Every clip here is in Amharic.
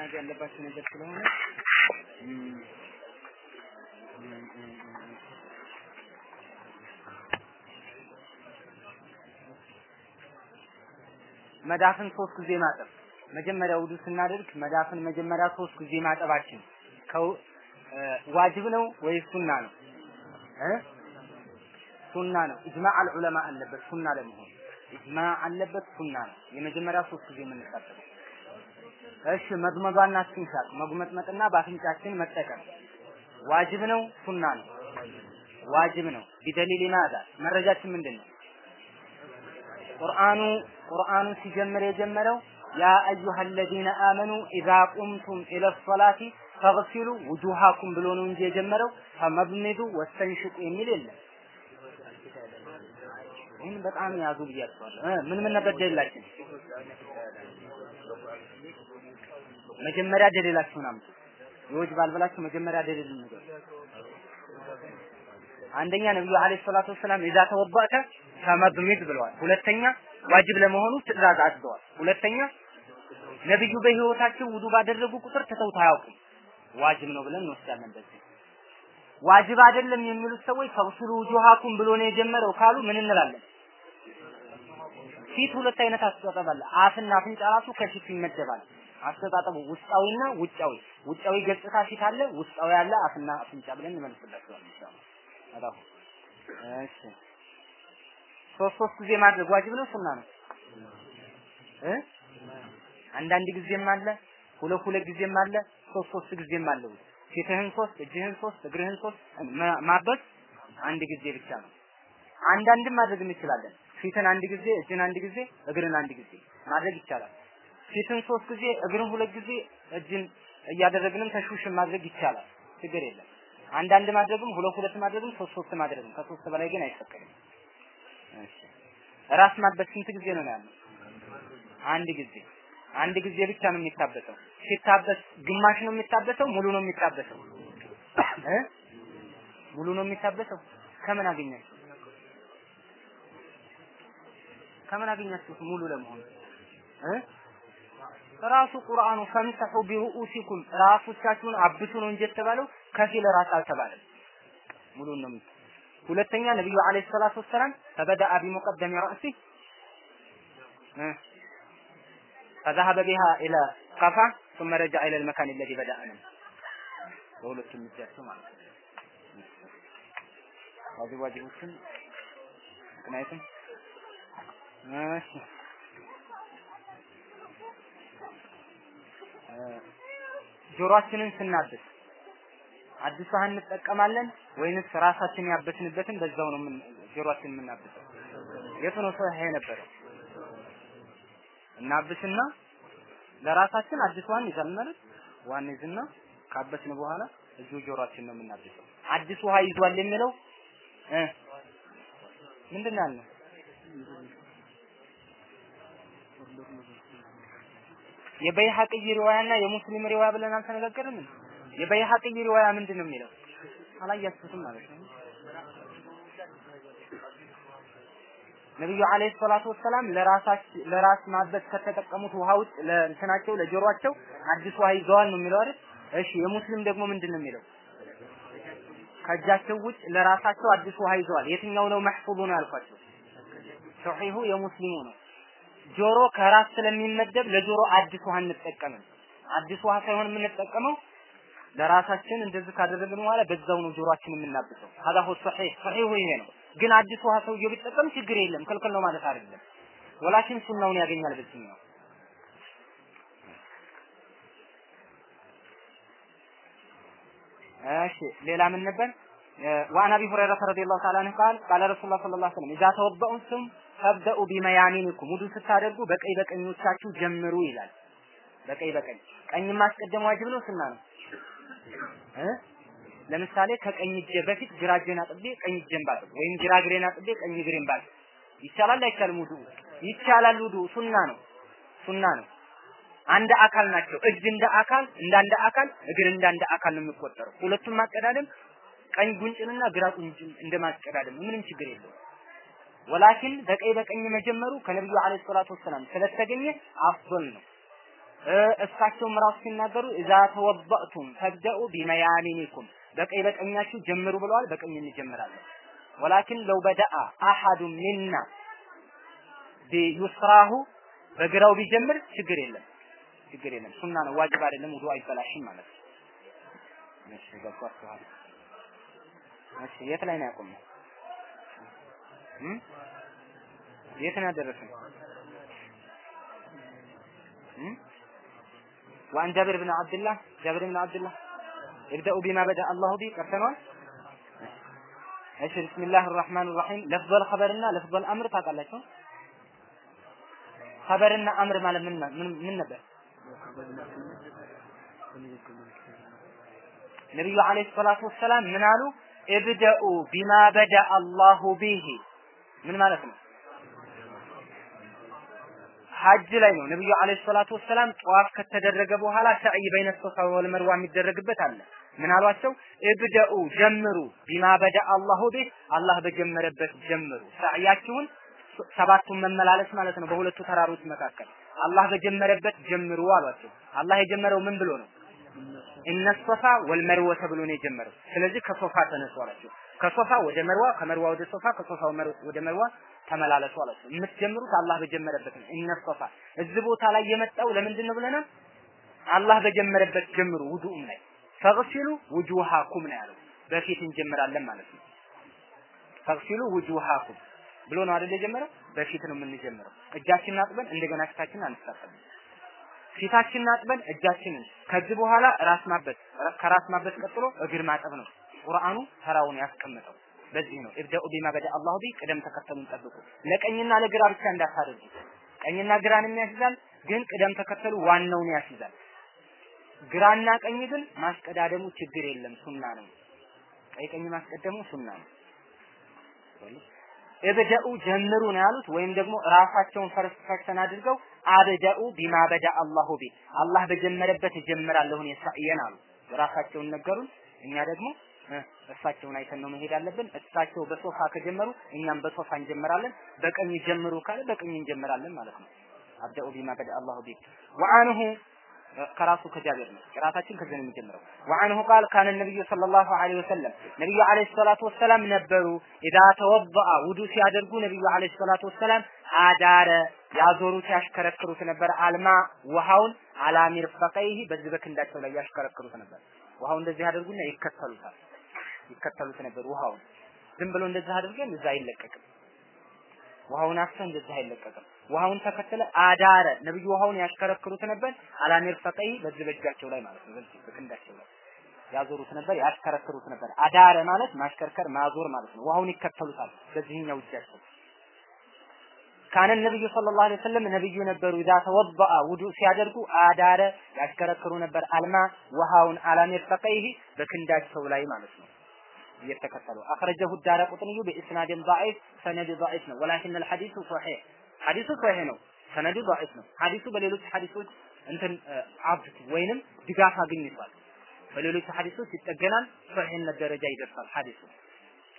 መያዝ ያለባቸው ነገር ስለሆነ መዳፍን ሶስት ጊዜ ማጠብ። መጀመሪያ ውዱ ስናደርግ መዳፍን መጀመሪያ ሶስት ጊዜ ማጠባችን። ዋጅብ ነው ወይስ ሱና ነው? እ ሱና ነው። ኢጅማዕ አልዑለማ አለበት ሱና ለመሆን። ኢጅማዕ አለበት ሱና ነው። የመጀመሪያ ሶስት ጊዜ የምንታጠበው እሺ መድመዷና እስቲንሻቅ መጉመጥመጥና በአፍንጫችን መጠቀም። ዋጅብ ነው ሱና ነው። ዋጅብ ነው። ቢደሊል ማዳ መረጃችን ምንድን ነው ቁርአኑ ቁርአኑ ሲጀምር የጀመረው ያ አዩሃ አለዚነ አመኑ ኢዛ ቁምቱም ኢለ ሶላቲ ፈግሲሉ ውጁሃኩም ብሎ ነው እንጂ የጀመረው። ፈመድሚዱ ወስተንሽቁ የሚል የለም። ይህን በጣም ያዙ ብያቸዋለሁ። ምን ምን ነበር ደሊላችን? መጀመሪያ ደሊላችሁን አምጡ። ይወጅባል ብላችሁ መጀመሪያ ደሊል ንገሩ። አንደኛ ነብዩ አለይሂ ሰላቱ ወሰላም ኢዛ ተወባተ ፈመድሚድ ብለዋል። ሁለተኛ ዋጅብ ለመሆኑ ትእዛዝ አዝዘዋል። ሁለተኛ ነብዩ በህይወታቸው ውዱ ባደረጉ ቁጥር ትተውት አያውቁም። ዋጅብ ነው ብለን እንወስዳለን። በዚህ ዋጅብ አይደለም የሚሉት ሰዎች ፈግሲሉ ውጁሃኩም ብሎ ነው የጀመረው ካሉ ምን እንላለን? ፊት ሁለት አይነት አስተጣጠብ አለ። አፍና አፍንጫ ራሱ ከፊት ይመደባል። አስተጣጠቡ ውስጣዊና ውጫዊ። ውጫዊ ገጽታ ፊት አለ፣ ውስጣዊ ያለ አፍና አፍንጫ ብለን እንመልስላቸዋለን ኢንሻአላህ። አዳሁ እሺ ሶስት ሶስት ጊዜ ማድረግ ዋጅብ ነው ሱና ነው እ አንዳንድ ጊዜም አለ ሁለት ሁለት ጊዜም አለ ሶስት ሶስት ጊዜም አለ ፊትህን ሶስት እጅህን ሶስት እግርህን ሶስት ማበስ አንድ ጊዜ ብቻ ነው አንዳንድም ማድረግ እንችላለን ፊትን አንድ ጊዜ እጅን አንድ ጊዜ እግርን አንድ ጊዜ ማድረግ ይቻላል። ፊትን ሶስት ጊዜ እግርን ሁለት ጊዜ እጅን እያደረግንም ተሹሽን ማድረግ ይቻላል። ችግር የለም። አንዳንድ ማድረግም ሁለት ሁለት ማድረግም ሶስት ሶስት ማድረግም። ከሶስት በላይ ግን አይፈቀድም። ራስ ማበስ ስንት ጊዜ ነው ያለው? አንድ ጊዜ። አንድ ጊዜ ብቻ ነው የሚታበሰው። ሲታበስ ግማሽ ነው የሚታበሰው፣ ሙሉ ነው የሚታበሰው? ሙሉ ነው የሚታበሰው። ከምን አገኛችሁ? ከምን አገኛችሁት ሙሉ ለመሆን እ ራሱ ቁርአኑ ፈምሰሑ ቢሩኡሲኩም ራሶቻችሁን አብሱ ነው እንጂ የተባለው ከፊል ራስ አልተባለም። ሙሉ ነው ሁለተኛ ነብዩ አለይሂ ሰላቱ ወሰላም ፈበደአ ቢሙቀደሚ ረእሲ فذهب بها الى قفا ثم رجع الى المكان الذي بدأ منه በሁለቱም እጃቸው ማለት ነው። ዋጅብ ዋጅቦችን ምክንያቱም እሺ ጆሮአችንን ስናብስ አዲስ ውሃ እንጠቀማለን ወይንስ ራሳችን ያበስንበትን በዛው ነው ምን ጆሮአችን የምናብሰው? የቱ ነው ሰው የነበረው? እናብስና ለራሳችን አዲስ ውሃን ይዛል ማለት ውሃን ይዝና ካበስን በኋላ እዚሁ ጆሮአችን ነው የምናብሰው። አዲስ ውሃ ይዟል የሚለው እ ምንድን ነው ያልነው? የበይሐቅይ ሪዋያና የሙስሊም ሪዋያ ብለን አልተነጋገርንም? የበይሐቅይ ሪዋያ ምንድን ነው የሚለው? አላያችሁትም ማለት ነው። ነብዩ አለይሂ ሰላቱ ወሰላም ለራሳች ለራስ ማበስ ከተጠቀሙት ውሃ ውስጥ ለእንትናቸው ለጆሮአቸው አዲስ ውሃ ይዘዋል ነው የሚለው አይደል? እሺ የሙስሊም ደግሞ ምንድን ነው የሚለው? ከእጃቸው ውጭ ለራሳቸው አዲስ ውሃ ይዘዋል። የትኛው ነው መሕፉዙ ነው ያልኳቸው? ሶሒሁ የሙስሊሙ ነው። ጆሮ ከራስ ስለሚመደብ ለጆሮ አዲስ ውሃ እንጠቀምም። አዲስ ውሃ ሳይሆን የምንጠቀመው ለራሳችን እንደዚህ ካደረግን በኋላ በዛው ነው ጆሮአችን የምናብሰው። ሀዳ ሆ ሰሒህ ሰሒሁ ይሄ ነው። ግን አዲስ ውሃ ሰውየው ቢጠቀም ችግር የለም ክልክል ነው ማለት አይደለም። ወላኪን ሱናውን ያገኛል በዚህ እሺ ሌላ ምን ነበር? ወአን አቢ ሁረይራ ረዲየላሁ ተዓላ አንሁ ቃል ቃለ ረሱላህ ሰለላሁ ዐለይሂ ወሰለም ኢዛ ተወበኡን ስም ፈብደኡ ቢመያሚንኩም ውዱ ስታደርጉ በቀይ በቀኞቻችሁ ጀምሩ ይላል። በቀይ በቀኝ ቀኝ ማስቀደም ዋጅብ ነው ስና ነው እ ለምሳሌ ከቀኝ እጄ በፊት ግራ እጄን አጥቤ ቀኝ እጄን ባጥብ ወይም ግራ እግሬን አጥቤ ቀኝ እግሬን ባጥብ ይቻላል አይቻልም? ውዱ ይቻላል። ውዱ ሱና ነው ሱና ነው። አንድ አካል ናቸው። እጅ እንደ አካል እንዳንድ አካል፣ እግር እንዳንድ አካል ነው የሚቆጠረው። ሁለቱም ማቀዳደም ቀኝ ጉንጭንና ግራ ጉንጭን እንደማቀዳደም ምንም ችግር የለውም። ወላኪን በቀኝ በቀኝ መጀመሩ ከነብዩ አለይሂ ሰላቱ ወሰላም ስለተገኘ አፍዶል ነው። እሳቸውም ራሱ ሲናገሩ እዛ ተወበእቱም ተብደኡ ቢመያሚኒኩም በቀኝ በቀኛችሁ ጀምሩ ብለዋል። በቀኝ እንጀምራለን። ወላኪን ለው በደአ አሐዱ ሚና ቢዩስራሁ በግራው ቢጀምር ችግር የለም ችግር የለም። ሱና ነው፣ ዋጅብ አይደለም። ውዱ አይበላሽም ማለት ነው። እሺ ገብቷችኋል። እሺ የት ላይ ነው ያቆምነው? የት ነው ያደረሰን? وعن جابر بن عبد الله جابر بن عبد الله ابدأوا بما بدأ الله به قرتنوال እሺ ቢስሚላህ الرحمن الرحيم ለፍዘል ኸበርና ለፍዘል አምር ታውቃላችሁ? ኸበርና አምር ማለት ምን ምን ነበር? ነብዩ አለይሂ ሰላቱ ወሰላም ምን አሉ? እብደኡ ቢማ በዳ አላሁ ቢሂ ምን ማለት ነው? ሐጅ ላይ ነው። ነብዩ አለይሂ ሰላቱ ወሰላም ጠዋፍ ከተደረገ በኋላ ሰዕይ በይነ ሶፋ ወል የሚደረግበት አለ። ምን አሏቸው? እብደኡ ጀምሩ ቢማ በዳ አላሁ ቢህ አላህ በጀመረበት ጀምሩ። ሰዕያችሁን ሰባቱን መመላለስ ማለት ነው። በሁለቱ ተራሮች መካከል አላህ በጀመረበት ጀምሩ አሏቸው። አላህ የጀመረው ምን ብሎ ነው? እነ ሶፋ ወልመርወ ተብሎ ነው የጀመረው። ስለዚህ ከሶፋ ተነሱ አላቸው። ከሶፋ ወደ መርዋ፣ ከመርዋ ወደ ሶፋ፣ ከሶፋ ወደ መርዋ ተመላለሱ አላቸው። የምትጀምሩት አላህ በጀመረበት ነው። እነ ሶፋ እዚህ ቦታ ላይ የመጣው ለምንድን ነው ብለናል? አላህ በጀመረበት ጀምሩ። ውዱኡም ላይ ፈግሲሉ ውጁሃኩም ነው ያለው። በፊት እንጀምራለን ማለት ነው። ፈግሲሉ ውጁሃኩም ብሎ ነው አይደል የጀመረው? በፊት ነው የምንጀምረው። እጃችንን አጥበን እንደገና ፊታችንን አንስታጠብም። ፊታችንን አጥበን እጃችንን ከዚህ በኋላ ራስ ማበስ ከራስ ማበስ ቀጥሎ እግር ማጠብ ነው። ቁርአኑ ተራውን ያስቀምጠው በዚህ ነው። ابدؤوا بما بدأ الله به ቅደም ተከተሉን ጠብቁ። ለቀኝና ለግራ ብቻ እንዳታደርጉ። ቀኝና ግራን የሚያስይዛል፣ ግን ቅደም ተከተሉ ዋናውን ያስይዛል። ግራና ቀኝ ግን ማስቀዳደሙ ችግር የለም፣ ሱና ነው። ቀይ ቀኝ ማስቀደሙ ሱና ነው። ابدؤوا ጀምሩ ነው ያሉት። ወይም ደግሞ ራሳቸውን ፈርስ ፈርሰን አድርገው أبدأ بما بدأ الله به አላህ በጀመረበት እጀምራለሁ እኔ ሰዕየን አሉ። ራሳቸውን ነገሩን። እኛ ደግሞ እሳቸውን አይተን ነው መሄድ አለብን። እሳቸው በሶፋ ከጀመሩ እኛም በሶፋ እንጀምራለን። በቀኝ ጀምሩ ካለ በቀኝ እንጀምራለን ማለት ነው። أبدأ بما بدأ الله به وعنه ከራሱ ከጃብር ነው። ቅራታችን ከዚህ ነው የሚጀምረው። وعنه قال كان النبي صلى الله عليه وسلم ነብዩ عليه الصلاة والسلام ነበሩ ኢዛ ተወበአ ውዱ ሲያደርጉ ነብዩ عليه الصلاة والسلام አዳረ ያዞሩት ያሽከረክሩት ነበር። አልማ ውሃውን አላሚር ፈቀይህ በዚህ በክንዳቸው ላይ ያሽከረክሩት ነበር። ውሃው እንደዚህ አድርጉና ይከተሉታል ይከተሉት ነበር። ውሃውን ዝም ብሎ እንደዚህ አድርገን እዛ አይለቀቅም። ውሃውን አፍሰን እንደዚህ አይለቀቅም። ውሃውን ተከተለ አዳረ ነብዩ ውሃውን ያሽከረክሩት ነበር። አላሚር ፈቀይ በዚህ በእጃቸው ላይ ማለት ነው። በክንዳቸው ላይ ያዞሩት ነበር፣ ያሽከረክሩት ነበር። አዳረ ማለት ማሽከርከር ማዞር ማለት ነው። ውሃውን ይከተሉታል በዚህኛው እጃቸው። ካነ ነብዩ ሰለላሁ ዐለይሂ ወሰለም ነብዩ ነበሩ ኢዛ ተወበአ ውዱ ሲያደርጉ አዳረ ያሽከረክሩ ነበር። አልማ ውሃውን አላሚር ፈቀይህ በክንዳቸው ላይ ማለት ነው። የተከተለው። አخرجه الدارقطني باسناد ضعيف ሰነድ ضعيف ነው። ولكن الحديث صحيح ሐዲሱ صحيح ነው ሰነዱ ضعيف ነው። ሐዲሱ በሌሎች ሐዲሶች እንትን አብት ወይንም ድጋፍ አግኝቷል። በሌሎች ሐዲሶች ይጠገናል ሶሒህነት ደረጃ ይደርሳል ሐዲሱ።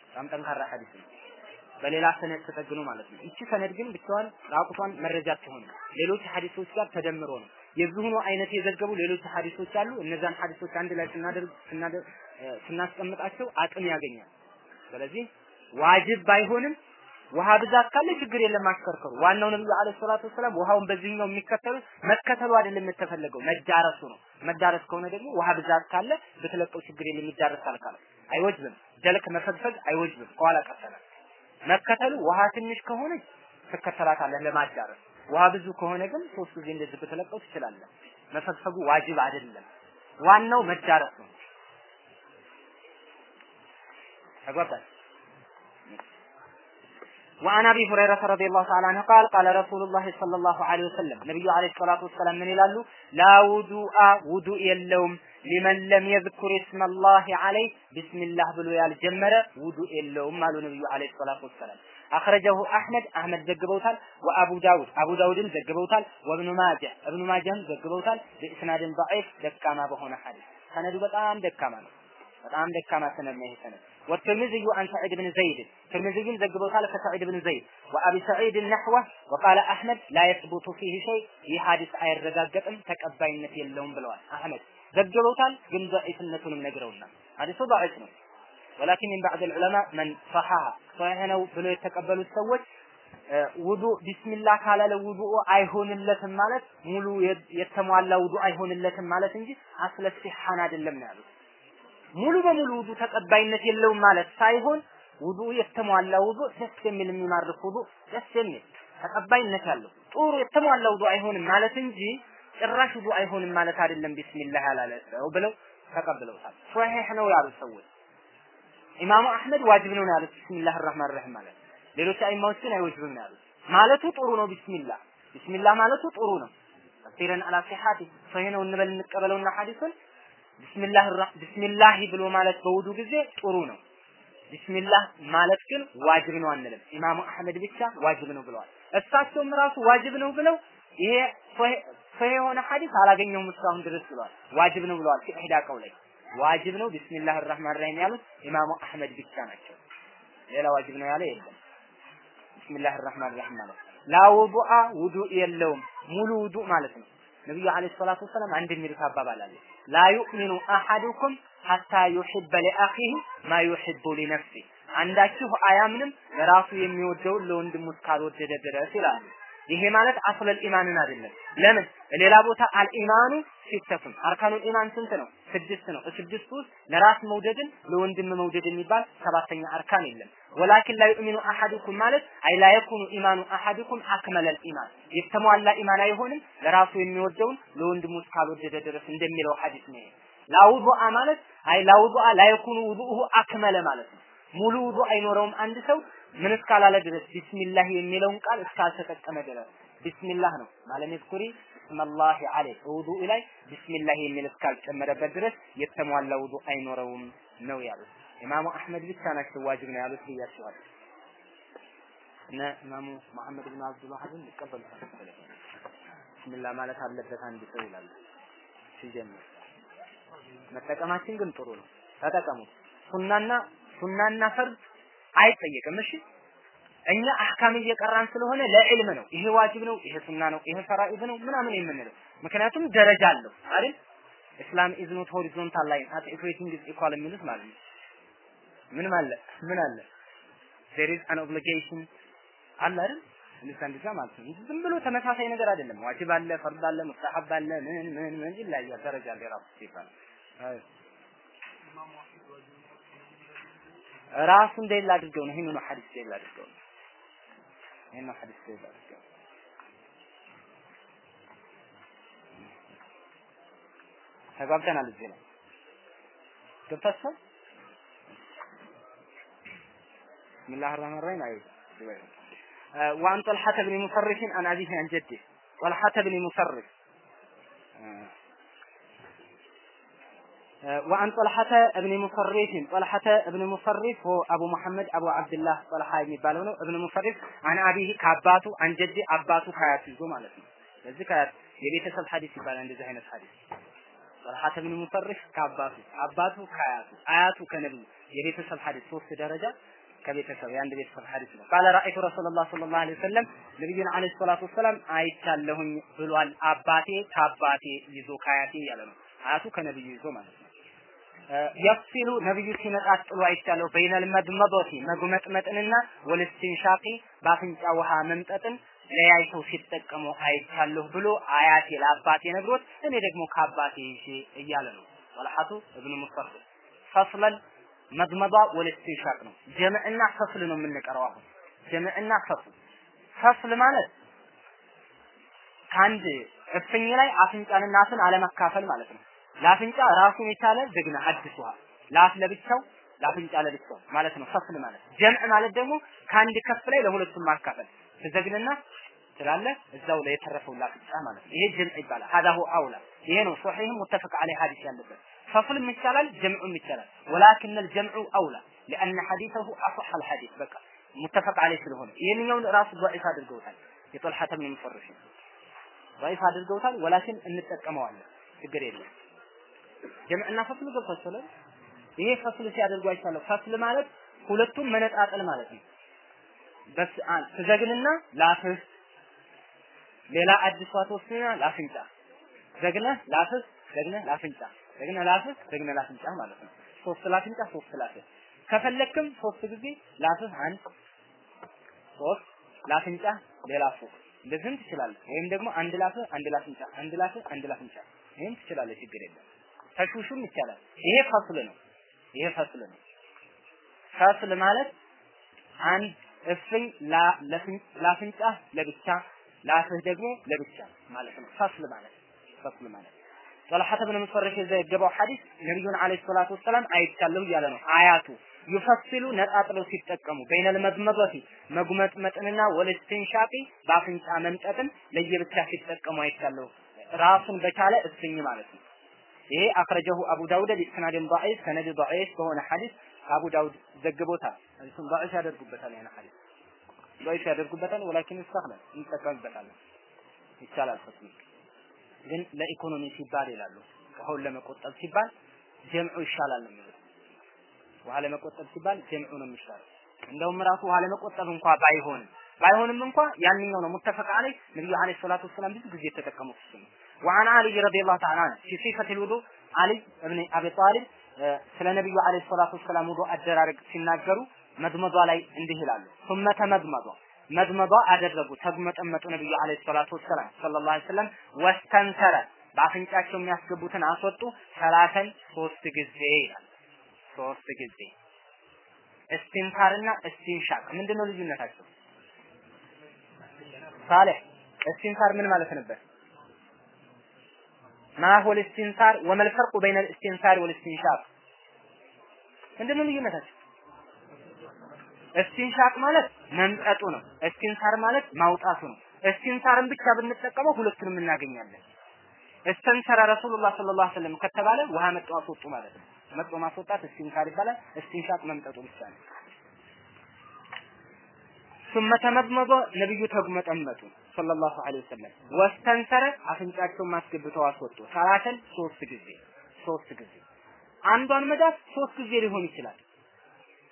በጣም ጠንካራ ሐዲስ ነው። በሌላ ሰነድ ተጠግኖ ማለት ነው። እቺ ሰነድ ግን ብቻዋን ራቁቷን መረጃ ትሆን ሌሎች ሐዲሶች ጋር ተደምሮ ነው። የዚሁኑ አይነት የዘገቡ ሌሎች ሐዲሶች አሉ። እነዛን ሐዲሶች አንድ ላይ ስናደርግ ስናስቀምጣቸው አቅም ያገኛል ስለዚህ ዋጅብ ባይሆንም ውሃ ብዛት ካለ ችግር የለም ማሽከርከሩ። ዋናው ነብዩ አለይሂ ሰላቱ ወሰላም ውሃውን በዚህኛው የሚከተሉ መከተሉ አይደለም የተፈለገው መዳረሱ ነው። መዳረስ ከሆነ ደግሞ ውሃ ብዛት ካለ ብትለቀው ችግር የለም ይዳረሳል ካለ አይወጅብም። ደልክ መፈግፈግ አይወጅብም። ከኋላ ቀጠለ መከተሉ ውሃ ትንሽ ከሆነ ትከተላታለህ ለማዳረስ። ውሃ ብዙ ከሆነ ግን ሶስት ጊዜ እንደዚህ ብትለቀው ትችላለህ። መፈግፈጉ ዋጅብ አይደለም። ዋናው መዳረስ ነው። ተጓባል وعن ابي هريره رضي الله تعالى عنه قال قال رسول الله صلى الله عليه وسلم ነብዩ አለይሂ ሰላቱ ወሰለም ምን ይላሉ? ላ ውዱአ ውዱእ የለውም ሊመን ለም የዝኩር እስመ ላህ አለይህ ቢስሚላህ ብሎ ያልጀመረ ውዱእ የለውም አሉ ነብዩ አለይሂ ሰላቱ ወሰላም። አخرجه አህመድ አህመድ ዘግበውታል። ወአቡ ዳውድ አቡ ዳውድም ዘግበውታል። ወብኑ ማጃ እብኑ ማጃም ዘግበውታል። በእስናድን ضعيف ደካማ በሆነ ሐዲስ። ሰነዱ በጣም ደካማ ነው። በጣም ደካማ ሰነድ ነው ይሄ ሰነድ። والترمذي عن سعيد بن زيد. الترمذي ذكر خالف سعيد بن زيد. وأبي سعيد النحوة وقال أحمد لا يثبت فيه شيء. في حادث اي رغاغتم تقبلنت يلهم بلوا أحمد ذكروتال جن ضعيفنتهم نغرونا هذا سو ضعيف ولكن من بعض العلماء من صحها فهنا بلوا يتقبلوا السوت ውዱ ቢስሚላ ካለ ለውዱ አይሆንለትም ማለት ሙሉ የተሟላ ውዱ አይሆንለትም ማለት እንጂ አስለፍ ሲሐን አይደለም ያሉት። ሙሉ በሙሉ ውዱ ተቀባይነት የለውም ማለት ሳይሆን ውዱ የተሟላ ውዱ ደስ የሚል የሚማርክ ውዱ ደስ የሚል ተቀባይነት ያለው ጥሩ የተሟላ ውዱ አይሆንም ማለት እንጂ ጭራሽ ውዱ አይሆንም ማለት አይደለም። ቢስሚላህ ያላለ ሰው ብለው ተቀብለውታል። ሶሒህ ነው ያሉት ሰዎች። ኢማሙ አህመድ ዋጅብ ነው ያሉት። ቢስሚላህ አርራህማን ረሂም ማለት ሌሎች አይማዎች ግን አይወጅብም ያሉት። ማለቱ ጥሩ ነው። ቢስሚላህ ቢስሚላህ ማለቱ ጥሩ ነው። ተፍሲረን አላ ሲሐቲ ሰሂህ ነው እንበል እንቀበለውና ሐዲሱን ቢስሚላህ ቢስሚላህ ብሎ ማለት በውዱ ጊዜ ጥሩ ነው። ቢስሚላህ ማለት ግን ዋጅብ ነው አንልም። ኢማሙ አህመድ ብቻ ዋጅብ ነው ብለዋል። እሳቸውም ራሱ ዋጅብ ነው ብለው ይሄ ሰሂህ የሆነ ሐዲስ አላገኘውም እስካሁን ድረስ ብለዋል። ዋጅብ ነው ብለዋል ሲሕዳ ቀውላይ ዋጅብ ነው ቢስሚላህ አርራህማን ረሂም ያሉት ኢማሙ አህመድ ብቻ ናቸው። ሌላ ዋጅብ ነው ያለ የለም። ቢስሚላህ አርራህማን ረሂም ማለት ላ ውዱአ ውዱእ የለውም። ሙሉ ውዱእ ማለት ነው። ነብዩ አለይሂ ሰላቱ ወሰላም አንድ የሚሉት አባባል አለ ላ አሐዱኩም ሐታ ዩሂበ ሊአኺህ ما يحب لنفسه አንዳችሁ አያምንም? ለራሱ የሚወደውን ለወንድሙ እስካልወደደ ድረስ ይላሉ ይሄ ማለት أصل الإيمان ን አይደለም። ለምን? ሌላ ቦታ الإيمان ሲተፍን أركان الإيمان ስንት ነው? ስድስት ነው። ስድስት ውስጥ ለራስ መውደድን ለወንድም መውደድ የሚባል ሰባተኛ አርካን የለም። ولكن لا يؤمن أحدكم ማለት أي لا يكون إيمان أحدكم أكمل الإيمان። የተሟላ ኢማን አይሆንም። ለራሱ የሚወደውን ለወንድሙ እስካልወደደ ድረስ እንደሚለው ሐዲስ ነው ላውዱአ ማለት አይ ላውዱአ ላ የኩኑ ውዱኡሁ አክመለ ማለት ነው። ሙሉ ውዱ አይኖረውም አንድ ሰው ምን እስካላለ ድረስ ቢስሚላህ የሚለውን ቃል እስካልተጠቀመ ድረስ ቢስሚላህ ነው ማለት ዝኩሪ ስመላህ አለይህ ውዱ ላይ ቢስሚላህ የሚል እስካልጨመረበት ድረስ የተሟላ ውዱ አይኖረውም ነው ያሉት። ኢማሙ አህመድ ብቻ ናቸው ዋጅብ ነው ያሉት ብያቸዋለሁ። እነ ኢማሙ መሐመድ ብን አብዱል ዋሃብን ይቀበሉታል። ማለት አለበት አንድ ሰው ይላሉ ሲጀምር። መጠቀማችን ግን ጥሩ ነው፣ ተጠቀሙት። ሱናና ሱናና ፈርድ አይጠየቅም። እሺ እኛ አህካም እየቀራን ስለሆነ ለዕልም ነው። ይሄ ዋጅብ ነው፣ ይሄ ሱና ነው፣ ይሄ ፈራኢድ ነው ምናምን የምንለው ምክንያቱም ደረጃ አለው አይደል? Islam is not horizontal line that everything is equal የሚሉት ማለት ነው። ምን ማለት ምን አለ there is an obligation አለ አይደል? እንደዛ እንደዛ ማለት ነው። ዝም ብሎ ተመሳሳይ ነገር አይደለም። ዋጅብ አለ፣ ፈርድ አለ፣ ሙስተሐብ አለ፣ ምን ምን ምን ይለያያል። ደረጃ የራሱ ሲባል አይ ራሱ እንደሌላ አድርገው ነው ይሄንን ሐዲስ እንደሌላ አድርገው ነው ይሄንን ሐዲስ እንደሌላ አድርገው ተጋብተናል እዚህ ላይ ገብታችኋል بسم الله الرحمن الرحيم أيوة وعن طلحة بن مصرف عن أبيه عن جده طلحة بن مصرف وعن طلحة ابن مصرف طلحة ابن مصرف هو أبو محمد أبو عبد الله طلحة የሚባለው ነው ابن مصرف عن أبيه ከአባቱ عن جدي አባቱ ከአያቱ ይዞ ማለት ነው ለዚህ ከአያት የቤተሰብ ሐዲስ ይባላል እንደዚህ አይነት ሐዲስ طلحة ابن مصرف ከአባቱ አባቱ ከአያቱ አያቱ ከነብዩ የቤተሰብ ሐዲስ ሶስት ደረጃ ከቤተሰብ የአንድ ቤተሰብ ሐዲስ ነው ቃለ ራአይቱ ረሱላህ ሰለላሁ ዐለይሂ ወሰለም ነብዩን ዐለይሂ ሰላቱ ወሰላም አይቻለሁኝ ብሏል አባቴ ከአባቴ ይዞ ከአያቴ እያለ ነው አያቱ ከነብዩ ይዞ ማለት ነው የፍሲሉ ነብዩ ሲነጣጥሉ አይቻለሁ። በይነል መድመዶቲ መጉመጥመጥንና ወልስቲንሻቂ በአፍንጫ ውሃ መምጠጥን ለያይተው ሲጠቀሙ አይቻለሁ ብሎ አያቴ ለአባቴ ነግሮት እኔ ደግሞ ከአባቴ ይዤ እያለ ነው። ጠልሐቱ እብኑ ሙሰር ፈስለን መድመዷ ወልስቲንሻቅ ነው። ጀምዕና ፈስል ነው የምንቀረው አሁን። ጀምዕና ፈስል። ፈስል ማለት ከአንድ እፍኝ ላይ አፍንጫንና አፍን አለመካፈል ማለት ነው ለአፍንጫ ራሱን የቻለ ዝግነ ሐዲስ ውሃ ለአፍ ለብቻው ለአፍንጫ ለብቻው ማለት ነው ፈስል ማለት ጀምዕ ማለት ደግሞ ከአንድ ከፍ ላይ ለሁለቱም ማካፈል ትዘግንና ትላለህ እዛው ላይ የተረፈው ለአፍንጫ ማለት ነው ይሄ ጀምዕ ይባላል ሀዳሁ አውላ ይሄ ነው ሶሒህ ሙተፈቅ ዐለይህ ሐዲስ ያለበት ፈስልም ይቻላል ጀምዑም ይቻላል ወላኪን الجمع አውላ لأن حديثه أصح الحديث በቃ ሙተፈቅ ዐለይህ ስለሆነ ይሄንኛውን ራሱ ضعيف አድርገውታል የጦልሐተ ምን ሙፈርሽ ضعيف አድርገውታል ወላኪን እንጠቀመዋለን ችግር የለም ጀምዕና ፈስል ገብቷችኋል ይሄ ፈስል ሲያደርጉ አይቻለሁ። ፈስል ማለት ሁለቱም መነጣጠል ማለት ነው። በስ ትዘግንና ላፍህ ሌላ አዲሷ ተወስና ላፍንጫ ዘግነህ ላፍህ ደግነህ ላፍንጫ ደግነህ ላፍህ ደግነህ ላፍንጫ ማለት ነው። ሶስት ላፍንጫ ሶስት ላፍህ ከፈለክም ሶስት ጊዜ ላፍህ አንድ ሶስት ላፍንጫ ሌላ ሶስት እንደዚህም ትችላለህ። ወይም ደግሞ አንድ ላፍህ አንድ ላፍንጫ አንድ ላፍህ አንድ ላፍንጫ ይሄን ትችላለህ፣ ችግር የለም። ተሹሹም ይቻላል። ይሄ ፈስል ነው። ይሄ ፈስል ነው። ፈስል ማለት አንድ እፍኝ ላፍንጫ ለብቻ ላፍህ ደግሞ ለብቻ ማለት ነው። ፈስል ማለት ፈስል ማለት ጠልሐተ ብን ሙፈረሽ የዘገበው ሐዲስ ነቢዩን አለይሂ ሰላቱ ወሰላም አይቻለሁ እያለ ነው። አያቱ ይፈስሉ ነጣጥለው ሲጠቀሙ በይነል መዝመዘቲ መጉመጥመጥንና ወለስቲንሻቂ በአፍንጫ መምጠጥን ለየብቻ ሲጠቀሙ አይቻለሁ። ራሱን በቻለ እስኝ ማለት ነው። ይሄ አኽረጀሁ አቡ ዳውድ ቢስናድን ضعيف ሰነድ ضعيف በሆነ ሐዲስ አቡ ዳውድ ዘግቦታል። እሱም ضعيف ያደርጉበታል ያን ሐዲስ ضعيف ያደርጉበታል ወላኪን ይስተኽላል እንጠቀምበታለን ይቻላል ፈስሉ ግን ለኢኮኖሚ ሲባል ይላሉ ውሃውን ለመቆጠብ ሲባል ጀምዑ ይሻላል ነው የሚሉት ውሃ ለመቆጠብ ሲባል ጀምዑ ነው የሚሻለው እንደውም ራሱ ውሃ ለመቆጠብ እንኳ ባይሆንም ባይሆንም እንኳ ያንኛው ነው ሙተፈቅ አለይ ነብዩ አለይሂ ሰላቱ ወሰላም ብዙ ጊዜ የተጠቀሙት እሱ ነው وعن علي رضي الله تعالى عنه في صفة الوضوء علي ابن ابي طالب ስለ ነብዩ አለይሂ ሰላቱ ወሰላም ውዱእ አደራረግ ሲናገሩ መድመዷ ላይ እንዲህ ይላሉ ثم ተመድመዷ መድመዷ አደረጉ ተግመጠመጡ ነብዩ አለይሂ ሰላቱ ወሰላም ሰለላሁ ዐለይሂ ወሰለም ወስተንሰረ በአፍንጫቸው የሚያስገቡትን አስወጡ ሰላተን ሶስት ጊዜ ይላል ሶስት ጊዜ እስቲንሳርና እስቲንሻቅ ምንድነው ልዩነታቸው ሳሌህ እስቲንሳር ምን ማለት ነበር ما هو الاستنثار وما الفرق بين الاستنثار والاستنشاق ምንድነው ልዩነታቸው? استنشاق ማለት መምጠጡ ነው። استنثار ማለት ማውጣቱ ነው። استنثار ን ብቻ ብንጠቀመው ሁለቱንም እናገኛለን። እስተንሰረ ረሱሉላህ ሰለላሁ ዐለይሂ ወሰለም ከተባለ ውሃ መጥቶ አስወጡ ማለት ነው። መጥቶ ማስወጣት እስቲንሳር ይባላል። እስቲንሻቅ መምጠጡ ብቻ ነው። ثم ተመድመዶ ነብዩ ተጉመጠመጡ ሰለላሁ ዐለይሂ ወሰለም ወስተንሰረ አፍንጫቸውን ማስገብተው አስወጡ። ሰላተን ሶስት ጊዜ ሶስት ጊዜ አንዷን መዳፍ ሶስት ጊዜ ሊሆን ይችላል።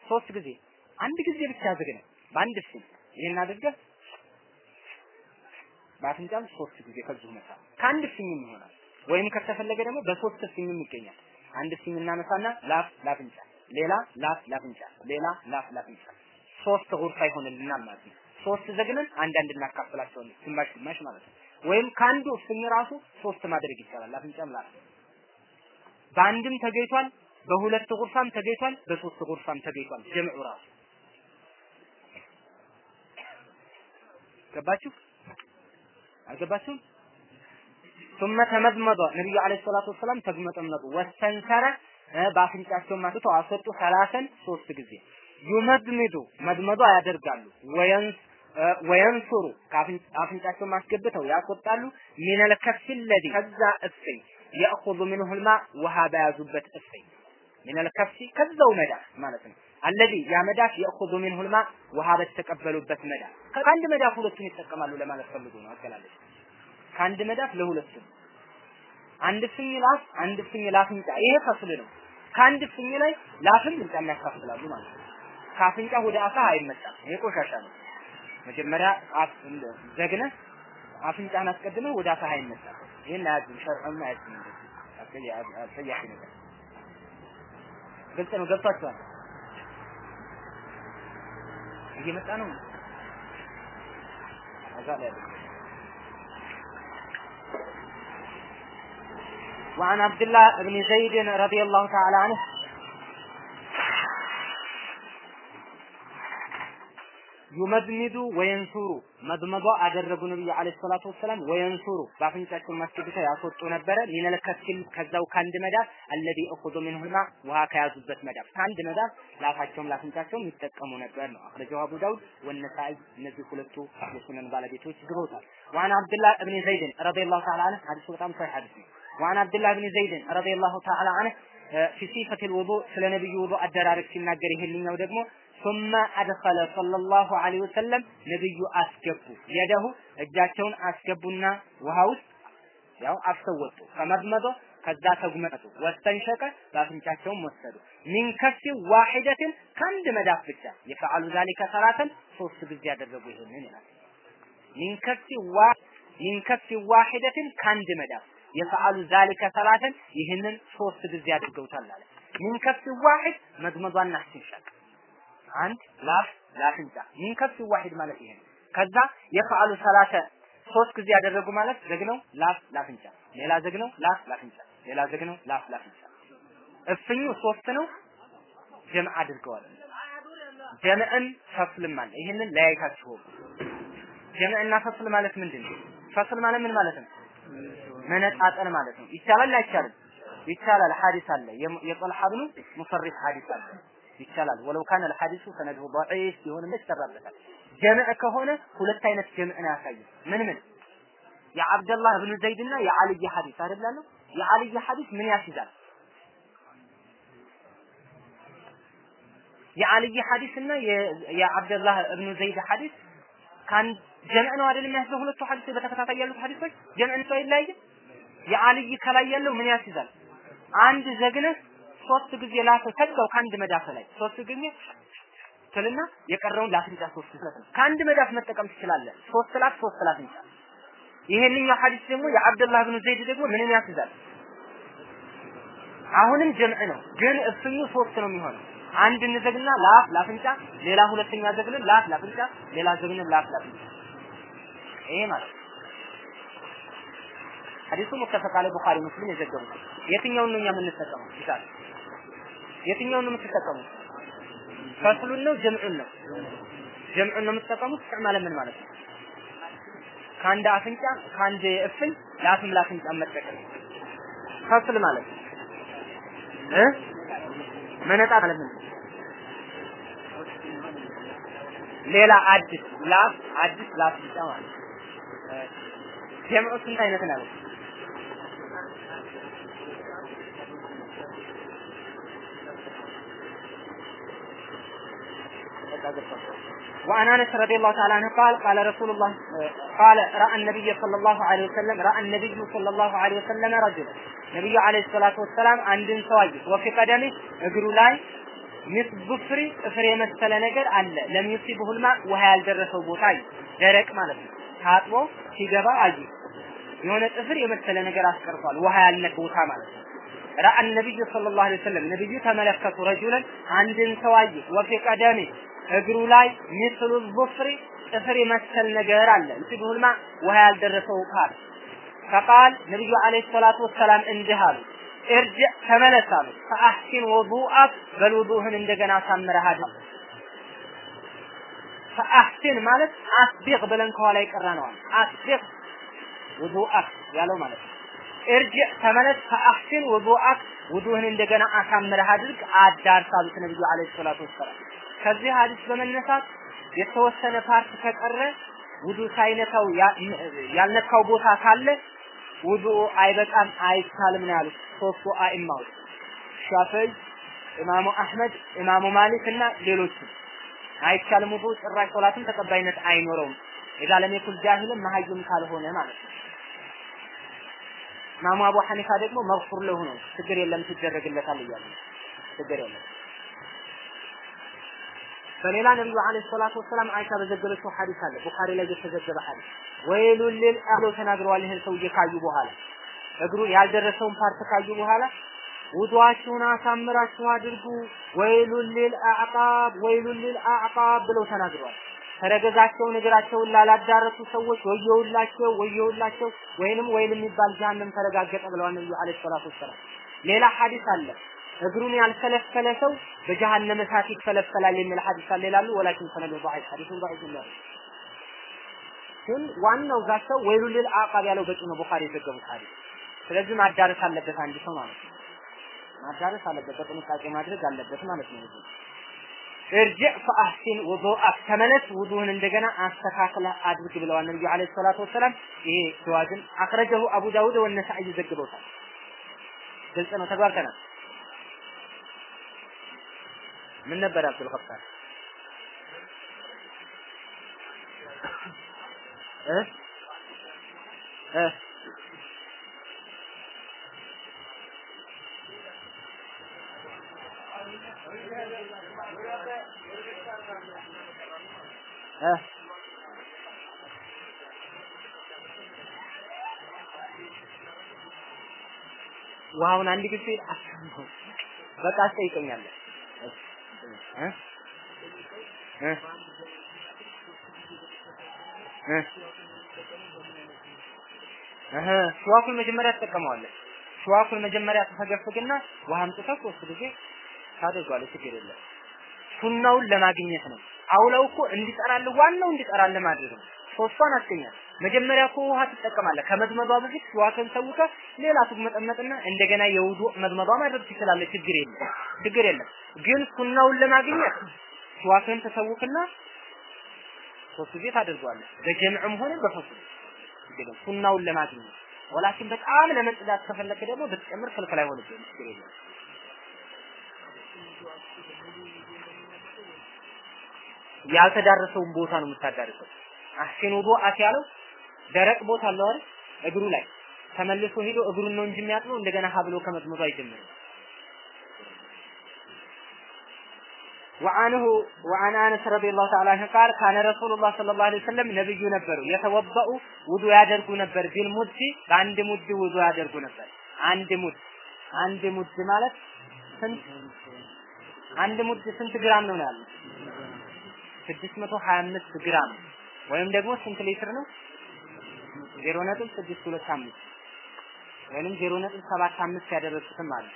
ሶስት ጊዜ አንድ ጊዜ ብቻ ዝግ ነው። በአንድ ስም ይሄን አድርገህ በአፍንጫም ሶስት ጊዜ ከዚሁ መሳ ከአንድ ስኝም ይሆናል። ወይም ከተፈለገ ደግሞ በሶስት ስኝም ይገኛል። አንድ ስኝ እናነሳና ላፍ ላፍንጫ፣ ሌላ ላፍ ላፍንጫ፣ ሌላ ላፍ ላፍንጫ ሶስት ጉርፋ ይሆንልናል ማለት ነው። ሶስት ዘግነን አንዳንድ እናካፍላቸዋለን፣ ግማሽ ግማሽ ማለት ነው። ወይም ከአንዱ ስኝ ራሱ ሶስት ማድረግ ይቻላል። አፍንጫም ላፍ በአንድም ተገይቷል፣ በሁለት ጉርፋም ተገይቷል፣ በሶስት ጉርፋም ተገይቷል። ጀምዑ ራሱ ገባችሁ? አልገባችሁም? ثم ተመድመደ ነብዩ አለይሂ ሰላቱ ወሰላም ተግመጠመጡ ወስተንሰረ በአፍንጫቸው ማጥተው አስወጡ ሰላሰን ሶስት ጊዜ ዩመድሚዱ መድመዱ ያደርጋሉ ወየንስ ወየንሱሩ ከአፍንጫቸው ማስገብተው ያስወጣሉ። ሚነል ከፊል ለዲ ከዛ እፍኝ የእኹዙ ልማ ውሃ በያዙበት እፍኝ። ሚነል ከፊ ከዛው መዳፍ ማለት ነው። አለዚ ያ መዳፍ የእኹዙ ልማ ውሃ በተቀበሉበት መዳፍ ከአንድ መዳፍ ሁለቱን ይጠቀማሉ ለማለት ፈልጎ ነው አገላለጽ። ከአንድ መዳፍ ለሁለቱም አንድ ፍኝ ላፍ አንድ ፍኝ ላፍንጫ። ይሄ ፈስል ነው። ከአንድ ፍኝ ላይ ላፍም ምንጫም ያካፍላሉ ማለት ነው። ከአፍንጫ ወደ አፋ አይመጣም። ይሄ ቆሻሻ ነው መጀመሪያ አፍ ዘግነ አፍንጫን አስቀድመ ወደ አፋ አይመጣም ይሄን አያዝም ሸርዑም አያዝም እንደዚህ አጸያፊ ነገር ግልጽ ነው ገብቷችኋል እየመጣ ነው አዛል ያለ وعن عبد الله بن زيد رضي الله تعالى عنه ዩመድሚዱ ወየንሱሩ መድመዷ አደረጉ ነብዩ አለይሂ ሰላቱ ወሰላም ወየንሱሩ በአፍንጫቸው ማስገብተው ያስወጡ ነበረ ሚነል ከፊል ከዛው ከአንድ መዳፍ አለዚ እኹዙ ሚንሁማ ውሃ ከያዙበት መዳፍ ከአንድ መዳፍ ላፋቸውም ላፍንጫቸውም ይጠቀሙ ነበር ነው አኽረጃሁ አቡ ዳውድ ወነሳኢ እነዚህ ሁለቱ የሱነን ባለቤቶች ግበውታል ዋን አብዱላህ እብን ዘይድን ረዲየላሁ ተዓላ ዐንሁ ሐዲሱ በጣም ሰሂህ ሐዲስ ነው وعن عبد الله بن زيد رضي الله تعالى عنه في صفة الوضوء ስለ ነብዩ ውዱእ አደራረግ ሲናገር ይሄንኛው ደግሞ ثم أدخل صلى الله عليه وسلم ነብዩ አስገቡ የደሁ እጃቸውን አስገቡና ውሃ ውስጥ ያው አፍሰው ወጡ ከመድመዶ ከዛ ተጉመጡ ወስተንሸቀ በአፍንጫቸውም ወሰዱ ሚን ከፊ ዋሂደትን ከአንድ መዳፍ ብቻ የፈዓሉ ዛሊከ ሰላተን ሶስት ጊዜ ያደረጉ ይሄንን ይላል ሚን ከፊ ዋ ሚን ከፊ ዋሂደትን ከአንድ መዳፍ የፈዓሉ ዛሊከ ሰላተን ይህንን ሶስት ጊዜ አድርገውታል አለ ሚን ከፊ ዋሂድ መግመዷና አስቲንሻቅ አንድ ላፍ ላፍንጫ من كف واحد ማለት ይሄ ነው። ከዛ የፈዓሉ ሰላተ ሶስት ጊዜ ያደረጉ ማለት ዘግነው ላፍ ላፍንጫ ሌላ ዘግነው ላፍ ላፍንጫ ሌላ ዘግነው ላፍ ላፍንጫ። እፍኙ ሶስት ነው። ጀምዕ አድርገዋል። ጀምዕም ፈስልም አለ። ይህንን ለያይታችሁ ጀምዕና ፈስል ማለት ምንድን ነው? ፈስል ማለት ምን ማለት ነው? መነጣጠል ማለት ነው። ይቻላል አይቻልም ይቻላል። ሐዲስ አለ። የጠልሐ ብኑ ሙፈሪስ ሐዲስ አለ ይቻላል ወለው ካነ الحديث ሰነዱ ضعيف ቢሆንም ይሰራበታል ጀምዕ ከሆነ ሁለት አይነት ጀምዕን ያሳያል ምን ምን የአብደላህ ብኑ ዘይድ እና የአልይ ሐዲስ አይደለም የአልይ ሐዲስ ምን ያስይዛል የአልይ ሐዲስ እና የአብደላህ እብኑ ዘይድ ሐዲስ ከአንድ ጀምዕ ነው አይደል የሚያስበው ሁለቱ ሐዲሶች በተከታታይ ያሉት ሐዲሶች ጀምዕ ነው አይለያይም የአልይ ከላይ ያለው ምን ያስይዛል አንድ ዘግነህ ሶስት ጊዜ ላፈ ሰጠው ከአንድ መዳፍ ላይ ሶስት ጊዜ ትልና የቀረውን ላፍንጫ ሶስት ከአንድ መዳፍ መጠቀም ትችላለህ። ሶስት ላፍ ሶስት ላፍንጫ ይሄንኛው ሐዲስ ደግሞ የአብደላህ ብኑ ዘይድ ደግሞ ምንን ያስይዛል? አሁንም ጀምዕ ነው ግን እፍኙ ሶስት ነው የሚሆነው። አንድ እንዘግና ላፍ ላፍንጫ ሌላ ሁለተኛ ዘግንን ላፍ ላፍንጫ ሌላ ዘግንን ላፍ ላፍንጫ ይሄ ማለት ሐዲሱ ሙተፈቅ አለ ቡኻሪ ሙስሊም የዘገቡት። የትኛውን ነው እኛ የምንጠቀመው? ይላል የትኛውን ነው የምትጠቀሙት? ፈስሉን ነው? ጀምዑን ነው? ጀምዑን ነው የምትጠቀሙት? ኢስቲዕማል ምን ማለት ነው? ከአንድ አፍንጫ ከአንድ እፍኝ ለአፍም ለአፍንጫ መጠቀም። ፈስል ማለት እ? መነጣ ማለት ነው። ሌላ አዲስ ላፍ አዲስ ላፍ ብቻ ጀምዑ ስንት አይነት ነው وعن انس رضي الله تعالى عنه قال قال رسول الله قال راى النبي صلى الله عليه وسلم راى النبي صلى الله عليه وسلم رجلا ነብዩ አለይሂ ሰላቱ ወሰላም አንድን ሰው አዩ ወፊ ቀደሚ እግሩ ላይ ሚስ ቡፍሪ ጥፍር የመሰለ ነገር አለ ለሚሲብ ሁልማ ውሃ ያልደረሰው ቦታ አዩ ደረቅ ማለት ነው ታጥቦ ሲገባ አዩ የሆነ ጥፍር የመሰለ ነገር አስቀርቷል ውሃ ያልነካ ቦታ ማለት ነው ረአ ነብዩ ሰለላሁ ዐለይሂ ወሰለም ነብዩ ተመለከቱ ረጁለን አንድን ሰው አዩ ወፊ ቀደሚ እግሩ ላይ مثل الظفر ጥፍር የመሰል ነገር አለ። يصبه الماء ውሃ ያልደረሰው قال فقال ነብዩ عليه الصلاة والسلام እንዲህ አሉ። ارجع ተመለስ አሉ። فأحسن وضوءك በል ውዱህን እንደገና አሳምረህ አድርግ فأحسن ማለት أسبغ ብለን ከኋላ ይቀራነዋል أسبغ وضوءك ያለው ማለት ነው። ተመለስ فأحسن وضوءك ውዱህን እንደገና አሳምረህ አድርግ አዳርስ ነብዩ عليه الصلاة والسلام ከዚህ ሀዲስ በመነሳት የተወሰነ part ከቀረ ውዱ ሳይነካው ያልነካው ቦታ ካለ ውዱ አይበቃም አይቻልም ነው ያሉት ሶስቱ አኢማዎች ሻፊዒ፣ ኢማሙ አህመድ፣ ኢማሙ ማሊክ እና ሌሎቹ አይቻልም ውዱ ጭራሽ ሶላትም ተቀባይነት አይኖረውም ኢዛ ለም የኩን ጃሂልን መሀይም ካልሆነ ማለት ነው። ኢማሙ አቡ ሐኒፋ ደግሞ መግፉር ለሁ ነው ችግር የለም ትደረግለታል እያሉ ችግር የለም። በሌላ ነብዩ አለይሂ ሰላቱ ወሰላም አይሻ በዘገበችው ሐዲስ አለ ቡኻሪ ላይ የተዘገበ ሐዲስ ويل لل ብለው ተናግረዋል። ይሄን ሰውዬ ካዩ በኋላ እግሩ ያልደረሰውን part ካዩ በኋላ ውዱአችሁን አሳምራችሁ አድርጉ፣ ويل للأعقاب ويل للأعقاب ብለው ተናግረዋል። ተረገዛቸውን እግራቸውን ላላዳረሱ ሰዎች ወየውላቸው ወየውላቸው፣ ወይንም ويل የሚባል ጀሃነም ተረጋገጠ ብለዋል ነብዩ عليه الصلاة والسلام። ሌላ ሐዲስ አለ እግሩን ያልፈለፈለ ሰው በጀሃነም እሳት ይፈለፈላል የሚል ሐዲስ አለ ይላሉ። ወላኪን ሰነዱ ضعيف ሐዲሱን ضعيف ነው። ግን ዋናው ጋቸው ወይሉል ሊል አዕቃብ ያለው በቂ ነው። ቡኻሪ የዘገቡት ሐዲስ። ስለዚህ ማዳረስ አለበት አንድ ሰው ማለት ነው። ማዳረስ አለበት፣ በጥንቃቄ ማድረግ አለበት ማለት ነው። እርጅዕ ፈአህሲን ውዱአክ ተመለስ፣ ውዱህን እንደገና አስተካክለህ አድርግ ብለዋል ነብዩ አለይሂ ሰላቱ ወሰላም። ይሄ ጀዋዝን አኽረጀሁ አቡ ዳውድ ወነሳኢ ዘግበውታል። ግልጽ ነው፣ ተግባብተናል። ምን ነበር አብዱል ገፋር እ? እ? ውሃውን አንድ ጊዜ አሰማው። በቃ አስጠይቀኛለሁ እ እ እ እህ ሽዋኩን መጀመሪያ ትጠቀመዋለህ። ሽዋኩን መጀመሪያ ተፈገፍግና ውሃ አምጥተህ ሶስት ጊዜ ታደርገዋለህ። ችግር የለም። ሱናውን ለማግኘት ነው። አውለው እኮ እንዲጠራልህ ዋናው እንዲጠራልህ ማድረግ ነው። ሶስቷን አስገኛል። መጀመሪያ ውሃ ትጠቀማለህ። ከመድመዷ በፊት ሽዋክን ሰውከህ ሌላ ትመጠመጥና እንደገና የውዱ መድመዷ ማድረግ ትችላለህ። ችግር የለም። ችግር የለም። ግን ሱናውን ለማግኘት ሽዋክን ተሰውክና ሶስት ጊዜ ታደርገዋለህ። በጀምዕም ሆነ ችግር የለም። ሱናውን ለማግኘት ወላኪን በጣም ለመጽዳት ከፈለክ ደግሞ ብትጨምር ክልክል አይሆንብህም። ችግር የለም። ያልተዳረሰውን ቦታ ነው የምታዳርሰው። አህሲን ያለው ደረቅ ቦታ አለው አይደል? እግሩ ላይ ተመልሶ ሄዶ እግሩን ነው እንጂ የሚያጥበው እንደገና ሀብሎ ከመጥመዱ አይጀምርም። وعنه وعن انس رضي الله تعالى عنه قال كان رسول الله صلى الله عليه وسلم ነብዩ ነበሩ የተወበኡ ውዱ ያደርጉ ነበር ቢል ሙድ በአንድ ሙድ ውዱ ያደርጉ ነበር አንድ ሙድ አንድ ሙድ ማለት ስንት አንድ ሙድ ስንት ግራም ነው ያለው 625 ግራም ወይም ደግሞ ስንት ሊትር ነው 0.625 ወይንም 0.75 ያደረሱትም አለ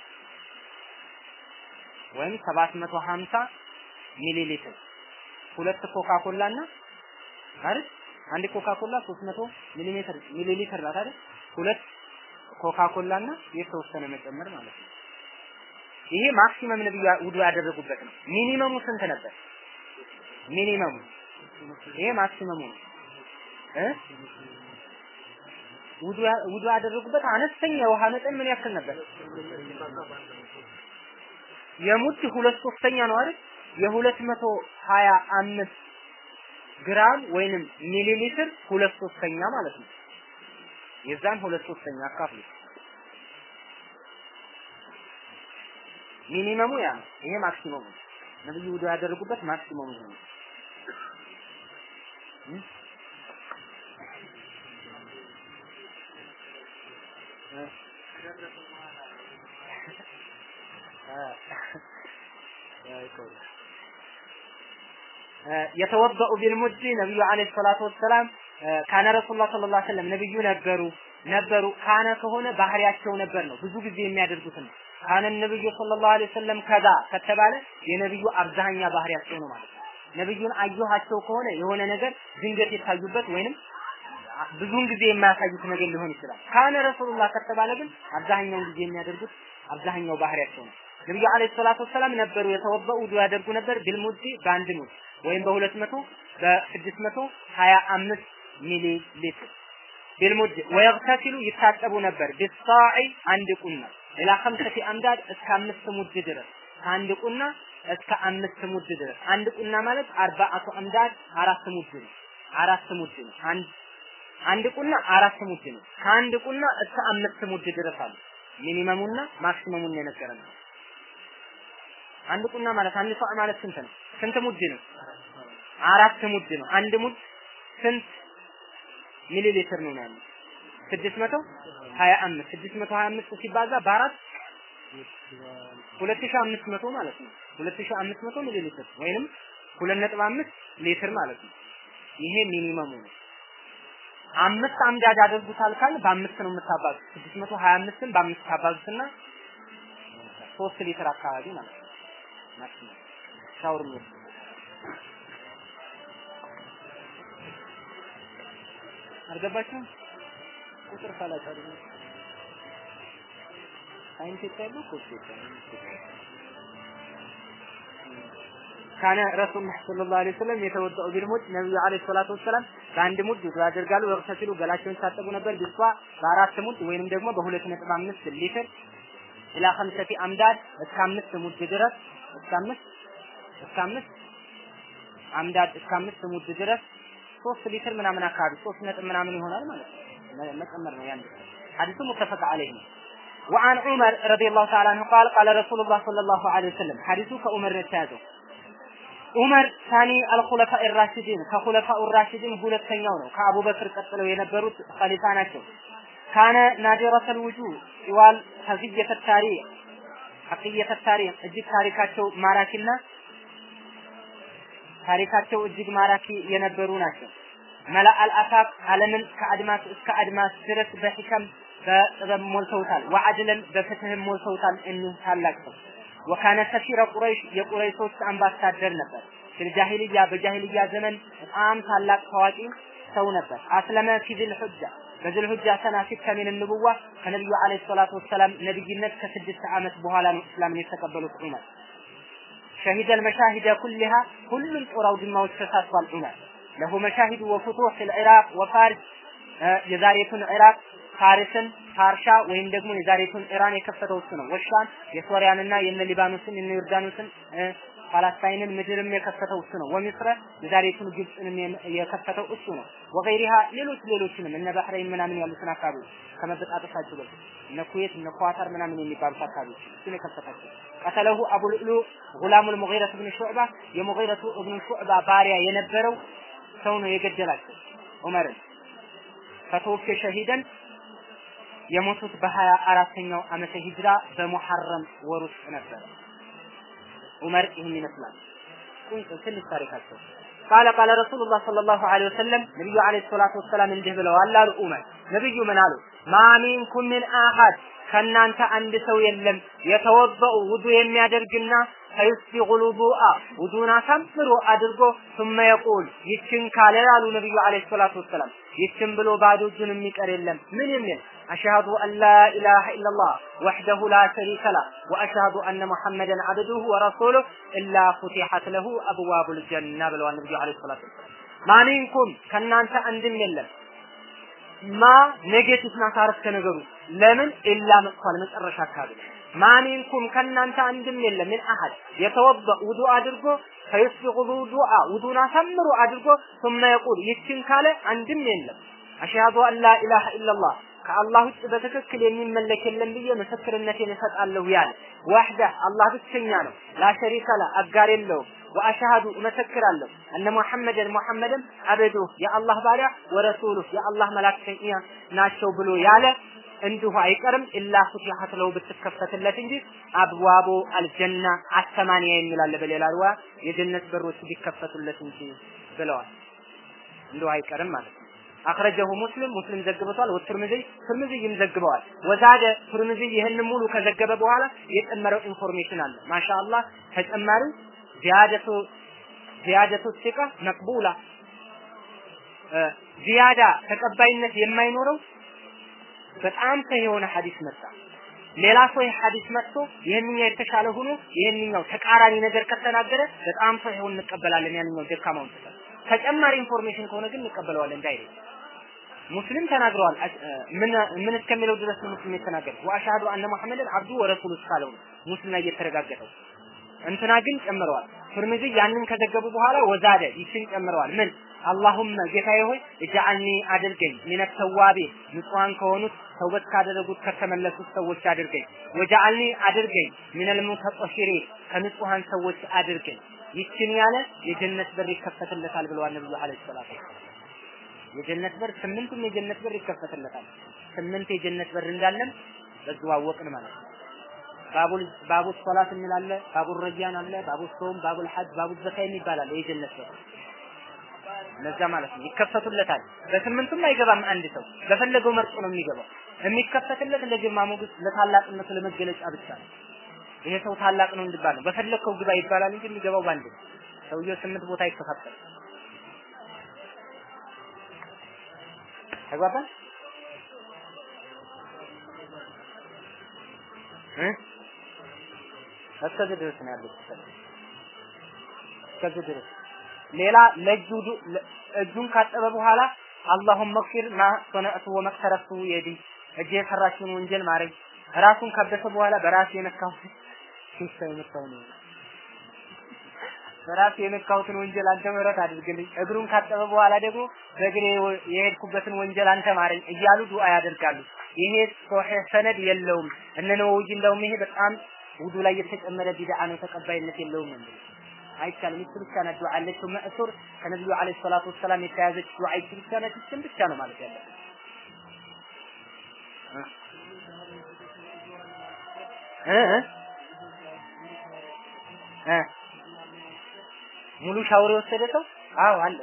ወይም 750 ሚሊ ሊትር ሁለት ኮካ ኮላ እና አይደል? አንድ ኮካ ኮላ 300 ሚሊ ሊትር ሚሊ ሊትር ናት አይደል? ሁለት ኮካ ኮላ እና የተወሰነ መጨመር ማለት ነው። ይሄ maximum ነብዩ ውዱ ያደረጉበት ነው። minimum ኡ ስንት ነበር? ሚኒመሙ ይሄ ማክሲመሙ ነው። እ ውዱ ያደረጉበት አነስተኛ የውሃ መጠን ምን ያክል ነበር? የሙድ ሁለት ሶስተኛ ነው አይደል? የሁለት መቶ ሀያ አምስት ግራም ወይንም ሚሊ ሊትር ሁለት ሶስተኛ ማለት ነው። የዛን ሁለት ሶስተኛ አካፍሉ። ሚኒመሙ ያ ነው። ይሄ ማክሲመሙ ነብዩ ውዱ ያደረጉበት ማክሲመሙ ነው የተወበኡ ቢልሙድ ነብዩ አለይሂ ሰላቱ ወሰላም ካነ ረሱላህ ሰለላሁ ዐለይሂ ወሰለም ነብዩ ነበሩ ነበሩ። ካነ ከሆነ ባህሪያቸው ነበር ነው ብዙ ጊዜ የሚያደርጉት ነው። ካነ ነብዩ ሰለላሁ ዐለይሂ ወሰለም ከዛ ከተባለ የነብዩ አብዛኛ ባህሪያቸው ነው ማለት ነው። ነብዩን አየኋቸው ከሆነ የሆነ ነገር ድንገት የታዩበት ወይንም ብዙውን ጊዜ የማያሳዩት ነገር ሊሆን ይችላል። ካነ ረሱሉላህ ከተባለ ግን አብዛኛውን ጊዜ የሚያደርጉት አብዛኛው ባህሪያቸው ነው። ነብዩ አለይሂ ሰላቱ ወሰላም ነበሩ የተወበኡ ውዱ ያደርጉ ነበር። ቢልሙድ በአንድ ሙድ ወይም በሁለት መቶ በስድስት መቶ ሀያ አምስት ሚሊ ሊትር بالمد ويغتسل ይታጠቡ ነበር። بالصاع አንድ ቁና إلى خمسة أمداد እስከ አምስት ሙድ ድረስ ከአንድ ቁና እስከ አምስት ሙድ ድረስ። አንድ ቁና ማለት أربعة أمداد አራት ሙድ ነው። አራት ሙድ ነው። አንድ አንድ ቁና አራት ሙድ ነው። ከአንድ ቁና እስከ አምስት ሙድ ድረስ አሉ። minimum ኡና maximum ኡን የነገረን ነው። አንድ ቁና ማለት አንድ ሰው ማለት ስንት ነው? ስንት ሙድ ነው? አራት ሙድ ነው። አንድ ሙድ ስንት ሚሊ ሊትር ነው ያለው? 625 625 ሲባዛ በአራት 2500 ማለት ነው። 2500 ሚሊ ሊትር ወይንም 2.5 ሊትር ማለት ነው። ይሄ minimum ኡ ነው አምስት أمداد ያደርጉታል ካል በአምስት ነው የምታባዙት 625ን በአምስት ታባዙትና 3 ሊትር አካባቢ ማለት ነው ሻወር ነው አልገባችሁም? ቁጥር ፈላጭ አይደለም። ሳይንስ ይታያሉ ኮርስ ካነ ረሱሉላህ ሰለላሁ ዐለይሂ ወሰለም የተወደኡ ቢልሙድ ነብዩ ዐለይሂ ሰላቱ ወሰላም በአንድ ሙድ ውዱ ያደርጋሉ። ወቅተሲሉ ገላቸውን ታጠቡ ነበር። ቢሷ በአራት ሙድ ወይንም ደግሞ በሁለት ነጥብ አምስት ሊትር ኢላ ኸምሰቲ አምዳድ እስከ አምስት ሙድ ድረስ እስከ አምስት እስከ አምስት አምዳድ እስከ አምስት ሙድ ድረስ ሶስት ሊትር ምናምን አካባቢ ሶስት ነጥብ ምናምን ይሆናል ማለት ነው። መጨመር ነው ያን ሐዲሱ ሙተፈቅ ዐለይህ ነው። وعن عمر رضي الله تعالى عنه قال قال رسول الله صلى الله عليه وسلم حديثه كعمر የተያዘው ዑመር ሳኒ አልኹለፋ ራሽዲን ከኹለፋ ራሽዲን ሁለተኛው ነው። ከአቡበክር ቀጥለው የነበሩት ኸሊፋ ናቸው። ካነ ናዲረተል ውጁ ሲዋል ሀዝየተ ታሪክ ሐቅየተ ታሪክ እጅግ ታሪካቸው ማራኪና ታሪካቸው እጅግ ማራኪ የነበሩ ናቸው። መላአል አፋቅ ዓለምን ከአድማስ እስከ አድማስ ድረስ በሂከም በጥበብ ሞልተውታል። ወዐድለን በፍትህም ሞልተውታል። እኒህ ታላቅ ሰው ወካነ ሰፊረ ቁረይሽ የቁረይሾች አምባሳደር ነበር። ፊልጃሂልያ በጃሂልያ ዘመን በጣም ታላቅ ታዋቂ ሰው ነበር። አስለመ ፊዝል ሁጃ በዝል ሁጃ ሰና ሲተ ሚን ንቡዋ ከነቢዩ ዓለይሂ ሰላቱ ወሰላም ነብይነት ከስድስት ዓመት በኋላ ነው እስላምን የተቀበሉት ዑመር። ሸሂደል መሻሂደ ኩሊሃ ሁሉም ጦር አውድማዎች ተሳትፏል ዑመር። ለሁ መሻሂዱ ወፍቱህ ፊል ኢራቅ ወፋርስ የዛሬቱን ኢራቅ ፋርስን ፋርሻ ወይም ደግሞ የዛሬቱን ኢራን የከፈተው እሱ ነው። ወሻን የሶሪያንና የነ ሊባኖስን የነ ዮርዳኖስን ፓላስታይንን ምድርም የከፈተው እሱ ነው። ወሚስረ የዛሬቱን ግብፅንም የከፈተው እሱ ነው። ወገይሪሃ ሌሎች ሌሎችንም እነ ባህሬን ምናምን ያሉትን አካባቢዎች ከመበጣጠሳቸው በፊት እነ ኩዌት እነ ኳታር ምናምን የሚባሉት አካባቢዎች እሱን የከፈታቸው ቀተለሁ አቡ ልዕሉ ጉላሙል ብን ሹዕባ የሙጊረቱ እብኑ ሹዕባ ባሪያ የነበረው ሰው ነው የገደላቸው ዑመርን ፈተወፈ ሸሂደን የሞቱት በሀያ አራተኛው ዓመተ ሂጅራ በሙሐረም ወር ውስጥ ነበር። ዑመር ይህን ይመስላል። ቁንጭ ትንሽ ታሪካቸው ቃለ ቃለ ረሱሉላህ ሰለላሁ ዐለይሂ ወሰለም ነብዩ ዐለይሂ ሰላቱ ወሰላም እንዲህ ብለዋል አሉ ዑመር። ነብዩ ምን አሉ? ማ ሚንኩም ሚን አሐድ ከእናንተ አንድ ሰው የለም የተወበኡ ውዱ የሚያደርግና ፈዩስቢጉል ውዱአ ውዱን አሳምሮ አድርጎ ثم يقول ይችን ካለ አሉ ነብዩ ዐለይሂ ሰላቱ ወሰላም ይችን ብሎ ባዶ እጁን የሚቀር የለም ምን የሚል أشهد أن لا إله إلا الله وحده لا شريك له وأشهد أن محمدا عبده ورسوله إلا فتحت له أبواب الجنة بلو النبي عليه الصلاة والسلام. ما منكم كان أنت عندم يلم. ما نجيتف نعرف كنجرو لمن إلا مقال متقرش هكذا ما منكم كان أنت عندم يلم. من أحد. يتوضأ وضوء أدركو فيسبغ الوضوء وضوء سمر أدركو ثم يقول كاله عندم يلم. أشهد أن لا إله إلا الله. ከአላህ ውጭ በትክክል የሚመለክ የለም ብዬ ምስክርነቴን እሰጣለሁ ያለ። ዋህዳ አላህ ብቸኛ ነው። ላሸሪከ ላ አጋር የለውም። ወአሽሃዱ እመሰክራለሁ። እነ ሙሐመድን ሙሐመድን አበዱ የአላህ ባሪያ ወረሱሉህ የአላህ መላክተኛ ናቸው ብሎ ያለ እንዲሁ አይቀርም። ኢላ ፉቲሐት ለው ብትከፈትለት እንጂ አብዋቡ አልጀና አሰማንያ የሚላለ በሌላ ሩዋ የጀነት በሮች ቢከፈቱለት እንጂ ብለዋል። እንዲሁ አይቀርም ማለት ነው አክረጀሁ ሙስሊም ሙስሊም ዘግበቷል። ወትርምዚ ትርምዚም ዘግበዋል። ወዛደ ትርምዚ ይህን ሙሉ ከዘገበ በኋላ የጨመረው ኢንፎርሜሽን አለ። ማሻአላህ ተጨማሪ ዚያደቱ ዚያደቱ ሲቃ መቅቡላ ዚያዳ ተቀባይነት የማይኖረው በጣም ከየሆነ ሐዲስ መጣ። ሌላ ሰው ሐዲስ መጥቶ ይህንኛው የተሻለ ሆኖ ይህንኛው ተቃራኒ ነገር ከተናገረ በጣም ሰው ይሁን እንቀበላለን። ያንኛው ደካማውን ተጨማሪ information ከሆነ ግን እንቀበለዋለን direct ሙስሊም ተናግረዋል። ምን እስከሚለው ድረስ ሙስሊም የተናገረው وأشهد أن محمدا عبده ورسوله እስካለው ሙስሊም ላይ የተረጋገጠው እንትና ግን ጨምረዋል። ትርሚዚ ያንን ከዘገቡ በኋላ وزاد ይችን ጨምረዋል። ምን? اللهم ጌታዬ ሆይ اجعلني አድርገኝ من التوابين ንጹሃን ከሆኑት ተውበት ካደረጉት ከተመለሱት ሰዎች አድርገኝ። واجعلني አድርገኝ من المتطهرين ከንጹሃን ሰዎች አድርገኝ። ይችን ያለ የጀነት በር ይከፈትለታል ብለዋል ነብዩ عليه الصلاة የጀነት በር ስምንቱም የጀነት በር ይከፈትለታል። ስምንት የጀነት በር እንዳለም በዚሁ አወቅን ማለት ነው። باب باب الصلاة የሚባል باب الريان አለ باب الصوم باب الحج باب الزكاة የሚባል አለ የጀነት በር። እነዛ ማለት ነው። ይከፈቱለታል። በስምንቱም አይገባም አንድ ሰው። በፈለገው መርጦ ነው የሚገባው። የሚከፈትለት ለግርማ ሞገስ ለታላቅነቱ ለመገለጫ ብቻ ነው። ይሄ ሰው ታላቅ ነው እንዲባል ነው። በፈለግከው ግባ ይባላል እንጂ የሚገባው ባንድ ነው። ሰውየው ስምንት ቦታ ይከፋፈል ተግባባን? እስከዚህ ድረስ ነው ያለው እስከዚህ ድረስ። ሌላ ለእጁ እጁን ካጠበ በኋላ አላሁም መግፊር ማ ሶነዕቱ ወመክተረፍቱ የዲ። እጄ የሰራችውን ወንጀል ማረኝ። ራሱን ካበሰ በኋላ በራሱ የነካሁት። ሲሳ የመታው ነው በራሱ የነካሁትን ወንጀል አንተ ምህረት አድርግልኝ እግሩን ካጠበ በኋላ ደግሞ በእግሬ የሄድኩበትን ወንጀል አንተ ማረኝ እያሉ ዱዓ ያደርጋሉ ይሄ ሶሒህ ሰነድ የለውም። እነ ነወዊ እንደውም ይሄ በጣም ውዱ ላይ የተጨመረ ቢድዓ ነው፣ ተቀባይነት የለውም ነው አይቻልም። ይቺ ብቻ ናት ዱዓ አለችው መእሱር ከነብዩ አለይሂ ሰላቱ ወሰላም የተያዘች ዱዓ ይቺ ብቻ ናት። ይቺን ብቻ ነው ማለት ያለብን። እ እ ሙሉ ሻወር የወሰደ ሰው አዎ አለ።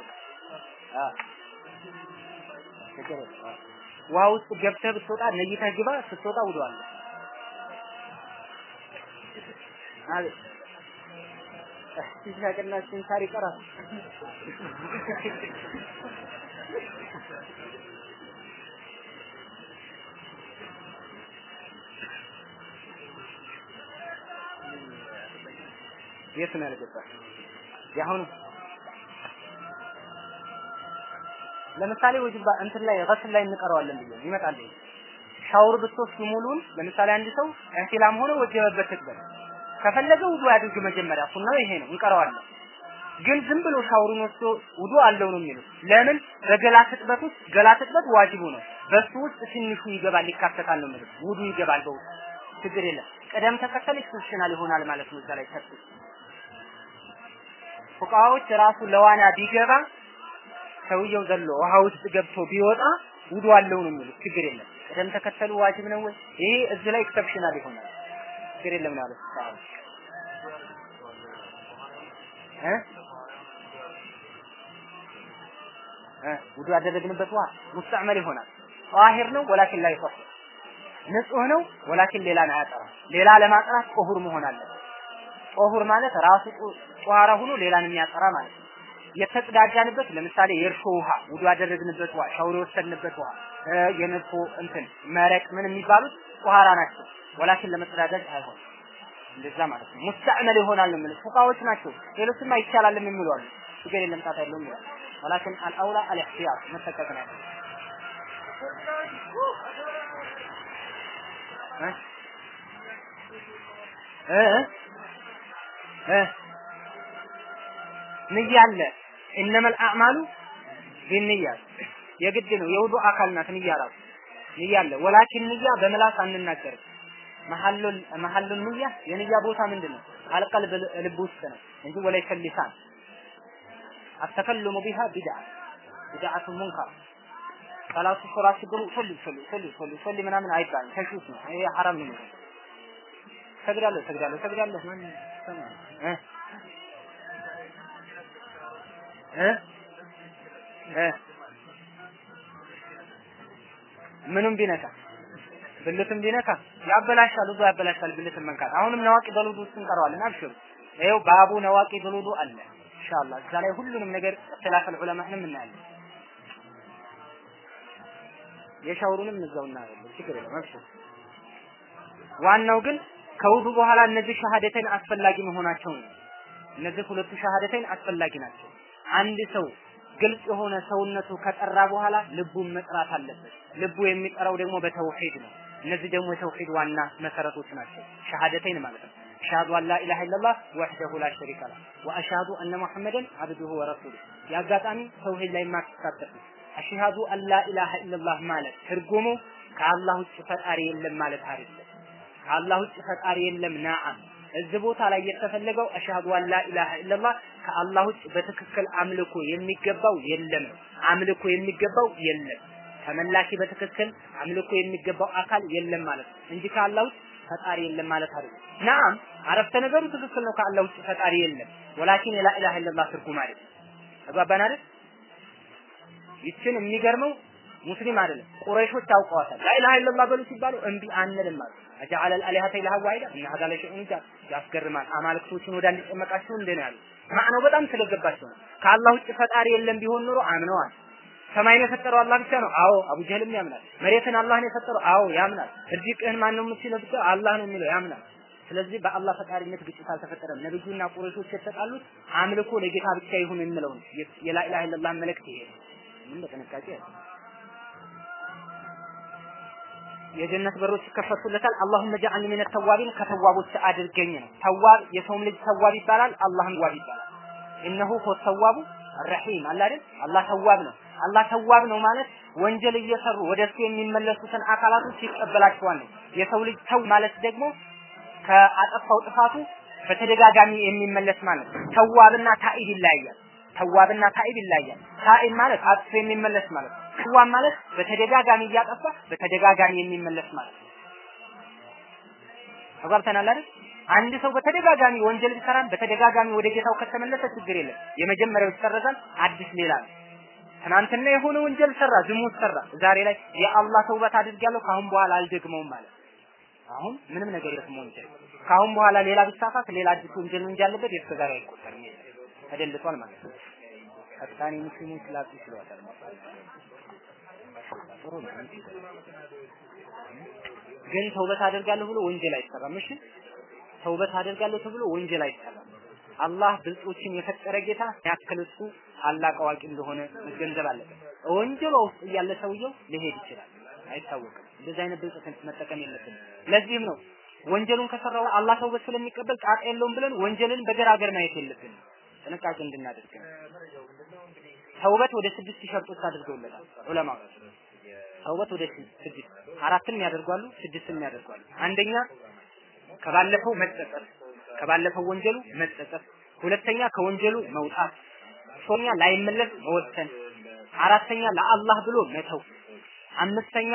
አዎ ውሃ ውስጥ ገብተህ ብትወጣ ነይተህ ግባ፣ ስትወጣ ውዱ አለ። አቤት ሲሳቅና ሲንሳር ይቀራል። የት ነው ያልገባህ? የአሁኑ ለምሳሌ ወጅባ እንትን ላይ ገስል ላይ እንቀረዋለን ብዬ ይመጣል። ሻወር ብትወስዱ ሙሉን ለምሳሌ አንድ ሰው احتلام ሆነ ወጀበበት ትክበል ከፈለገ ውዱ ያድርግ መጀመሪያ ሱናው ይሄ ነው እንቀረዋለን። ግን ዝም ብሎ ሻወሩን ወስዶ ውዱ አለው ነው የሚሉት። ለምን በገላ ትጥበት ውስጥ ገላ ትጥበት ዋጅቡ ነው። በሱ ውስጥ ትንሹ ይገባል ይካተታል ነው የሚሉት። ውዱ ይገባል በውስጥ ችግር የለም። ቅደም ተከተል exceptional ይሆናል ማለት ነው። እዛ ላይ ፉቀሃዎች ራሱ ለዋና ቢገባ ሰውየው ዘሎ ውሃ ውስጥ ገብቶ ቢወጣ ውዱ አለው ነው የሚሉት። ችግር የለም። ቅደም ተከተሉ ዋጅብ ነው ወይ? ይሄ እዚህ ላይ exceptional ይሆናል። ችግር የለም ማለት እ እ ውዱ ያደረግንበት ውሃ مستعمل ይሆናል። طاهر ነው ولكن ላይ ይፈስ ንጹህ ነው ولكن ሌላን አያጠራም። ሌላ ለማጥራት طهور መሆን አለበት። طهور ማለት ራሱ ጧራ ሆኖ ሌላን የሚያጠራ ማለት ነው። የተጽዳዳንበት ለምሳሌ የእርሾ ውሃ ውዱ ያደረግንበት ውሃ ሻውር የወሰድንበት ውሃ የነፎ እንትን መረቅ ምን የሚባሉት ጧራ ናቸው። ወላኪን ለመጸዳዳት አይሆን እንደዛ ማለት ነው። ሙስተዕመል ይሆናል ነው የሚሉት ፉቃዎች ናቸው። ሌሎችም አይቻላልም የሚሉ አሉ። ችግር የለም ጣጣ የለውም ይላል። ወላኪን አልአውላ አልኢህቲያጥ መጠቀቅ ነው እ እ ንያ አለ إنما الأعمال بالنيات የግድ ነው። የውዱ አካል ናት ንያ ራሱ ንያ አለ። ولكن ንያ በምላስ አንናገርም። محل محل النية የንያ ቦታ ምንድን ነው? القلب ልብ ውስጥ ነው እንጂ وليس اللسان التكلم بها بدعة بدعة منكرة ሰላቱ ሱራ ሲገቡ أصلي أصلي أصلي أصلي أصلي ምናምን አይባልም። تشويش ነው። ይሄ ሐራም ነው። ሰግዳለሁ ሰግዳለሁ ሰግዳለሁ ማን ሰማ እ እ እ ምኑም ቢነካ ብልትም ቢነካ ያበላሻል፣ ውዱ ያበላሻል። ብልትን መንካት አሁንም ነዋቂ በልውዱ ውስጥ እንቀረዋለን። አብሽሩ፣ ይኸው ባቡ ነዋቂ በልውዱ አለ ኢንሻአላህ። እዛ ላይ ሁሉንም ነገር እክትላፈል ዑለማንም እናያለን። የሻውሩንም እዛው እናያለን። ችግር የለም። አብሽሩ። ዋናው ግን ከውዱ በኋላ እነዚህ ሸሃደተን አስፈላጊ መሆናቸው ነው። እነዚህ ሁለቱ ሸሃደተን አስፈላጊ ናቸው። አንድ ሰው ግልጽ የሆነ ሰውነቱ ከጠራ በኋላ ልቡን መጥራት አለበት። ልቡ የሚጠራው ደግሞ በተውሂድ ነው። እነዚህ ደግሞ የተውሂድ ዋና መሰረቶች ናቸው። ሸሃደተይን ማለት ነው። አሽሃዱ አን ላ ኢላሀ ኢለላህ ወህደሁ ላ ሸሪከ ለህ ወአሽሃዱ አነ ሙሐመደን አብዱሁ ወረሱሉህ። የአጋጣሚ ተውሂድ ላይ የማትሳተፍ አሽሃዱ አን ላ ኢለላህ ማለት ትርጉሙ ከአላህ ውጭ ፈጣሪ የለም ማለት አይደለም። ከአላህ ውጭ ፈጣሪ የለም ናዓም እዚህ ቦታ ላይ የተፈለገው አሽሃዱ አን ላ ኢላሀ ኢለላህ ከአላህ ውጭ በትክክል አምልኮ የሚገባው የለም አምልኮ የሚገባው የለም ተመላኪ በትክክል አምልኮ የሚገባው አካል የለም ማለት ነው እንጂ ከአላህ ውጭ ፈጣሪ የለም ማለት አይደለም። ናም አረፍተ ነገሩ ትክክል ነው። ከአላህ ውጭ ፈጣሪ የለም። ወላኪን ላ ኢላሀ ኢለላህ ትርጉም አይደለም። ተግባባን አይደል? ይችን የሚገርመው ሙስሊም አይደለም ቁረይሾች አውቀዋታል። ላኢላሀ ኢለላህ በሉ ሲባሉ እምቢ አንልም ማለት አጀዐለ አልአሊሀተ ኢላሀ ዋሂዳ እነ ሀዛ ለሸይኡን ያስገርማል። አማልክቶችን ወደ አንድ ጨመቃቸው እንደ ነው ያሉ ማዕናው በጣም ስለገባቸው ነው። ከአላህ ውጭ ፈጣሪ የለም ቢሆን ኖሮ አምነዋል። ሰማይን የፈጠረው አላህ ብቻ ነው። አዎ አቡ ጀህልም ያምናል። መሬትን አላህ ነው የፈጠረው። አዎ ያምናል። እርዚቅህን ማን ነው የምትችለው ብቻ አላህ ነው የሚለው ያምናል። ስለዚህ በአላህ ፈጣሪነት ግጭት አልተፈጠረም። ነብዩና ቁረይሾች የተጣሉት አምልኮ ለጌታ ብቻ ይሁን እንለው የላኢላሀ ኢለላህ መልእክት ይሄ ምን በጥንቃቄ የጀነት በሮች ይከፈቱለታል። አላሁመ ጀዐልኒ ሚነ ተዋቢን ከተዋቦች አድርገኝ ነው። ተዋብ የሰውም ልጅ ተዋብ ይባላል፣ አላህም ተዋብ ይባላል። እነሆ ተዋቡ ረሂም አለ አይደል? አላህ ተዋብ ነው። አላህ ተዋብ ነው ማለት ወንጀል እየሰሩ ወደሱ የሚመለሱትን አካላቶች ይቀበላቸዋል ነው። የሰው ልጅ ተው ማለት ደግሞ ከአጠፋው ጥፋቱ በተደጋጋሚ የሚመለስ ማለት ነው። ተዋብና ታኢብ ይለያያል። ተዋብና ታኢብ ይለያያል። ታኢብ ማለት አጥፎ የሚመለስ ማለት ነው። ተዋብ ማለት በተደጋጋሚ እያጠፋ በተደጋጋሚ የሚመለስ ማለት ነው። ተጓብተናል አይደል? አንድ ሰው በተደጋጋሚ ወንጀል ቢሰራም በተደጋጋሚ ወደ ጌታው ከተመለሰ ችግር የለም። የመጀመሪያው ይሰረዛል፣ አዲስ ሌላ ነው። ትናንትና የሆነ ወንጀል ሰራ፣ ዝሙት ሰራ፣ ዛሬ ላይ የአላህ ተውበት አድርጌያለሁ ካሁን በኋላ አልደግመውም ማለት አሁን ምንም ነገር የለም ወንጀል ካሁን በኋላ ሌላ ቢሳሳት ሌላ አዲስ ወንጀል እንጂ ያለበት የእሱ ጋር አይቆጠርም ተደልቷል ማለት ነው። ፈጣን ሙስሊሞች ላጡ ነው። ግን ተውበት አደርጋለሁ ብሎ ወንጀል አይሰራም። እሺ ተውበት አደርጋለሁ ተብሎ ወንጀል አይሰራም። አላህ ብልጦችን የፈጠረ ጌታ ያክል እሱ ታላቅ አዋቂ እንደሆነ መገንዘብ አለበት። ወንጀሏ ውስጥ እያለ ሰውየው ሊሄድ ይችላል፣ አይታወቅም። እንደዚህ አይነት ብልጠት መጠቀም የለብንም። ለዚህም ነው ወንጀሉን ከሰራው አላህ ተውበት ስለሚቀበል ጣጣ የለውም ብለን ወንጀልን በገራገር ማየት የለብንም። ጥንቃቄ እንድናደርግ ተውበት ወደ ስድስት ሸርጦች አድርገውለታል ዑለማዎች። ተውበት ወደ ስድስት አራትም ያደርጓሉ፣ ስድስትም ያደርጓሉ። አንደኛ ከባለፈው መጸጸት፣ ከባለፈው ወንጀሉ መጸጸት። ሁለተኛ ከወንጀሉ መውጣት። ሶስተኛ ላይመለስ መወሰን። አራተኛ ለአላህ ብሎ መተው። አምስተኛ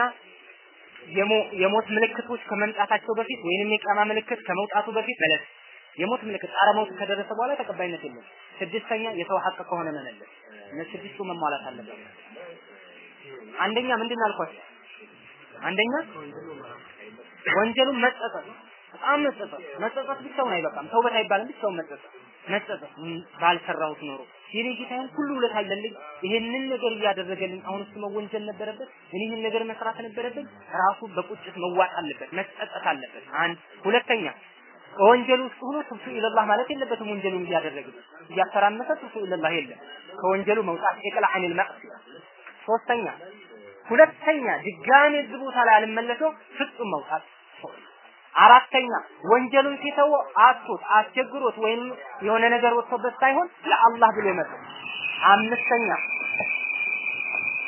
የሞት ምልክቶች ከመምጣታቸው በፊት ወይንም የቂያማ ምልክት ከመውጣቱ በፊት መለስ። የሞት ምልክት ጣረ ሞት ከደረሰ በኋላ ተቀባይነት የለም። ስድስተኛ የሰው ሀቅ ከሆነ መመለስ። እነዚህ ስድስቱ መሟላት አለበት። አንደኛ ምንድን አልኳቸው? አንደኛ ወንጀሉን መጸጸት፣ በጣም መጸጸት። መጸጸት ብቻውን አይበቃም። ተውበት አይባልም። ብቻውን መጸጸት መጸጸት ባልሰራሁት ኖሮ የኔ ጌታዬን ሁሉ ውለታ አለልኝ፣ ይሄንን ነገር እያደረገልኝ አሁን እሱ መወንጀል ነበረበት፣ እኔ ይህን ነገር መስራት ነበረብኝ። ራሱ በቁጭት መዋጥ አለበት፣ መጸጸት አለበት። አንድ ሁለተኛ ከወንጀሉ ውስጥ ሆኖ ትብቱ ኢለላህ ማለት የለበትም። ወንጀሉን እያደረገ እያተራመሰ ትብቱ ኢለላህ የለም። ከወንጀሉ መውጣት ኢቅላ አኒል መዕሲያ። ሶስተኛ ሁለተኛ ድጋሜ እዚህ ቦታ ላይ አልመለሰው ፍጹም መውጣት። አራተኛ ወንጀሉን ሲተው አቶት አስቸግሮት ወይም የሆነ ነገር ወጥቶበት ሳይሆን ለአላህ ብሎ መተው። አምስተኛ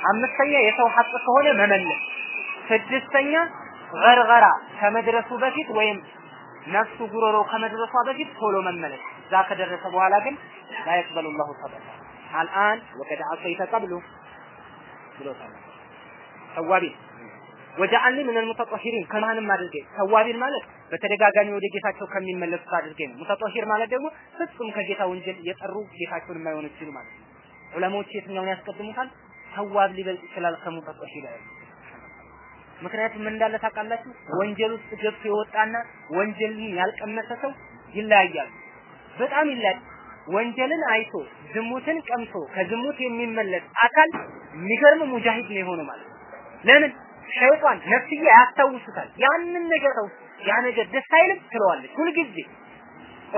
አምስተኛ የሰው ሐቅ ከሆነ መመለስ። ስድስተኛ ገርገራ ከመድረሱ በፊት ወይም ነፍሱ ጉሮሮ ከመድረሷ በፊት ቶሎ መመለስ። እዛ ከደረሰ በኋላ ግን ላ የቅበሉ ላሁ ሰበታ አልአን ወቀድ አሰይተ ቀብሉ ብሎታል። ተዋቢን ወጀዐልኒ ሚነል ሙተጠሂሪን ከማንም አድርጌ ተዋቢን ማለት በተደጋጋሚ ወደ ጌታቸው ከሚመለሱት አድርጌ ነው። ሙተጠሂር ማለት ደግሞ ፍጹም ከጌታ ወንጀል የጠሩ ጌታቸውን የማይሆኑ ሲሉ ማለት ነው። ዑለሞች የትኛውን ያስቀድሙታል? ተዋብ ሊበልጥ ይችላል ከሙተጠሂር ምክንያቱም ምን እንዳለ ታውቃላችሁ? ወንጀል ውስጥ ገብቶ የወጣና ወንጀልን ያልቀመሰ ሰው ይለያያሉ። በጣም ይለያል። ወንጀልን አይቶ ዝሙትን ቀምሶ ከዝሙት የሚመለስ አካል የሚገርም ሙጃሂድ ነው የሆነው ማለት ነው። ለምን ሸይጣን ነፍስያ ያስታውሱታል። ያንን ነገር ተው ያ ነገር ደስ አይልም ትለዋለች ሁልጊዜ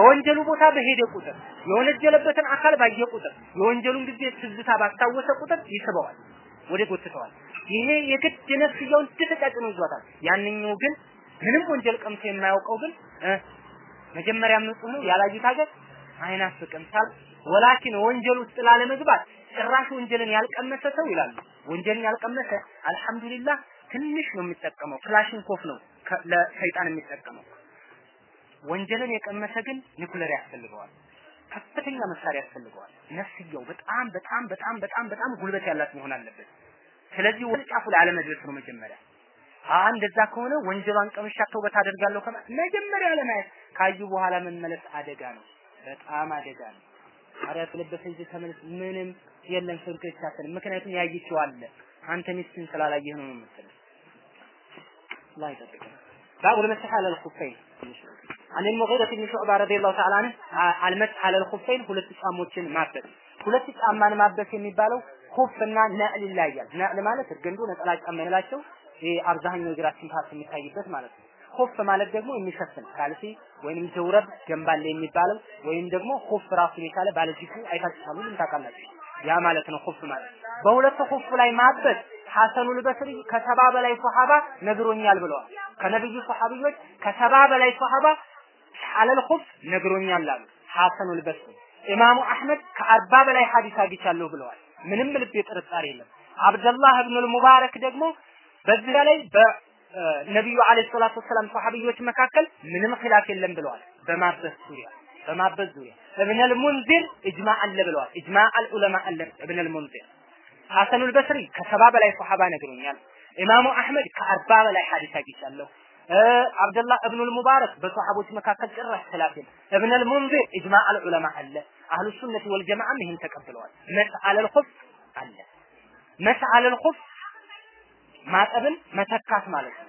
ወንጀሉ ቦታ በሄደ ቁጥር የወነጀለበትን አካል ባየ ቁጥር የወንጀሉን ጊዜ ትዝታ ባስታወሰ ቁጥር ይስበዋል፣ ወደ ጎትተዋል። ይሄ የግድ ነፍስያውን ትተጫጭኖ ይዟታል። ያንኛው ግን ምንም ወንጀል ቀምሶ የማያውቀው ግን መጀመሪያ ንጹህ ነው ያላዩት ሀገር አይናፍቅም ሳል ولكن ወንጀል ውስጥ ላለመግባት ጭራሽ ወንጀልን ያልቀመሰ ሰው ይላሉ። ወንጀልን ያልቀመሰ الحمد لله ትንሽ ነው የሚጠቀመው፣ ክላሽን ኮፍ ነው ለሰይጣን የሚጠቀመው። ወንጀልን የቀመሰ ግን ኒኩለር ያስፈልገዋል፣ ከፍተኛ መሳሪያ ያስፈልገዋል። ነፍስያው በጣም በጣም በጣም በጣም በጣም ጉልበት ያላት መሆን አለበት። ስለዚህ ወደ ጫፉ ነው መጀመሪያ። እንደዛ ከሆነ ወንጀሏን ቀምሻ ተውበት አደርጋለሁ ከማ መጀመሪያ ለማየት ካዩ በኋላ መመለስ አደጋ ነው፣ በጣም አደጋ ነው። አሪያ ስለበሰ እንጂ ተመለስ ምንም የለም ስልክቻችን ምክንያቱም ያይችው አለ አንተ ሚስትን ስላላየህ ነው የምትለው الله يطبق باب المسح على الخفين عن المغيرة بن شعبة رضي الله تعالى عنه المسح على الخفين ሁለት ጫሞችን ማበስ ሁለት ጫማን ማበስ የሚባለው ኩፍና ነዕል ይለያያል። ነዕል ማለት እርገንዱ ነጠላ ጫማ የምንላቸው ይሄ አብዛኛው እግራችን ፓርት የሚታይበት ማለት ነው። ኩፍ ማለት ደግሞ የሚሸፍን ካልሲ ወይንም ጀውረብ ገንባሌ የሚባለው ወይም ደግሞ ኩፍ ራሱን የቻለ ባለጂኩ አይታችኋል፣ ሁሉም ታውቃላችሁ። ያ ማለት ነው ኩፍ ማለት። በሁለቱ ኩፍ ላይ ማበስ ሐሰኑል በስሪ ከሰባ በላይ ሷሃባ ነግሮኛል ብለዋል። ከነብዩ ሷሃቢዎች ከሰባ በላይ ሷሃባ على الخف ነግሮኛል አሉ። ሐሰኑል በስሪ ኢማሙ አህመድ ከአርባ በላይ ሐዲስ አግኝቻለሁ ብለዋል። ምንም ልብ ጥርጣሬ የለም። አብደላህ ኢብኑል ሙባረክ ደግሞ በዚህ ላይ በነቢዩ አለይሂ ሰላቱ ወሰላም ሰሃቢዎች መካከል ምንም ኺላፍ የለም ብለዋል። በማበስ ዙሪያ በማበስ ዙሪያ እብነል ሙንዚር ኢጅማዕ አለ ብለዋል። ኢጅማዕ አልዑለማ አለ እብነል ሙንዚር ሐሰኑል በስሪ ከሰባ በላይ ሶሐባ ነግሮኛል። ኢማሙ አህመድ ከአርባ በላይ ሐዲስ አግኝቻለሁ። አብደላህ እብኑል ሙባረክ በሶሐቦች መካከል ጭራሽ ኺላፍ የለም። እብነል ሙንዚር إجماع العلماء አለ። أهل السنة والجماعة ም ይህን ተቀብለዋል። مسح على الخف አለ። مسح على الخف ማጠብን መተካት ማለት ነው።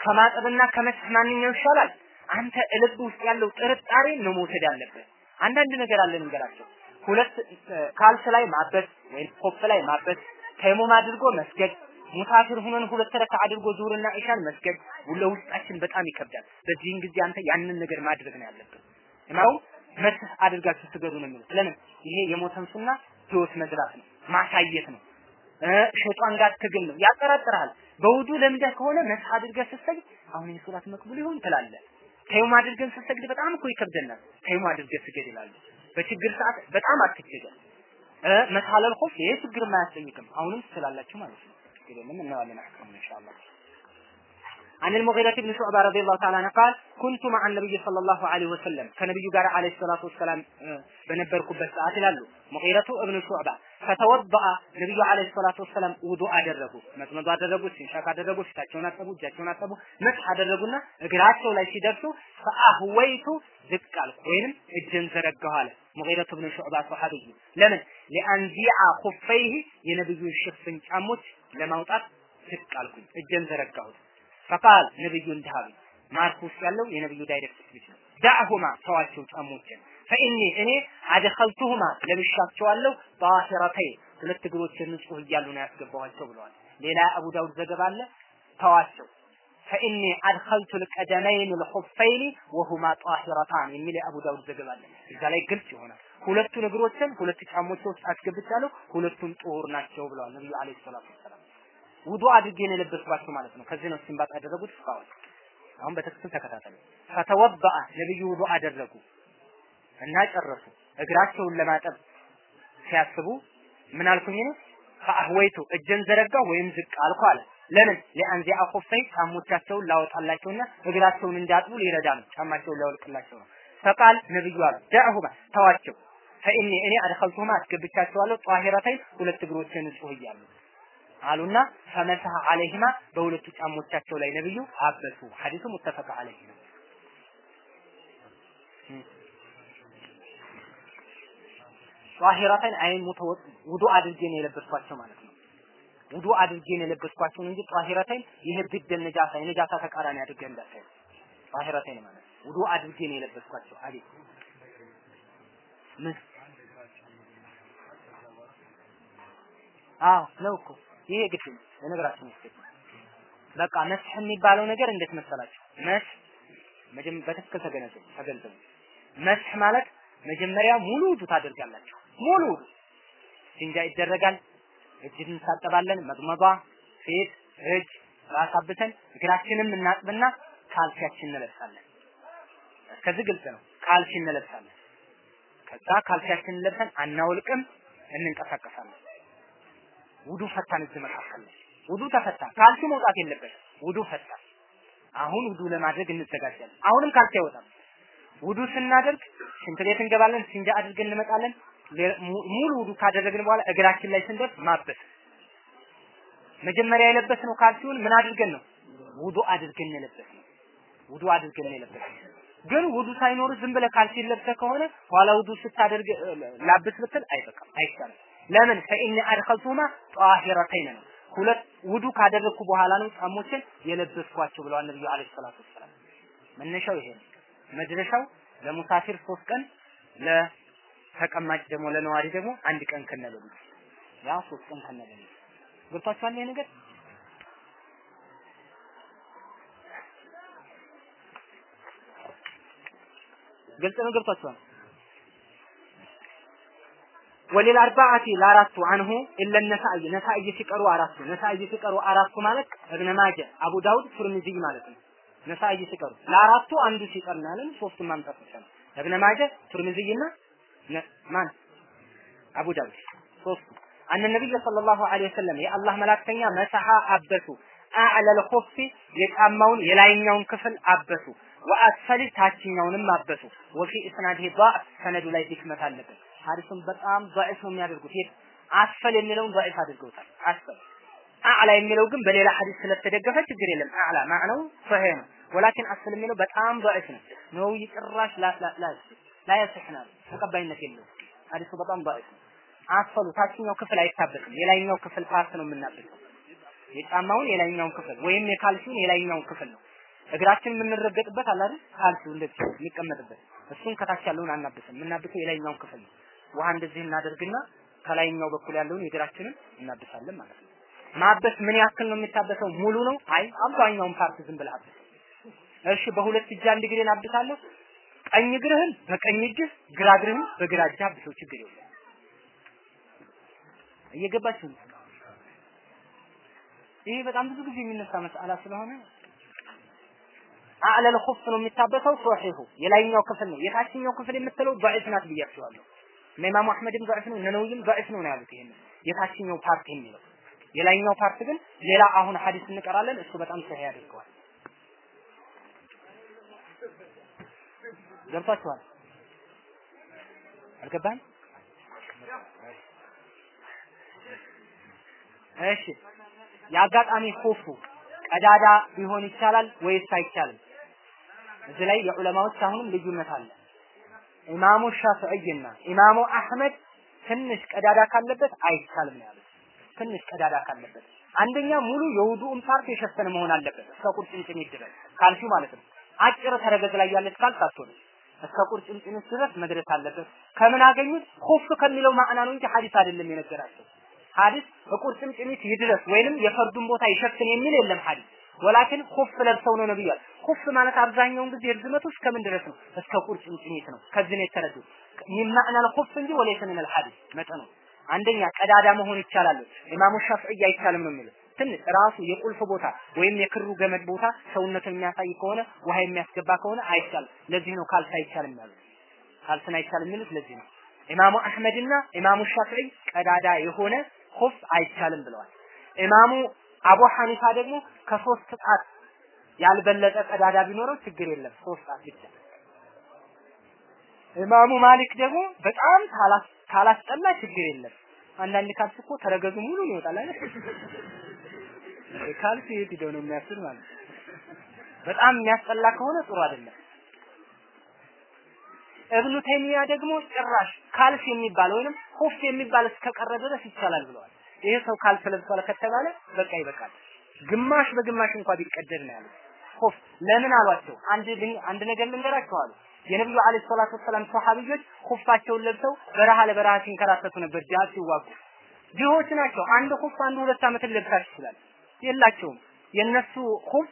ከማጠብና ከመስህ ማንኛው ይሻላል? አንተ ልብ ውስጥ ያለው ጥርጣሬ ነው መውሰድ ያለበት። አንዳንድ ነገር አለ ንገራቸው። ሁለት ካልስ ላይ ማበስ ወይም ኹፍ ላይ ማበስ ተይሙም አድርጎ መስገድ ሙሳፊር ሆነን ሁለት ረካ አድርጎ ዙርና ኢሻን መስገድ ለውስጣችን በጣም ይከብዳል። በዚህን ጊዜ አንተ ያንን ነገር ማድረግ ነው ያለብን። ነው መስህ አድርጋችሁ ስገዱ ነው የሚሉት። ለምን ይሄ የሞተን ሱና ህይወት መዝራት ነው፣ ማሳየት ነው። ሸይጣን ጋር ትግል ነው፣ ያጠራጥራል። በውዱ ለምደህ ከሆነ መስህ አድርገህ ስትሰግድ አሁን የሶላት መቅቡል ይሆን ትላለህ። ተይሙም አድርገን ስትሰግድ በጣም እኮ ይከብደናል። ተይሙም አድርገህ ስገድ ይላሉ። በችግር ሰዓት በጣም አትቸገር። መሳለል ኹፍ ይሄ ችግር የማያስጠይቅም አሁንም ትችላላችሁ ማለት ነው። ችግር የለም እናየዋለን አህካሙን ኢንሻአላህ عن المغيرة بن شعبة رضي الله تعالى عنه قال كنت مع النبي صلى الله عليه وسلم كنبي قال عليه الصلاة والسلام بنبركم بساعات لالو مغيرة ابن شعبة ከተወበአ ነብዩ አለይሂ ሰላቱ ወሰለም ውዱ አደረጉ። መጥመዱ አደረጉ፣ ሲንሻክ አደረጉ፣ ፊታቸውን አጠቡ፣ እጃቸውን አጠቡ፣ መስህ አደረጉና እግራቸው ላይ ሲደርሱ ፈአህወይቱ ዝቅ አልኩ ወይንም እጄን ዘረጋሁ አለ ሙጊረቱ ብን ሹዕባ ሰሐቢይ። ለምን لأنزع خفيه የነብዩን ሽፍን ጫሞች ለማውጣት ዝቅ አልኩኝ፣ እጄን ዘረጋሁት። فقال ነብዩ እንዲህ አሉ። ማርኩ ያለው የነብዩ direct speech ነው። دعهما ተዋቸው ጫሞችን فإني እኔ أدخلتهما ለብሻቸዋለሁ طاهرتين ሁለት እግሮች ንጹህ እያሉ ነው ያስገባኋቸው ብለዋል። ሌላ አቡ ዳውድ ዘገባ አለ። ተዋቸው። ፈኢኒ አድኸልቱ ልቀደመይን ልኹፈይኒ ወሁማ ጣሂረታን የሚል የአቡ ዳውድ ዘገባ አለ። እዛ ላይ ግልጽ ይሆናል። ሁለቱን እግሮችን ሁለት ጫሞች ውስጥ አስገብቻለሁ ሁለቱም ጡሁር ናቸው ብለዋል ነብዩ አለይሂ ሰላቱ ወሰላም። ውዱ አድርጌ ነው የለበስኳቸው ማለት ነው። ከዚህ ነው ሲንባጥ ያደረጉት እስካሁን። አሁን በትክክል ተከታተሉ። ፈተወበአ ነብዩ ውዱ አደረጉ እና ጨረሱ። እግራቸውን ለማጠብ ሲያስቡ ምን አልኩኝ እኔ ፈአህወይቱ እጀን ዘረጋ ወይም ዝቅ አልኩ አለ። ለምን? ሊአንዚአ ኹፈይ ጫሞቻቸውን ላወጣላቸውና እግራቸውን እንዲያጥቡ ሊረዳ ነው። ጫማቸውን ላወልቅላቸው ነው። ፈቃል ነብዩ አሉ ደዕሁማ ተዋቸው። ፈኢኒ እኔ አድኸልቱማ አስገብቻቸዋለሁ ጧሂረተይ ሁለት እግሮችን ንጹህ እያሉ አሉና ፈመሰሐ አለይሂማ በሁለቱ ጫሞቻቸው ላይ ነብዩ አበሱ። ሐዲሱ ሙተፈቅ አለይሂ ነው ጧሂረተን አይን ሙተወጥ ውዱ አድርጌ የለበስኳቸው ማለት ነው። ውዱ አድርጌ ነው የለበስኳቸው እንጂ ጧሂረተን ይሄ ቢደል ነጃሳ የነጃሳ ተቃራኒ አድርገህ እንዳታይ ጧሂረተን ማለት ውዱ አድርጌ የለበስኳቸው። አቤት ምን? አዎ ነው እኮ ይሄ ግድ ነው። ለነገራችን ይስከት በቃ መስህ የሚባለው ነገር እንዴት መሰላችሁ? መስህ መጀመሪያ በትክክል ተገነዘቡ ተገንዘቡ። መስህ ማለት መጀመሪያ ሙሉ ውዱ ታደርጋላችሁ ሙሉ ውዱ ሲንጃ ይደረጋል። እጅን እንታጠባለን። መግመዷ ፊት እጅ ራስ እግራችንም እናጥብና ካልሲያችን እንለብሳለን። እስከዚህ ግልጽ ነው። ካልሲ እንለብሳለን። ከዛ ካልሲያችንን ለብሰን አናውልቅም እንንቀሳቀሳለን። ውዱ ፈታን እዚህ መካከል ውዱ ተፈታ። ካልሲ መውጣት የለበት ውዱ ፈታ። አሁን ውዱ ለማድረግ እንዘጋጃለን። አሁንም ካልሲ አይወጣም። ውዱ ስናደርግ ሽንት ቤት እንገባለን ሲንጃ አድርገን እንመጣለን ሙሉ ውዱ ካደረግን በኋላ እግራችን ላይ ስንደርስ ማበስ። መጀመሪያ የለበስነው ካልሲውን ምን አድርገን ነው? ውዱ አድርገን የለበስ ነው አድርገን የለበስ ግን ውዱ ሳይኖር ዝም ብለህ ካልሲ ለብሰህ ከሆነ ኋላ ውዱ ስታደርግ ላብስ ብትል አይበቃም አይቻልም ለምን? ፈኢኒ አድኸልቱማ ጧሂረተይን ነው። ሁለት ውዱ ካደረግኩ በኋላ ነው ጫሞችን የለበስኳቸው ብለዋል ነብዩ አለይሂ ሰላቱ ወሰላም። መነሻው ይሄ ነው። መድረሻው ለሙሳፊር ሶስት ቀን ለተቀማጭ ደግሞ ለነዋሪ ደግሞ አንድ ቀን ከነበሉ ያ ሶስት ቀን ከነበሉ ገብቷችኋል? ይሄ ነገር? ግልጽ ነው? ገብቷችኋል? وللأربعة ለአራቱ عنه إلا النسائي። ነሳኢ ሲቀሩ አራቱ። ነሳኢ ሲቀሩ አራቱ ማለት እብነ ማጀ አቡ ዳውድ ቱርሚዚ ማለት ነው። ነሳኢ ሲቀሩ ለአራቱ አንዱ ሲቀር ናለን ሶስቱን ማምጣት ይቻላል እብነ ማጀ ቱርሚዚና ማን? አቡ ዳውድ። ሶስቱ። አነ ነብይ ሰለላሁ ዐለይሂ ወሰለም የአላህ መላእክተኛ መሰሐ አበሱ። አዕለል ኹፍ የጫማውን የላይኛውን ክፍል አበሱ። ወአስፈል ታችኛውንም አበሱ። ወፊ እስናዲሂ ضعፍ ሰነዱ ላይ ድክመት አለበት። ሐዲሱን በጣም ضعፍ ነው የሚያደርጉት። ይህ አስፈል የሚለውን ضعፍ አድርገውታል። አስፈል። አዕላ የሚለው ግን በሌላ ሐዲስ ስለተደገፈ ችግር የለም። አዕላ ማዕነው ሰሂህ ነው። ወላኪን አስፈል የሚለው በጣም ضعፍ ነው። ነው ጭራሽ ላ ላ ላ ላ ያስሕናል ተቀባይነት የለውም ሐዲሱ በጣም ضعيف ነው. أسفل ኡ። ታችኛው ክፍል አይታበስም። የላይኛው ክፍል part ነው የምናበሰው የጫማውን የላይኛውን ክፍል ወይም የካልሲውን የላይኛውን ክፍል ነው። እግራችን የምንረገጥበት አለ አይደል? ካልሲው እንደዚህ የሚቀመጥበት። እሱን ከታች ያለውን አናብስም። የምናብሰው የላይኛውን ክፍል ነው። ውሃ እንደዚህ እናደርግና ከላይኛው በኩል ያለውን የእግራችንን እናብሳለን ማለት ነው። ማበስ ምን ያክል ነው የሚታበሰው? ሙሉ ነው? አይ አብዛኛውን part ዝም ብለህ አብስ። እሺ በሁለት እጅ አንድ እግሬን አብሳለሁ ቀኝ እግርህን በቀኝ እጅህ ግራ እግርህን በግራ እጅህ አብሰው ችግር የለም እየገባችሁ ነው ይሄ በጣም ብዙ ጊዜ የሚነሳ መስአላ ስለሆነ አዕለል ኹፍ ነው የሚታበሰው ሶሒሁ የላይኛው ክፍል ነው የታችኛው ክፍል የምትለው ضعيف ናት ብያቸዋለሁ እነ ኢማሙ አህመድም ضعيف ነው እነ ነውይም ضعيف ነው ያሉት ይሄን የታችኛው ፓርት የሚለው የላይኛው ፓርት ግን ሌላ አሁን ሐዲስ እንቀራለን እሱ በጣም ሰሂህ ያደርገዋል ገብቷችኋል አልገባም እሺ የአጋጣሚ ኹፉ ቀዳዳ ቢሆን ይቻላል ወይስ አይቻልም? እዚህ ላይ የዑለማዎች አሁንም ልዩነት አለ። ኢማሙ ሻፊዒና ኢማሙ አህመድ ትንሽ ቀዳዳ ካለበት አይቻልም ነው ያሉት። ትንሽ ቀዳዳ ካለበት አንደኛ ሙሉ የውዱኡን part የሸፈነ መሆን አለበት እስከ ቁርጭምጭሚት ድረስ ካልሲው ማለት ነው። አጭር ተረከዝ ላይ ያለች ካልስ አትሆንም። እስከ ቁርጭምጭሚት ድረስ መድረስ አለበት። ከምን አገኙት? ኹፍ ከሚለው ማዕና ነው እንጂ ሐዲስ አይደለም የነገራቸው። ሐዲስ በቁርጭምጭሚት ይድረስ ወይንም የፈርዱን ቦታ ይሸፍን የሚል የለም ሐዲስ። ወላኪን ኹፍ ለብሰው ነው ነብዩ ኹፍ ማለት አብዛኛውን ጊዜ ርዝመቱ እስከምን ድረስ ነው? እስከ ቁርጭምጭሚት ነው። ከዚህ ነው የተረዱት ሚማዕና ኹፍ እንጂ ወለይሰ ምን አልሐዲስ መጠኑ። አንደኛ ቀዳዳ መሆን ይቻላል። ኢማሙ ሻፊዒ አይቻልም ነው የሚሉት ትንሽ ራሱ የቁልፍ ቦታ ወይም የክሩ ገመድ ቦታ ሰውነትን የሚያሳይ ከሆነ ውሃ የሚያስገባ ከሆነ አይቻልም ለዚህ ነው ካልስ አይቻልም ያሉት ካልስን አይቻልም የሚሉት ለዚህ ነው ኢማሙ አህመድና ኢማሙ ሻፊዒ ቀዳዳ የሆነ ኹፍ አይቻልም ብለዋል። ኢማሙ አቡ ሐኒፋ ደግሞ ከሶስት ጣት ያልበለጠ ቀዳዳ ቢኖረው ችግር የለም ሶስት ጣት ብቻ። ኢማሙ ማሊክ ደግሞ በጣም ካላስጠላ ችግር የለም። አንዳንድ ካልስ እኮ ተረከዙ ሙሉ ይወጣል አይደል? ካልስ የት ነው የሚያስል ማለት በጣም የሚያስጠላ ከሆነ ጥሩ አይደለም። እብኑ ተይሚያ ደግሞ ጭራሽ ካልስ የሚባል ወይንም ኹፍ የሚባል እስከቀረ ድረስ ይቻላል ብለዋል። ይሄ ሰው ካልስ ለብሷል ከተባለ በቃ ይበቃል። ግማሽ በግማሽ እንኳን ቢቀደድ ነው ያሉት። ኹፍ ለምን አሏቸው? አንድ አንድ ነገር ልንገራቸው አሉ። የነብዩ አለይሂ ሰላቱ ወሰላም ሷሐቢዎች ኹፋቸውን ለብሰው በረሃ ለበረሃ ሲንከራተቱ ነበር ጂሃድ ሲዋጉ። ድሆች ናቸው። አንድ ኹፍ አንድ ሁለት ዓመት ልብሳቸው ይችላል። የላቸውም። የነሱ ኹብ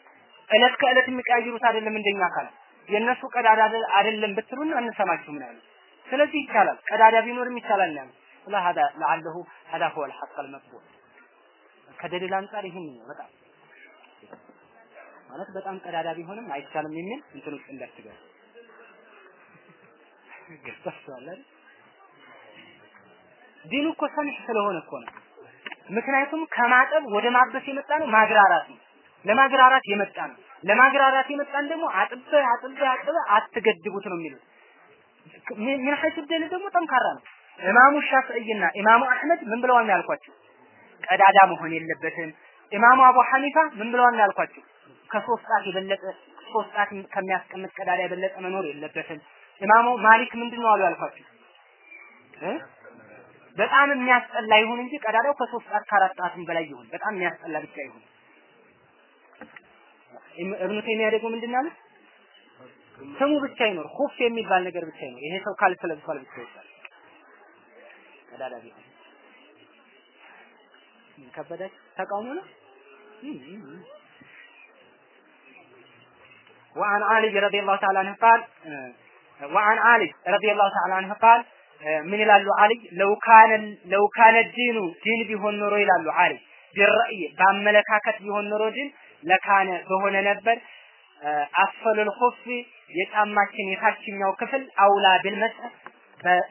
እለት ከእለት የሚቀያይሩት አይደለም እንደኛ አካል የነሱ ቀዳዳ አይደለም ብትሉን አንሰማችሁም ነው ስለዚህ ይቻላል፣ ቀዳዳ ቢኖርም ይቻላል ነው ለሀዳ ለአለሁ ሀዳ ሁወ ልሐቅ አልመቅቡል ከደሊል አንጻር ይህን ነው በጣም ማለት በጣም ቀዳዳ ቢሆንም አይቻልም የሚል እንትን ውስጥ እንዳትገባ ገዝታችኋል አይደል? ዲኑ እኮ ሰሚሕ ስለሆነ እኮ ነው። ምክንያቱም ከማጠብ ወደ ማበስ የመጣ ነው ማግራራት ነው። ለማግራራት የመጣ ነው። ለማግራራት የመጣን ደግሞ አጥበ አጥበ አጥበ አትገድቡት ነው የሚሉት። ምን ደል ደግሞ ጠንካራ ነው። ኢማሙ ሻፊዒና ኢማሙ አህመድ ምን ብለዋል ያልኳቸው? ቀዳዳ መሆን የለበትም። ኢማሙ አቡ ሐኒፋ ምን ብለዋል ያልኳቸው? ከሶስት ጣት የበለጠ ሶስት ጣት ከሚያስቀምጥ ቀዳዳ የበለጠ መኖር የለበትም። ኢማሙ ማሊክ ምንድን ነው አሉ ያልኳቸው? በጣም የሚያስጠላ ይሁን እንጂ ቀዳዳው ከሶስት ጣት ከአራት ጣትም በላይ ይሁን፣ በጣም የሚያስጠላ ብቻ ይሁን። እብኑ ተይሚያ ደግሞ ምንድን አሉት? ስሙ ብቻ ይኖር፣ ሁፍ የሚባል ነገር ብቻ ይኖር። ይሄ ሰው ካልስ ለብሷል ብቻ ይባል። ቀዳዳ ቢሆን ከበዳች ተቃውሞ ነው። وعن علي رضي الله تعالى عنه قال وعن علي رضي الله تعالى عنه قال ምን ይላሉ አሊ لو كان لو كان الدين ዲን ቢሆን ኖሮ ይላሉ አሊ بالرأي በአመለካከት ቢሆን ኖሮ ዲን لكان በሆነ ነበር أسفل الخف የጫማችን የታችኛው ክፍል أولى بالمسح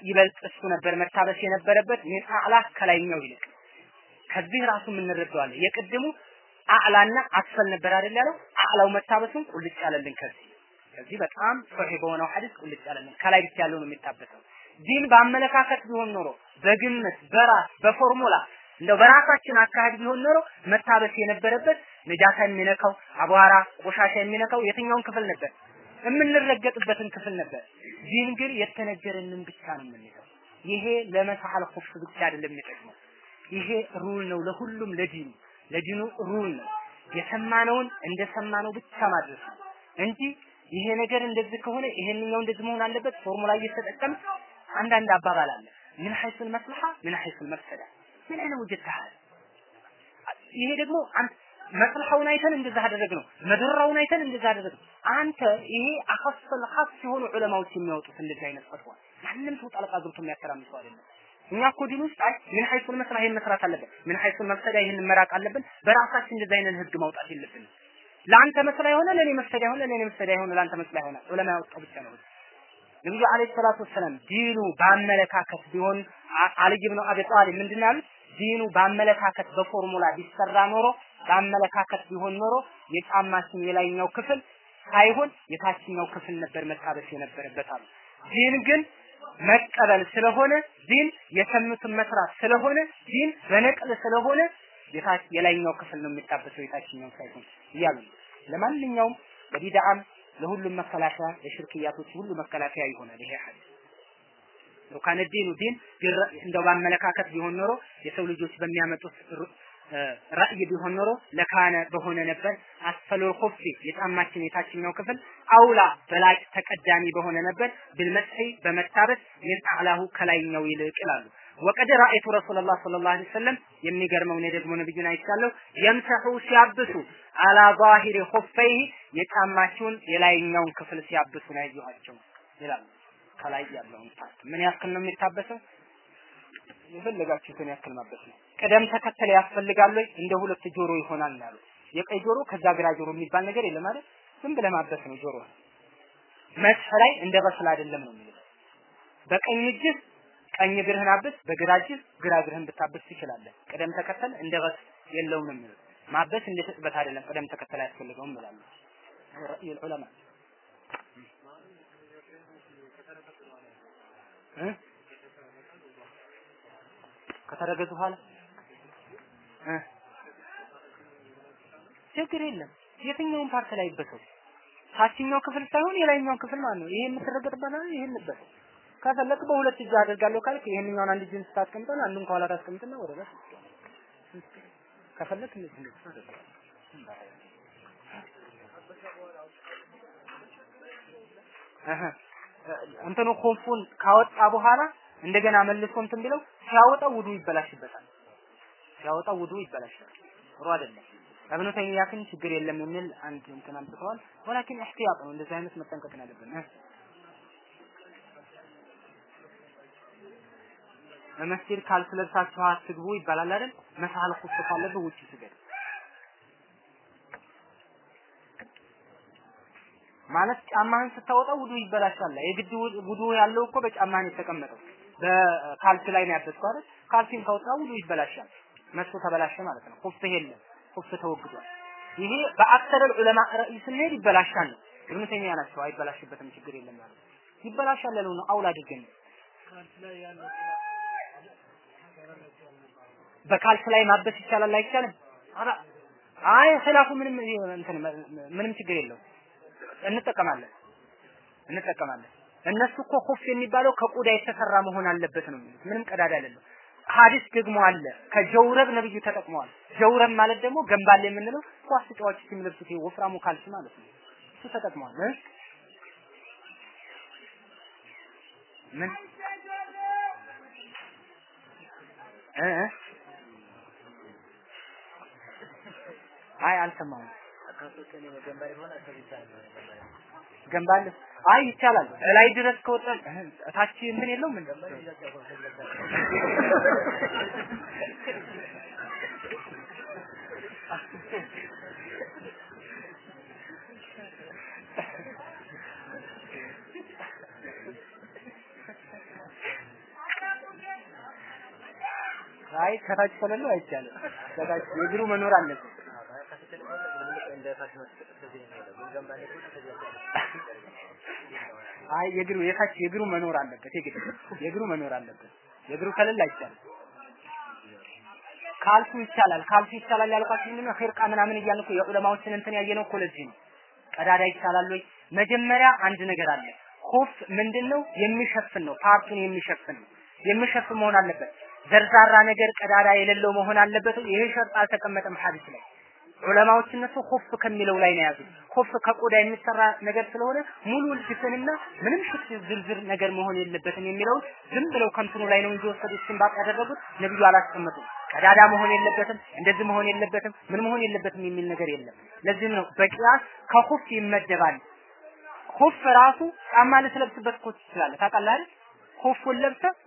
ይበልጥ እሱ ነበር መታበስ የነበረበት من أعلاه ከላይኛው ይልቅ ከዚህ ራሱ የምንረዳዋለን። የቅድሙ أعلى ና أسفل ነበር አይደል ያለው? أعلى ው መታበሱን ቁልጭ ያለልን ከዚህ ከዚህ በጣም صحيح በሆነው ሐዲስ ቁልጭ ያለልን ከላይ ብቻ ያለው ነው የሚታበሰው። ዲን በአመለካከት ቢሆን ኖሮ በግምት በራስ በፎርሙላ እንደው በራሳችን አካሄድ ቢሆን ኖሮ መታበስ የነበረበት ነጃሳ የሚነካው አቧራ ቆሻሻ የሚነካው የትኛውን ክፍል ነበር? የምንረገጥበትን ክፍል ነበር። ዲን ግን የተነገረንን ብቻ ነው የምንይዘው። ይሄ ለ مسح الخف ብቻ አይደለም የሚጠቅመው። ይሄ ሩል ነው ለሁሉም ለዲኑ ለዲኑ ሩል ነው። የሰማነውን እንደሰማነው ብቻ ማድረስ ነው እንጂ ይሄ ነገር እንደዚህ ከሆነ ይሄንኛው እንደዚህ መሆን አለበት ፎርሙላ እየተጠቀም አንዳንድ አባባል አለ። ምን ሐይሱል መስለሐ ምን ሐይሱል መፍሰዳ? ምን አይነ ወጀተሃል ይሄ ደግሞ አንተ መስለሐውን አይተን እንደዛ አደረግ መድራውን አይተን እንደዛ አደረግ አንተ ይሄ አኸሰል ኻስ ሲሆኑ ዑለማዎች የሚያወጡት እንደዚህ አይነት ፈትዋ። ማንም ሰው ጣልቃ ገብቶ የሚያተራምሰው አይደለም። እኛ እኮ ዲን አይ من حيث المصلحة ይሄን መስራት አለብን። من حيث المفسدة ይሄን መራቅ አለብን። በራሳችን እንደዚህ አይነት ህግ ማውጣት የለብንም። ለአንተ مصلحة የሆነ ለኔ مفسدة የሆነ ለኔ مفسدة የሆነ ለአንተ مصلحة የሆነ ዑለማ ያወጣው ብቻ ነው ነብዩ عليه الصلاة والسلام ዲኑ በአመለካከት ቢሆን ዓልይ ብኑ አቢ ጣሊብ ምንድን ያሉት ዲኑ በአመለካከት በፎርሙላ ቢሰራ ኖሮ በአመለካከት ቢሆን ኖሮ የጫማችን የላይኛው ክፍል ሳይሆን የታችኛው ክፍል ነበር መታበስ የነበረበት አሉ። ዲን ግን መቀበል ስለሆነ ዲን የሰሙትን መስራት ስለሆነ ዲን በነቅል ስለሆነ የላይኛው ክፍል ነው የሚታበሰው የታችኛው ሳይሆን እያሉ ለማንኛውም ለቢድዓም ለሁሉም መከላከያ ለሽርክያቶች ሁሉ መከላከያ ይሆናል ይሄ ሐዲስ። ነው ካነ ዲን እንደው በአመለካከት ቢሆን ኖሮ የሰው ልጆች በሚያመጡት رأي ቢሆን ኖሮ لكان በሆነ ነበር። أسفل الخف የጫማችን የታችኛው ክፍል أولى በላጭ ተቀዳሚ በሆነ ነበር። بالمسح በመታበስ أعلاه ከላይኛው ይልቅ ይላሉ። وقد رأيت رسول الله صلى الله عليه وسلم የሚገርመው እኔ ደግሞ ነብዩን አይቻለሁ يمسح ሲያብሱ على ظاهر خفيه የጫማቸውን የላይኛውን ክፍል ሲያብሱ ነው ያየኋቸው ይላሉ። ከላይ ያለውን part ምን ያክል ነው የሚታበሰው? የፈለጋችሁትን ያክል ማበስ ነው። ቅደም ተከተል ያስፈልጋል ወይ? እንደ ሁለት ጆሮ ይሆናል ያሉ። የቀኝ ጆሮ ከዛ ግራ ጆሮ የሚባል ነገር የለም አይደል? ዝም ብለህ ማበስ ነው ጆሮ። መስህ ላይ እንደ በስል አይደለም ነው የሚለው። በቀኝ እጅህ ቀኝ እግርህን አብስ፣ በግራ እጅህ ግራ እግርህን ብታብስ ትችላለህ። ቅደም ተከተል እንደ በስ የለውም ነው የሚለው። ማበስ እንደ ትጥበት አይደለም፣ ቅደም ተከተል አያስፈልገውም ብላለሁ። ረእይ ዑለማ ከተረገዙ በኋላ ችግር የለም። የትኛውን part ላይ ይበሰው ታችኛው ክፍል ሳይሆን የላይኛው ክፍል ማለት ነው። ይሄ የምትረገጥበት ይሄን ልበሰው ከፈለክ በሁለት እጅ አደርጋለሁ ካልክ ይሄንኛውን አንድ እጅን ስታስቀምጠን አንዱን ከኋላ ታስቀምጥና ወደ ላይ ከፈለክ እንደዚህ እንደዚህ እንትኑ ኮንፉን ካወጣ በኋላ እንደገና መልሶ እንትን ቢለው ሲያወጣው ውዱ ይበላሽበታል። ሲያወጣው ውዱ ይበላሻል። ጥሩ አይደለም። እብኑ ተይሚያ ግን ችግር የለም የሚል አንድ እንትን አምጥተዋል። ወላኪን ኢህቲያጥ ነው። እንደዚህ አይነት መጠንቀቅ ነው መስጂድ ካልስ አትግቡ ይባላል አይደል? መሳል ኹፍ ካለብህ ውጭ ስገድ ማለት ጫማህን ስታወጣ ውዱ ይበላሻል። የግድ ውዱ ያለው እኮ በጫማህን የተቀመጠው በካልሲ ላይ ነው ያበስኩ አይደል? ካልሲን ካወጣ ውዱ ይበላሻል። መሱ ተበላሸ ማለት ነው። ኹፍ የለም፣ ኹፍ ተወግዷል። ይሄ በአክሰረል ዑለማ ረእይ ስንሄድ ይበላሻል ነው። ኢብኑ ተይሚያ ናቸው አይበላሽበትም ችግር የለም ያሉት። ይበላሻል ያለው ነው አውላ አድርገን በካልስ ላይ ማበስ ይቻላል አይቻልም? አይ ኺላፉ ምንም እንትን ምንም ችግር የለውም። እንጠቀማለን እንጠቀማለን። እነሱ እኮ ኹፍ የሚባለው ከቆዳ የተሰራ መሆን አለበት ነው ምንም ቀዳዳ አይደለም። ሐዲስ ደግሞ አለ። ከጀውረብ ነብዩ ተጠቅመዋል። ጀውረብ ማለት ደግሞ ገንባል የምንለው ኳስ ተጫዋቾች የሚለብሱት ወፍራሙ ካልሲ ማለት ነው። እሱ ተጠቅመዋል። ምን እ አይ አልሰማሁም። ገንባል አይ ይቻላል። ላይ ድረስ ከወጣ ታች እንትን የለውም ምን አይ ከታች ከሌለው አይቻልም። ከታች የእግሩ መኖር አለበት። አይ የእግሩ የታች የእግሩ መኖር አለበት። የግድ የእግሩ መኖር አለበት። የእግሩ ከሌለ አይቻልም። ካልሱ ይቻላል። ካልሱ ይቻላል ያልኳችሁ ምንድነው? ኺርቃ ምናምን እያልን እኮ የዑለማዎችን እንትን ያየነው እኮ ለዚህ ነው። ቀዳዳ ይቻላል ወይ? መጀመሪያ አንድ ነገር አለ። ሁፍ ምንድነው? የሚሸፍን ነው። ፓርቱን የሚሸፍን ነው። የሚሸፍን መሆን አለበት። ዘርዛራ ነገር ቀዳዳ የሌለው መሆን አለበት። ይሄ ሸርጥ አልተቀመጠም ሐዲስ ላይ። ዑለማዎች እነሱ ሁፍ ከሚለው ላይ ነው ያዙት። ሁፍ ከቆዳ የሚሰራ ነገር ስለሆነ ሙሉ ልብስንና ምንም ሽት ዝርዝር ነገር መሆን የለበትም የሚለውን ዝም ብለው ከንትኑ ላይ ነው እንጂ ወሰዱት ሲምባጥ ያደረጉት ነብዩ አላስቀመጡም። ቀዳዳ መሆን የለበትም፣ እንደዚህ መሆን የለበትም፣ ምን መሆን የለበትም የሚል ነገር የለም። ለዚህም ነው በቂያስ ከሁፍ ይመደባል። ኹፍ ራሱ ጫማ ልትለብስበት እኮ ትችላለህ። ታውቃለህ አይደል? ኹፉን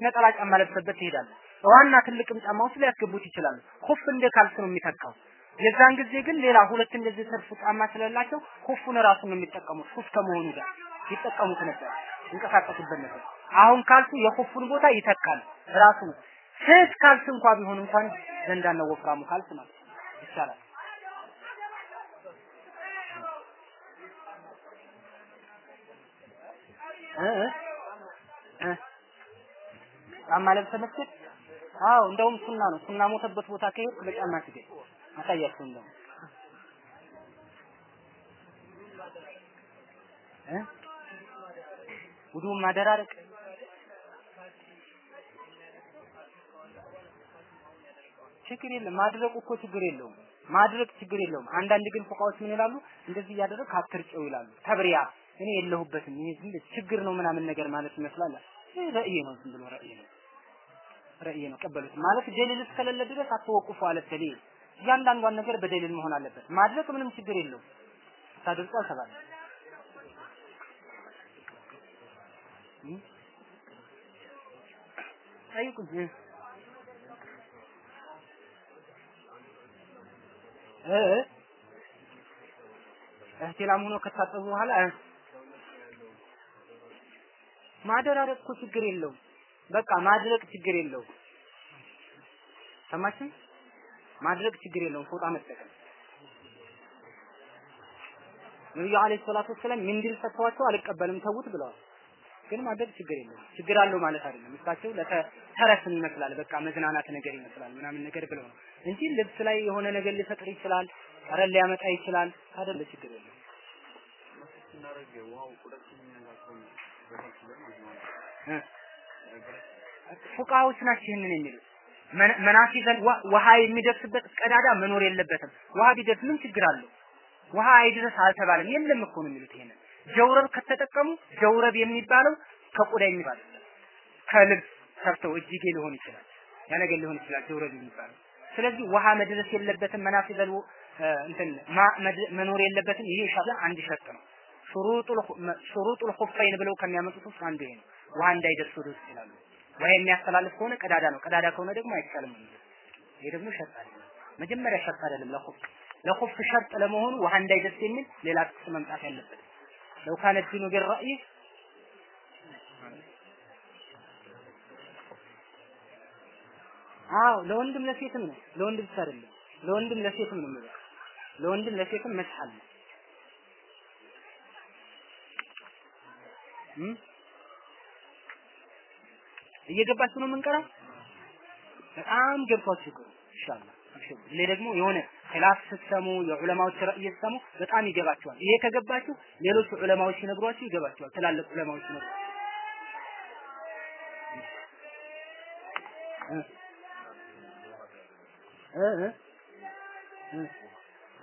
ነጠላ ጫማ ለብሰበት ትሄዳለህ። ዋና ትልቅም ጫማ ውስጥ ሊያስገቡት ይችላሉ። ኹፍ እንደ ካልስ ነው የሚተካው። የዛን ጊዜ ግን ሌላ ሁለት እንደዚህ ትርፍ ጫማ ስለሌላቸው ኹፉን ራሱን ነው የሚጠቀሙት። ኹፍ ከመሆኑ ጋር ይጠቀሙት ነበር፣ ይንቀሳቀሱበት ነበር። አሁን ካልሱ የኹፉን ቦታ ይተካል ራሱ ነው። ስስ ካልስ እንኳ ቢሆን እንኳን ዘንዳና ወፍራሙ ካልስ ማለት ይቻላል። ጫማ ለብሰህ መስጊድ አዎ እንደውም ሱና ነው። ሱና ሞተበት ቦታ ከሄድክ በጫማ ትገኝ አሳያችሁ እንደውም እ ውዱን ማደራረቅ ችግር የለም። ማድረቁ እኮ ችግር የለውም። ማድረቅ ችግር የለውም። አንዳንድ ግን ፉቃዎች ምን ይላሉ? እንደዚህ እያደረግ አትርጨው ይላሉ። ተብሪያ እኔ የለሁበትም ይሄ ዝም ችግር ነው ምናምን ነገር ማለት ይመስላል። ረእይ ነው፣ ዝም ብሎ ረእይ ነው። ረእይ ነው ቀበሉት ማለት ደሊል እስከሌለ ድረስ አትወቁፉ አለ ደሊል። እያንዳንዷን ነገር በደሊል መሆን አለበት። ማድረግ ምንም ችግር የለውም። ታድርቁ አልተባለም። ጠይቁኝ እ እህቲላም ሆኖ ከታጠቡ በኋላ ማደራረቅ እኮ ችግር የለውም። በቃ ማድረቅ ችግር የለውም። ሰማችን? ማድረቅ ችግር የለውም። ፎጣ መጠቀም ነብዩ አለይሂ ሰላቱ ወሰለም ሚንዲል ሰጥተዋቸው አልቀበልም ተውት ብለዋል። ግን ማድረግ ችግር የለውም። ችግር አለው ማለት አይደለም። እሳቸው ለተረስን ይመስላል፣ በቃ መዝናናት ነገር ይመስላል ምናምን ነገር ብለው ነው እንጂ ልብስ ላይ የሆነ ነገር ሊፈጥር ይችላል፣ ጠረን ሊያመጣ ይችላል። አይደለ ችግር የለውም። ፉቃዎች ናቸው ይህንን የሚሉት። መናፊዘን ውሃ የሚደርስበት ቀዳዳ መኖር የለበትም። ውሃ ቢደርስ ምን ችግር አለው? ውሃ አይድረስ አልተባለም። የለም እኮ ነው የሚሉት ይሄንን። ጀውረብ ከተጠቀሙ ጀውረብ የሚባለው ከቆዳ የሚባለው ከልብስ ሰርተው እጅጌ ሊሆን ይችላል፣ ያ ሊሆን ይችላል ጀውረብ የሚባለው። ስለዚህ ውሃ መድረስ የለበትም። መናፊዘል እንትን መኖር የለበትም። ይሄ ሻላ አንድ ሸርጥ ነው። ሹሩጡል ሹሩጡል ኹፈይን ብለው ከሚያመጡት ውስጥ አንዱ ይሄ ነው። ውሃ እንዳይደርስ ወደ ውስጥ ይላሉ። ውሃ የሚያስተላልፍ ከሆነ ቀዳዳ ነው። ቀዳዳ ከሆነ ደግሞ አይቻልም። ይሄ ደግሞ ሸርጥ አይደለም። መጀመሪያ ሸርጥ አይደለም ለኹፍ ለኹፍ ሸርጥ ለመሆኑ ውሃ እንዳይደርስ የሚል ሌላ ጥቅስ መምጣት ያለበት ለው ካነ ዲኑ ቢራእይ አዎ ለወንድም ለሴትም ነው። ለወንድም ብቻ አይደለም። ለወንድም ለሴትም ነው የሚለው። ለወንድም ለሴትም መስሐል ነው። እየገባችሁ ነው የምንቀራው? በጣም ገብቷችሁ ይቅሩ ኢንሻአላህ። እኔ ደግሞ የሆነ ኺላፍ ስትሰሙ የዑለማዎች ራእይ ስትሰሙ በጣም ይገባችኋል። ይሄ ከገባችሁ ሌሎች ዑለማዎች ሲነግሯችሁ ይገባችኋል። ትላልቅ ዑለማዎች ሲነግሩ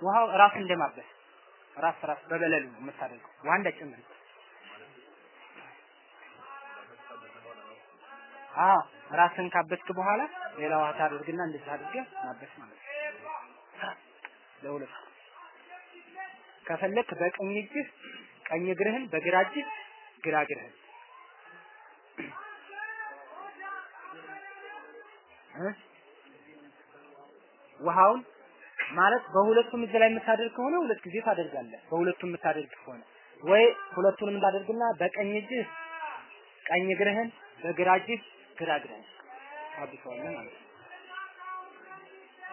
ውሃው ራስ እንደማበስ ራስ ራስ በበለሉ ነው የምታደርገው። ውሃ እንዳጨምር አዎ ራስን ካበስክ በኋላ ሌላ ውሃ ታደርግና እንደዚህ አድርገህ ማበስ ማለት ነው። ለሁለት ከፈለክ በቀኝ እጅህ ቀኝ እግርህን፣ በግራ እጅህ ግራ እግርህን ውሃውን ማለት በሁለቱም እጅ ላይ የምታደርግ ከሆነ ሁለት ጊዜ ታደርጋለህ። በሁለቱም የምታደርግ ከሆነ ወይ ሁለቱንም እንዳደርግና በቀኝ እጅህ ቀኝ እግርህን በግራ እጅህ ግራ እግርህን ታብሰዋለህ ማለት ነው።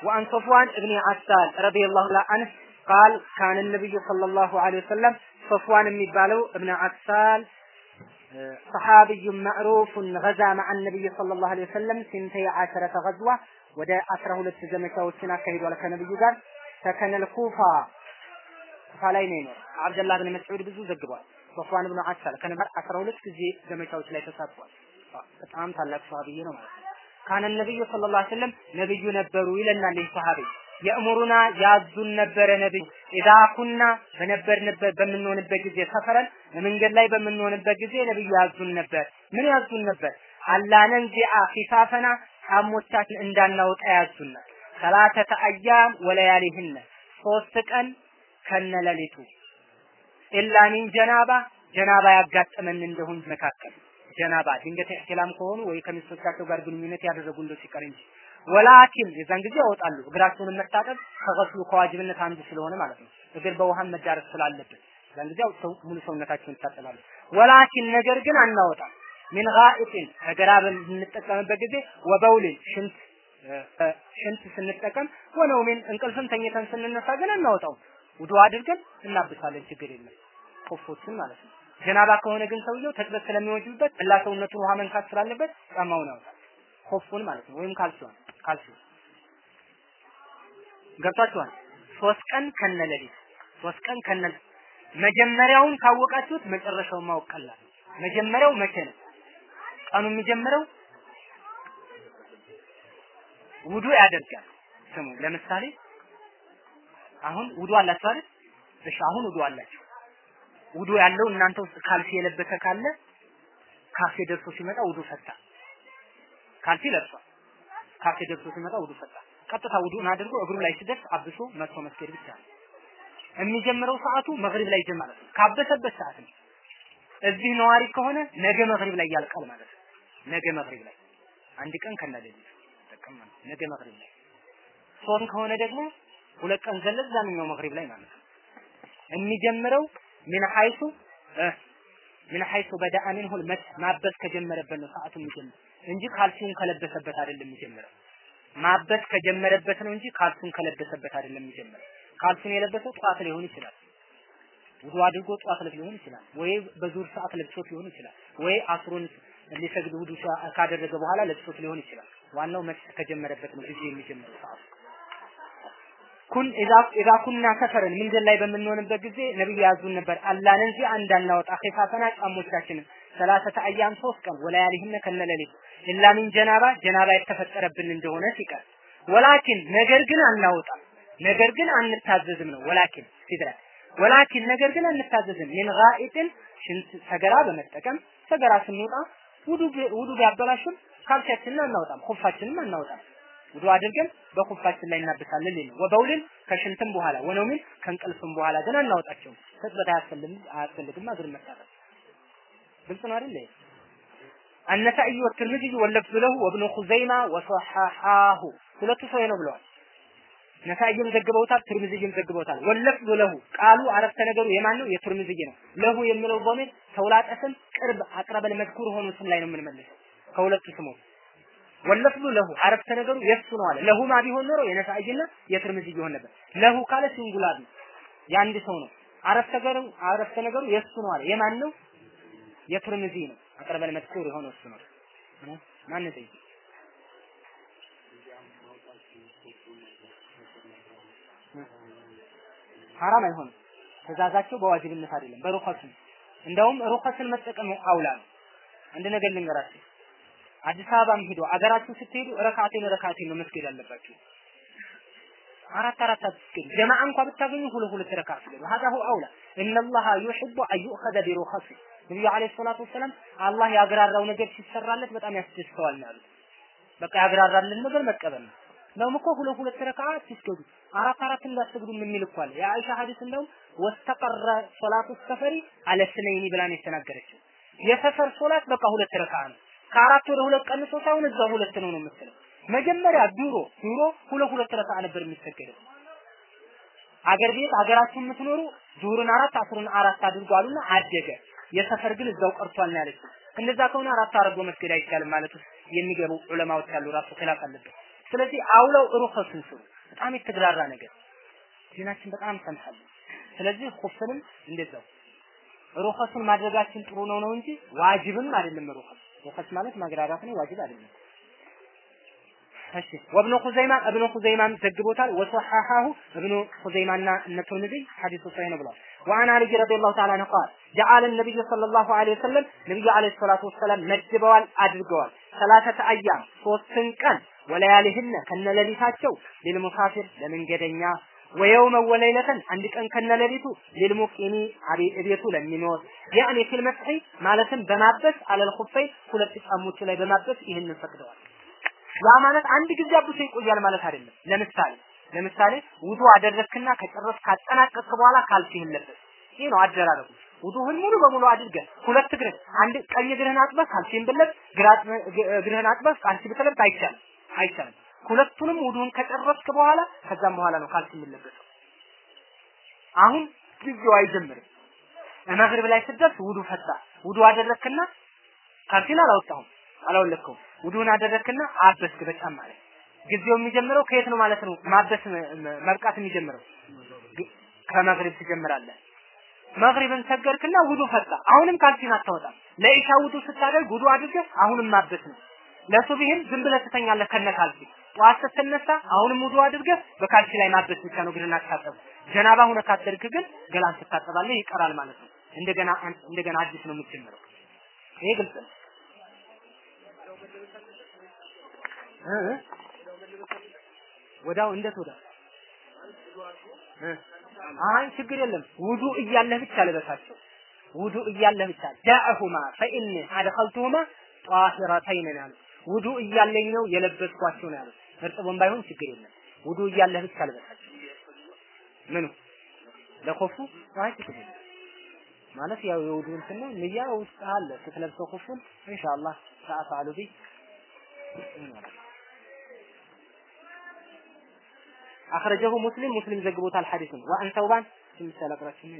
وعن صفوان بن عسال رضي الله عنه قال كان النبي صلى الله عليه وسلم صفوان የሚባለው ابن عسال صحابي معروف غزا مع النبي صلى الله عليه وسلم سنتي عشرة غزوة ወደ 12 ዘመቻዎችን አካሂዷል ከነብዩ ጋር ሰከነል ኩፋ ኩፋ ላይ ነው የኖረው። አብደላህ ብን መስዑድ ብዙ ዘግቧል። ሶፍዋን ብን አሳል ከነበር 12 ጊዜ ዘመቻዎች ላይ ተሳትፏል። በጣም ታላቅ ሰሃቢይ ነው ማለት ነው። ካነ ነብዩ ሰለላሁ ዐለይሂ ወሰለም ነብዩ ነበሩ ይለናል ይህ ሰሃቢ። የእምሩና ያዙን ነበረ ነብይ ኢዛ ኩና በነበርንበት በምንሆንበት ጊዜ ሰፈረን መንገድ ላይ በምንሆንበት ጊዜ ነብዩ ያዙን ነበር። ምን ያዙን ነበር? አላነንዚአ ኺፋፈና ጫሞቻችን እንዳናወጣ ያዙናል ሰላተተ አያም ወለያሊህነ ሶስት ቀን ከነለሊቱ ኢላ ሚን ጀናባ ጀናባ ያጋጠመን እንደሆን መካከል ጀናባ ድንገት ኢህቲላም ከሆኑ ወይ ከሚስቶቻቸው ጋር ግንኙነት ያደረጉ እንደው ሲቀር እንጂ ወላኪን የዛን ጊዜ ያወጣሉ። እግራቸውን መታጠብ ከገስሉ ከዋጅብነት አንዱ ስለሆነ ማለት ነው። እግር በውሃም መዳረስ ስላለበት የዛን ጊዜ ሰው ሙሉ ሰውነታቸውን ይታጠባሉ። ወላኪን ነገር ግን አናወጣም። ሚን ጋኢጥን ሰገራ በምንጠቀምበት ጊዜ ወበውልን ሽንት ሽንት ስንጠቀም ወነውሚን እንቅልፍም ተኝተን ስንነሳ ግን አናወጣውም። ውዱ አድርገን እናብሳለን፣ ችግር የለም። ኮፎችን ማለት ነው። ጀናባ ከሆነ ግን ሰውየው ተጥበት ስለሚወጅብበት እላ ሰውነቱን ውሃ መንካት ስላለበት ጫማውን ያወጣል። ኮፉን ማለት ነው ወይም ካልሲውን ካልሲውን ገብቷችኋል። ሶስት ቀን ከነለሊት ሶስት ቀን ከነ መጀመሪያውን ካወቃችሁት መጨረሻውን ማወቅ ቀላል። መጀመሪያው መቼ ነው? ቀኑ የሚጀምረው ውዱ ያደርጋል። ስሙ ለምሳሌ አሁን ውዱ አላችሁ አይደል? እሺ አሁን ውዱ አላችሁ። ውዱ ያለው እናንተ ውስጥ ካልሲ የለበሰ ካለ ካፌ ደርሶ ሲመጣ ውዱ ፈታ። ካልሲ ለብሷል። ካፌ ደርሶ ሲመጣ ውዱ ፈታ። ቀጥታ ውዱን አድርጎ እግሩ ላይ ሲደርስ አብሶ መጥቶ መስገድ ብቻ ነው። የሚጀምረው ሰዓቱ መግሪብ ላይ ጀመረ ካበሰበት ሰዓት ነው። እዚህ ነዋሪ ከሆነ ነገ መግሪብ ላይ ያልቃል ማለት ነው። ነገ መግሪብ ላይ አንድ ቀን ከነለሊት ተጠቀም ማለት ነገ መግሪብ ላይ ሶም ከሆነ ደግሞ ሁለት ቀን ዘለል ዛንኛው መግሪብ ላይ ማለት ነው። የሚጀምረው ምን ሐይሱ ምን ሐይሱ በዳአ ማበስ ከጀመረበት ነው ሰዓቱ የሚጀምር እንጂ ካልሲውን ከለበሰበት አይደለም የሚጀምረው። ማበስ ከጀመረበት ነው እንጂ ካልሱን ከለበሰበት አይደለም የሚጀምረው። ካልሱን የለበሰው ጠዋት ሊሆን ይችላል። ውዱ አድርጎ ላይ ሊሆን ይችላል፣ ወይ በዙር ሰዓት ለብሶት ሊሆን ይችላል፣ ወይ አስሩን ሊሰግድ ውዱ ካደረገ በኋላ ለብሶት ሊሆን ይችላል። ዋናው መስ ከጀመረበት ነው ጊዜ የሚጀምረው ሰዓቱ። ኩን ኢዛ ኩና ሰፈርን መንገድ ላይ በምንሆንበት ጊዜ ነብዩ ያዙን ነበር። አላን እንጂ እንዳናወጣ ኺፋፈና ጫሞቻችንን ሰላሰተ አያም ሶስት ቀን ወላያሊህነ ከነለሊት ኢላ ሚን ጀናባ ጀናባ የተፈጠረብን እንደሆነ ሲቀር ወላኪን ነገር ግን አናወጣም። ነገር ግን አንታዘዝም ነው ወላኪን ሲድራ ወላኪን ነገር ግን አንታዘዝም። ሚን ጋኢጥን ሽንት ሰገራ በመጠቀም ሰገራ ስንወጣ ውዱ ውዱ ቢያበላሽም ካልሲያችንን አናወጣም ኩፋችንም አናወጣም ውዱ አድርገን በኩፋችን ላይ እናብሳለን ይል ወበውልን ከሽንትም በኋላ ወነውምን ከእንቅልፍም በኋላ ግን አናወጣቸውም። ህጥበት አያስፈልግም አያስፈልግም እግር መታጠብ ግልጽ ነው አይደል? النسائي والترمذي واللفظ له وابن خزيمة وصححاه ሁለቱ ሰው ነው ብለዋል። ነሳኢም ዘግበውታል፣ ትርሚዚም ዘግበውታል። واللفظ له ቃሉ አረፍተ ነገሩ የማን ነው? የትርሚዚ ነው። له የሚለው ضمير ተውላጠ ስም ቅርብ أقرب المذكور ሆኖ ስም ላይ ነው የምንመልሰው ከሁለቱ ስሞች واللفظ له አረፍተ ነገሩ የሱ ነው አለ። لهما ቢሆን ኖሮ የነሳኢና የትርሚዚ ይሆን ነበር። له ካለ singular ነው፣ የአንድ ሰው ነው። አረፍተ ነገሩ አረፍተ ነገሩ የሱ ነው አለ። የማን ነው? የትርሚዚ ነው። አቅርበል መዝኩር የሆነው እሱ ነው። ማን ጠይቅ ሐራም አይሆንም። ትእዛዛቸው በዋጅብነት አይደለም፣ በሩኸስ ነው። እንደውም ሩኸስን መጠቀም አውላ ነው። አንድ ነገር ልንገራችሁ። አዲስ አበባም ሄዶ አገራችሁ ስትሄዱ ረካቴን ረካቴን ነው መስገድ ያለባችሁ። አራት አራት አትስገዱ። ጀማዓ እንኳ ብታገኙ ሁለት ሁለት ረካ ስገዱ። ሀዛሁ አውላ እነላሃ ዩሕቡ አዩኸዘ ቢሩኸሲ ነቢዩ ዓለይሂ ሰላቱ ወሰላም አላህ ያግራራው ነገር ሲሰራለት በጣም ያስደስተዋል ነው ያሉት። በቃ ያግራራልን ነገር መቀበል ነው። እንደውም እኮ ሁለት ሁለት ረካ አትስገዱ፣ አራት አራት እንዳትሰግዱ የሚል እኮ አለ። የአይሻ ሐዲስ እንደውም ወስተቀረ ሶላቱ ሰፈሪ አለ ስነይኒ ብላ የተናገረችው። የሰፈር ሶላት በቃ ሁለት ረካ ነው። ከአራት ወደ ሁለት ቀንሶ ሳይሆን እዛው ሁለት ነው ነው የምትለው። መጀመሪያ ድሮ ድሮ ሁለት ሁለት ረካ ነበር የሚሰገደው። አገር ቤት አገራችሁ የምትኖሩ ዙሁርን አራት አስሩን አራት አድርጎ አሉና አደገ። የሰፈር ግን እዛው ቀርቷል ነው ያለችው። እንደዛ ከሆነ አራት አድርጎ መስገድ አይቻልም ማለት ውስጥ የሚገቡ ዑለማዎች ያሉ ራሱ خلاف አለበት። ስለዚህ አውለው رخصة ን ስሩ። በጣም የተግራራ ነገር ዲናችን በጣም ሰምሐ ነው። ስለዚህ ኹፍንም እንደዛው رخصة ን ማድረጋችን ጥሩ ነው ነው እንጂ ዋጅብም አይደለም። ሩኸስ ሩኸስ ማለት ማግራራት ነው፣ ዋጅብ አይደለም። እሺ ወብኑ ኹዘይማ እብኑ ኹዘይማም ዘግቦታል። ወሰሐሐሁ እብኑ ኹዘይማና እነ ትርሚዚ ሐዲሱ ሰሂህ ነው ብለዋል። وعن علي رضي الله تعالى عنه قال جعل النبي صلى الله عليه وسلم ነብዩ አለይሂ ሰላቱ ወሰላም መድበዋል አድርገዋል ሰላተተ አያም ሶስትን ቀን ወለያሊህነ ከነሌሊታቸው ሊልሙሳፊር ለመንገደኛ ወየውመ ወለይለተን አንድ ቀን ከነሌሊቱ للمقيم ቤቱ ለሚኖር يعني في المسح ማለትም በማበስ على الخفين ሁለት ጫሞች ላይ በማበስ ይህንን ፈቅደዋል። ያ ማለት አንድ ጊዜ አብሶ ይቆያል ማለት አይደለም። ለምሳሌ ለምሳሌ ውዱ አደረክና ከጨረስ ካጠናቀቅክ በኋላ ካልሲህን ለበስ። ይህ ነው አደራረጉ። ውዱህን ሙሉ በሙሉ አድርገህ ሁለት እግርህ አንድ ቀኝ እግርህን አጥበህ ካልሲህን ብለብስ፣ ግራ እግርህን አጥበህ ካልሲ ብትለብስ አይቻልም አይቻልም። ሁለቱንም ውዱን ከጨረስክ በኋላ ከዛም በኋላ ነው ካልሲ የሚለበሰው። አሁን ጊዜው አይጀምርም። መግሪብ ላይ ስትደርስ ውዱ ፈታ። ውዱ አደረክና ካልሲን አላወጣሁም አላወለከውም። ውዱን አደረክና አበስክ በጫማ ላይ ጊዜው የሚጀምረው ከየት ነው ማለት ነው? ማበስ መብቃት የሚጀምረው ከመግሪብ ትጀምራለህ። መግሪብን ሰገርክና ውዱ ፈታ። አሁንም ካልሲን አታወጣም። ለኢሻ ውዱ ስታደርግ ውዱ አድርገህ አሁንም ማበስ ነው። ለሱብሂም ዝም ብለህ ትተኛለህ ከነ ጠዋት ስትነሳ አሁንም ውዱ አድርገህ በካልሲ ላይ ማበስ ብቻ ነው እግርህን አትታጠብ። ጀናባ ሁነህ ካደርክ ግን ገላን ትታጠባለህ፣ ይቀራል ማለት ነው። እንደገና እንደገና አዲስ ነው የምትጀምረው። ይሄ ግልጽ ነው። ወዳው እንዴት ወዳ? አይ ችግር የለም። ውዱ እያለህ ብቻ ልበሳቸው። ውዱ እያለህ ብቻ። ዳዕሁማ ፈኢኒ አድኸልቱሁማ ጧሂረተይን ነው ያሉት። ውዱ እያለኝ ነው የለበስኳቸው ነው ያሉት مرتبون بايهون شكر يمن ودو يجي الله بيش كالبس منو لخوفو راهي شكر يمن مالس يا ودو انتنا نيا وستهال ستلبسو خوفون ان شاء الله سأفعلو بي أخرجه مسلم مسلم زغبوت الحديث وعن ثوبان ተውባን ምሳሌ አቅራችን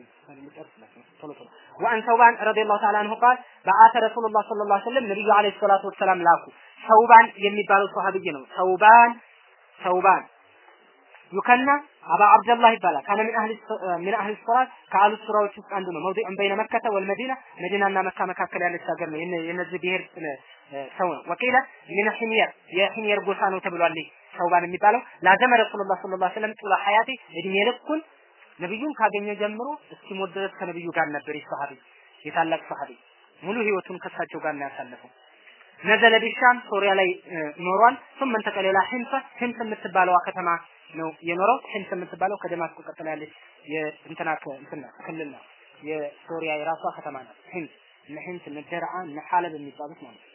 ቶሎ ቶሎ ወአን ተውባን ረዲየላሁ ተዓላ አንሁ ቃል በአተ ረሱሉላህ ሰለላሁ ዐለይሂ ወሰለም ነብዩ ዐለይሂ ሰላቱ ወሰላም ላኩ ተውባን የሚባለው ሰሃቢይ ነው። ተውባን ተውባን ዩከና አባ አብደላህ ይባላል። ካነ ምን አህሊ ምን አህሊ ሶላት ከአሉ ሱራዎች ውስጥ አንዱ ነው። መውዲዑን በይነ መከተ ወልመዲና መዲናና መካ መካከል ያለች ሀገር ነው። የነዚህ ብሔር ሰው ነው። ወቂለ ምን ሒምየር የሒምየር ጎሳ ነው ተብሏል ተውባን የሚባለው። ላዘመ ረሱሉላህ ሰለላሁ ዐለይሂ ወሰለም ጡላ ሐያቲ እድሜ ልኩን ነብዩን ካገኘ ጀምሮ እስኪሞት ድረስ ከነብዩ ጋር ነበር ይህ የታላቅ ሰሃቢ ሙሉ ህይወቱን ከሳቸው ጋር ነው ያሳለፈው ነዘለ ቢሻም ሶሪያ ላይ ኖሯል ثم انتقل الى حمص حمص የምትባለዋ ከተማ ነው የኖረው ሂምስ የምትባለው ከደማስቆ ቀጥላ ያለች የእንትና እንትና ክልል ነው የሶሪያ የራሷ ከተማ ናት ሂምስ እነ ሂምስ እነ ደርዓ እነ ሐለብ የሚባሉት ማለት ነው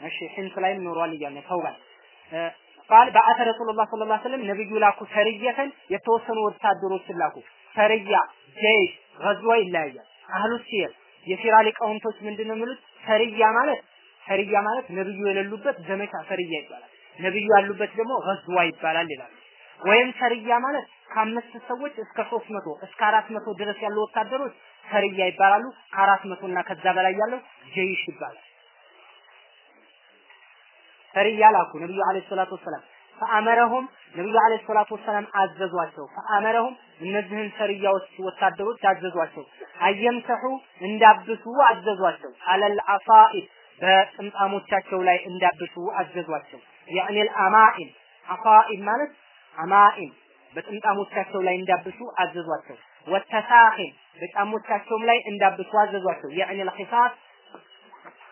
እሺ ሂምስ ላይ ኖሯል እያለ ተውባል ቃል በአተ ረሱሉላህ ሰለላሁ ዐለይሂ ወሰለም ነብዩ ላኩ ሰርየተን የተወሰኑ ወታደሮችን ላኩ ሰርያ ጀይሽ ገዝዋ ይለያያል አህሉ ሲር የሲራ ሊቃውንቶች ምንድነው የሚሉት? ሰርያ ማለት ሰርያ ማለት ነብዩ የሌሉበት ዘመቻ ሰርያ ይባላል። ነብዩ ያሉበት ደግሞ ገዝዋ ይባላል ይላል። ወይም ሰርያ ማለት ከአምስት ሰዎች እስከ ሶስት መቶ እስከ አራት መቶ ድረስ ያሉ ወታደሮች ሰርያ ይባላሉ። ከአራት መቶ እና ከዛ በላይ ያለው ጀይሽ ይባላል ሰርያ ላኩ ነብዩ አለይሂ ሰላቱ ወሰላም ፈአመረሁም ነብዩ አለይሂ ሰላቱ ወሰላም አዘዟቸው። ፈአመረሁም እነዚህን ሰርያዎች ወታደሮች አዘዟቸው። አየምሰሑ እንዳብሱ አዘዟቸው። አለል አፋኢድ በጥምጣሞቻቸው ላይ እንዳብሱ አዘዟቸው። ያኒ አልአማኢን አፋኢድ ማለት አማኢን በጥምጣሞቻቸው ላይ እንዳብሱ አዘዟቸው። ወተሳኺን በጫሞቻቸውም ላይ እንዳብሱ አዘዟቸው። ያኒ አልኺፋፍ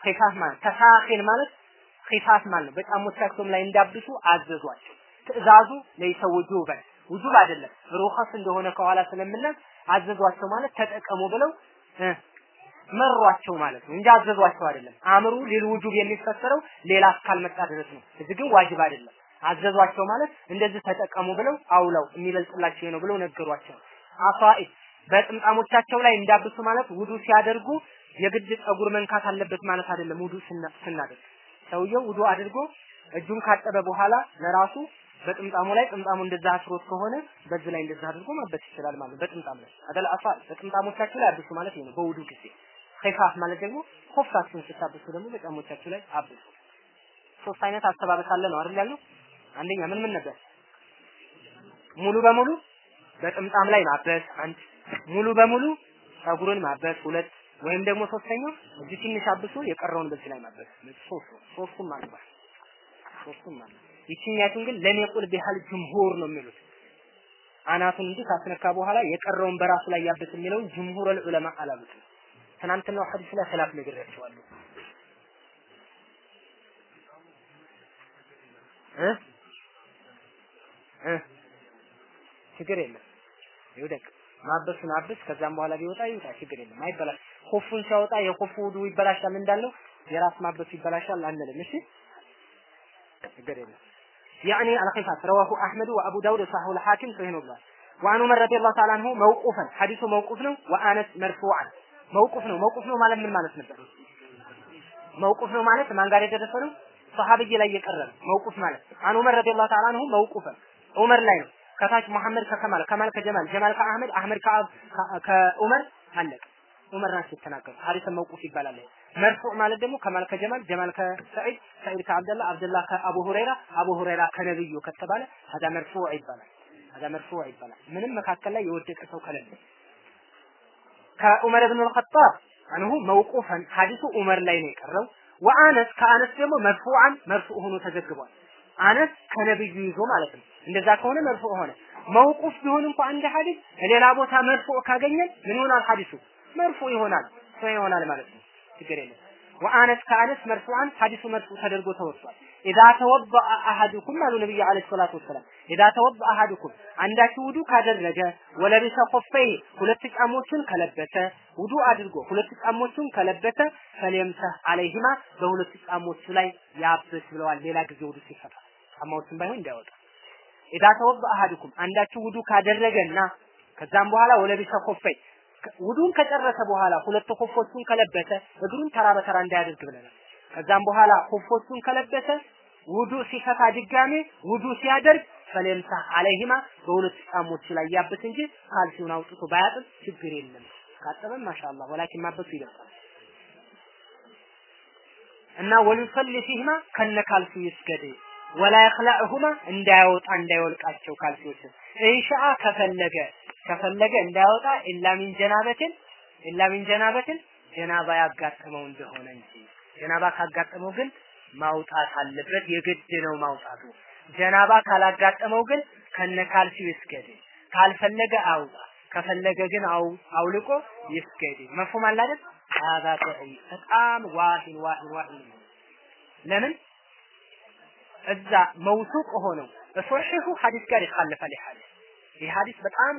ኺፋፍ ማለት ተሳኺን ማለት ኺፋፍ ማለት በጫሞቻቸውም ላይ እንዳብሱ አዘዟቸው። ትእዛዙ ለይሰ ውጁበን ውጁብ አይደለም ሩኸስ እንደሆነ ከኋላ ስለምናል አዘዟቸው ማለት ተጠቀሙ ብለው መሯቸው ማለት ነው እንጂ አዘዟቸው አይደለም። አምሩ ሊል ውጁብ የሚፈሰረው ሌላ እስካልመጣ ድረስ ነው። እዚህ ግን ዋጅብ አይደለም። አዘዟቸው ማለት እንደዚህ ተጠቀሙ ብለው አውለው የሚበልጥላቸው ነው ብለው ነገሯቸው። አፋኢድ በጥምጣሞቻቸው ላይ እንዳብሱ ማለት ውዱ ሲያደርጉ የግድ ጸጉር መንካት አለበት ማለት አይደለም። ውዱ ስናደርግ ሰውየው ውዱ አድርጎ እጁን ካጠበ በኋላ ለራሱ በጥምጣሙ ላይ ጥምጣሙ እንደዛ አስሮት ከሆነ በዚህ ላይ እንደዛ አድርጎ ማበስ ይችላል ማለት ነው። በጥምጣም ላይ አደል አፋ በጥምጣሞቻችሁ ላይ አብሱ ማለት ነው በውዱ ጊዜ። ኺፋፍ ማለት ደግሞ ኮፍታችሁን ስታብሱ ደግሞ በጫሞቻችሁ ላይ አብሱ። ሶስት አይነት አስተባበስ አለ ነው አይደል ያለው? አንደኛ ምን ምን ነበር? ሙሉ በሙሉ በጥምጣም ላይ ማበስ አንድ፣ ሙሉ በሙሉ ጸጉርን ማበስ ሁለት፣ ወይም ደግሞ ሶስተኛው እዚህ ትንሽ አብሶ የቀረውን በዚህ ላይ ማበስ ሶስት ሶስቱም ይችኛቱን ግን ለኔቁል ቢሃል ጅምሁር ነው የሚሉት። አናቱን እንጂ ካስነካ በኋላ የቀረውን በራሱ ላይ ያብስ የሚለውን ጅምሁር ዑለማ አላሉት። ትናንትናው ሐዲስ ላይ ኺላፍ ነግሬያቸዋለሁ። ችግር የለም። ይውደቅ። ማበሱን አብስ፣ ከዛም በኋላ ቢወጣ ይውጣ፣ ችግር የለም። አይበላሽ። ኮፉን ሲያወጣ የኮፉ ውዱ ይበላሻል እንዳለው የራስ ማበሱ ይበላሻል አንልም። እሺ ችግር የለም። يعني الخفاف رواه أحمد وأبو داود وصححه الحاكم صحيح ብሏል وعن عمر رضي الله تعالى عنه موقوفا حديثه موقوف ነው وأنس مرفوعا موقوف ነው موقوف ነው ማለት ምን ማለት ነበር موقوف ነው ማለት ማን ጋር የደረሰ ነው ሰሃብይ ላይ የቀረ ነው መውቁፍ ማለት አን ዑመር ረዲየላሁ ተዓላ አንሁ መውቁፈን ዑመር ላይ ነው ከታች መሐመድ ከከማል ከማል ከጀማል ጀማል ከአህመድ አህመድ ከአብ ከዑመር አለቀ ዑመር ናቸው የተናገሩ ሐዲስ መውቁፍ ይባላል። መርፉዕ ማለት ደግሞ ከማል ከጀማል ጀማል ከሰዒድ ሰዒድ ከአብደላ አብደላ ከአቡ ሁረይራ አቡ ሁረይራ ከነብዩ ከተባለ ሀዳ መርፉዕ ይባላል። ሀዳ መርፉዕ ይባላል። ምንም መካከል ላይ የወደቀ ሰው ከሌለ። ከዑመር ብን አልኸጣብ አንሁ መውቁፈን ሐዲሱ ዑመር ላይ ነው የቀረው። ወአነስ ከአነስ ደግሞ መርፉዓን መርፉዕ ሆኖ ተዘግቧል። አነስ ከነብዩ ይዞ ማለት ነው። እንደዛ ከሆነ መርፉዕ ሆነ። መውቁፍ ቢሆን እንኳን አንድ ሐዲስ ሌላ ቦታ መርፉዕ ካገኘን ምን ይሆናል ሐዲሱ መርፉዕ ይሆናል ሰው ይሆናል ማለት ነው። ችግር የለም። ወአነስ ከአነስ መርፉዓን ሐዲሱ መርፉዕ ተደርጎ ተወስቷል ኢዛ ተወበአ አሐዱኩም አሉ ነብዩ አለይሂ ሰላቱ ወሰላም። ኢዛ ተወበአ አሐዱኩም አንዳችሁ ውዱ ካደረገ ወለቢሰ ኸፈይ ሁለት ጫሞችን ከለበሰ ውዱ አድርጎ ሁለት ጫሞችን ከለበሰ فليمسح عليهما በሁለት ጫሞቹ ላይ ያብስ ብለዋል። ሌላ ጊዜ ውዱ ሲፈታ ጫማዎችን ባይሆን እንዳይወጣ። إذا توضأ أحدكم አንዳችሁ ውዱ ካደረገና ከዛም በኋላ ولبس خفيه ውዱን ከጨረሰ በኋላ ሁለት ኹፎቹን ከለበሰ እግሩን ተራ በተራ እንዳያደርግ ብለናል። ከዛም በኋላ ኹፎቹን ከለበሰ ውዱ ሲፈታ ድጋሜ ውዱ ሲያደርግ فليمسح عليهما በሁለት ጫሞች ላይ ያብስ እንጂ ካልሲውን አውጥቶ ባያጥብ ችግር የለም። ካጠበም ማሻአላህ ወላኪን ማበሱ ይበቃል። እና ወሊሰሊ ፊህማ ከነ ካልሲው ይስገድ ወላ ይኽላዕሁማ እንዳያወጣ እንዳይወልቃቸው ካልሲዎችን ኢንሻአ ከፈለገ ከፈለገ እንዳያወጣ ኢላ ሚን ጀናበትን ኢላ ሚን ጀናበትን ጀናባ ያጋጠመው እንደሆነ እንጂ ጀናባ ካጋጠመው ግን ማውጣት አለበት። የግድ ነው ማውጣቱ። ጀናባ ካላጋጠመው ግን ከነ ካልሲው ይስገድ። ካልፈለገ አውጣ፣ ከፈለገ ግን አውልቆ ይስገድ። መፍሁም አለ አይደል? ሀዛ ተዕይ በጣም ዋሂን ዋሂን ዋሂን ለምን እዛ መውሱቅ ሆነው በሶሒሁ ሐዲስ ጋር ይኻለፋል። ይህ ሐዲስ በጣም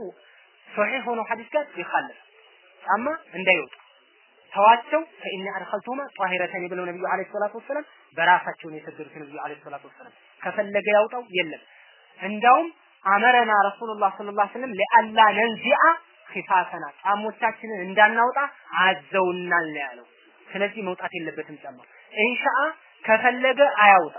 ሶሒህ ሆኖ ሐዲስ ጋር ይखाለፍ ጫማ እንዳይወጡ ተዋቸው ፈኢኒ አድኸልቱማ ጧሂረተን ብለው ነብዩ አለይሂ ሰላቱ ወሰለም በራሳቸውን የሰገዱት ነብዩ አለይሂ ሰላቱ ወሰለም ከፈለገ ያውጣው የለም። እንዳውም አመረና ረሱሉላህ ሰለላሁ ዐለይሂ ወሰለም ለአላ ነንዚአ ኺፋፈና ጫሞቻችንን እንዳናውጣ አዘውናል ያለው። ስለዚህ መውጣት የለበትም ጫማ። ኢንሻአ ከፈለገ አያውጣ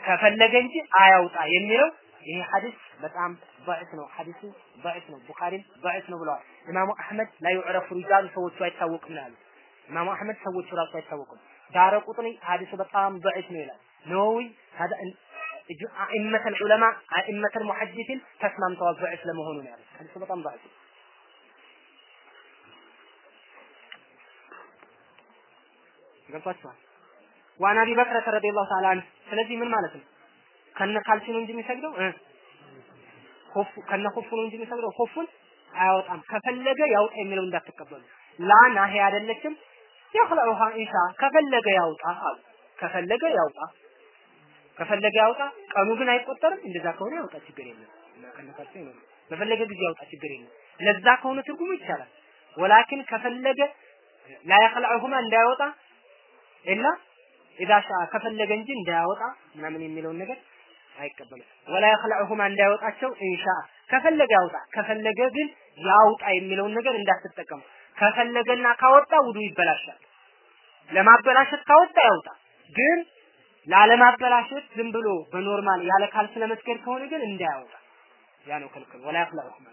ከፈለገ እንጂ አያውጣ የሚለው ይሄ ሐዲስ በጣም ضعيف ነው ሐዲሱ ضعيف ነው ቡኻሪም ضعيف ነው ብለዋል ኢማሙ አህመድ ላይ يعرف ሪጃሉ ሰዎቹ አይታወቅም ነው ያሉት ኢማሙ አህመድ ሰዎቹ ራሱ አይታወቁም ዳረ ቁጥኒ ሐዲሱ በጣም ضعيف ነው ይላል ነወዊ አኢመተ ዑለማ አኢመተ ሙሐዲሲን ተስማምተዋል ضعيف ለመሆኑ ነው ያሉት ሐዲሱ በጣም ضعيف ገብቷችኋል ዋን አቢ በክረ ረዲየላሁ ተዓላ አንሁ ስለዚህ ምን ማለት ነው ከነ ካልሲ ነው እንጂ የሚሰግደው እ ኮፉ ከነ ነው እንጂ የሚሰግደው። ኮፉን አያወጣም። ከፈለገ ያውጣ የሚለው እንዳትቀበሉ። ላ ናሂ አይደለችም። የኽለዑሃ ኢንሻ ከፈለገ ያውጣ አሉ። ከፈለገ ያውጣ ከፈለገ ያውጣ። ቀኑ ግን አይቆጠርም። እንደዛ ከሆነ ያውጣ ችግር የለም። እና ከነ ካልሲ ነው በፈለገ ጊዜ ያውጣ ችግር የለም። ለዛ ከሆነ ትርጉሙ ይቻላል። ወላኪን ከፈለገ ላ የኽለዑሁማ እንዳያወጣ ኢላ ኢዛ ከፈለገ እንጂ እንዳያወጣ ምናምን የሚለውን ነገር አይቀበልም ወላ ያخلعሁማ እንዳያወጣቸው ኢንሻ ከፈለገ ያውጣ ከፈለገ ግን ያውጣ የሚለውን ነገር እንዳትጠቀሙ። ከፈለገና ካወጣ ውዱ ይበላሻል። ለማበላሸት ካወጣ ያውጣ። ግን ላለማበላሸት ዝም ብሎ በኖርማል ያለ ካልስ ለመስገድ ከሆነ ግን እንዳያወጣ። ያ ነው ክልክል። ወላ ያخلعሁማ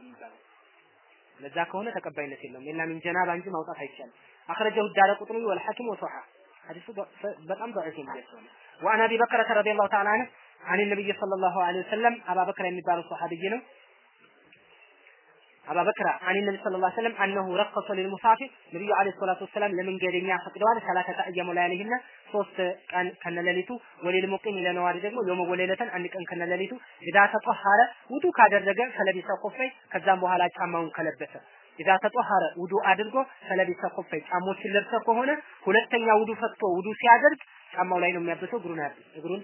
ለዛ ከሆነ ተቀባይነት የለውም። ኢላ ምን ጀናባ እንጂ ማውጣት አይቻልም። አخرجه الدارقطني والحاكم وصححه حديثه በጣም ضعيف ነው። ወአን አቢ በከረ ረዲየላሁ ተዓላ አንሁ አን ነብይ ሰለላሁ ዐለይሂ ወሰለም አባበክር የሚባለው ሰሃቢይ ነው። አባበክር አን ነብይ ሰለላሁ ዐለይሂ ወሰለም አነሁ ረከሰ ሊልሙሳፊር ነብዩ ዐለይሂ ሰላቱ ወሰላም ለመንገደኛ ፈቅደዋል። ሰላተተ አያሙ ላያሊሂነ ሶስት ቀን ከነሌሊቱ ወሊል ሙቂም ለነዋሪ ደግሞ የውመ ወሌለተን አንድ ቀን ከነሌሊቱ ኢዛ ተጠሐረ ውዱ ካደረገ ፈለቢሰ ኮፈይ ከዛም በኋላ ጫማውን ከለበሰ። ኢዛ ተጠሐረ ውዱ አድርጎ ፈለቢሰ ኮፈይ ጫሞችን ለብሰ ከሆነ ሁለተኛ ውዱ ፈትቶ ውዱ ሲያደርግ ጫማው ላይ ነው የሚያብሰው እግሩን እግሩን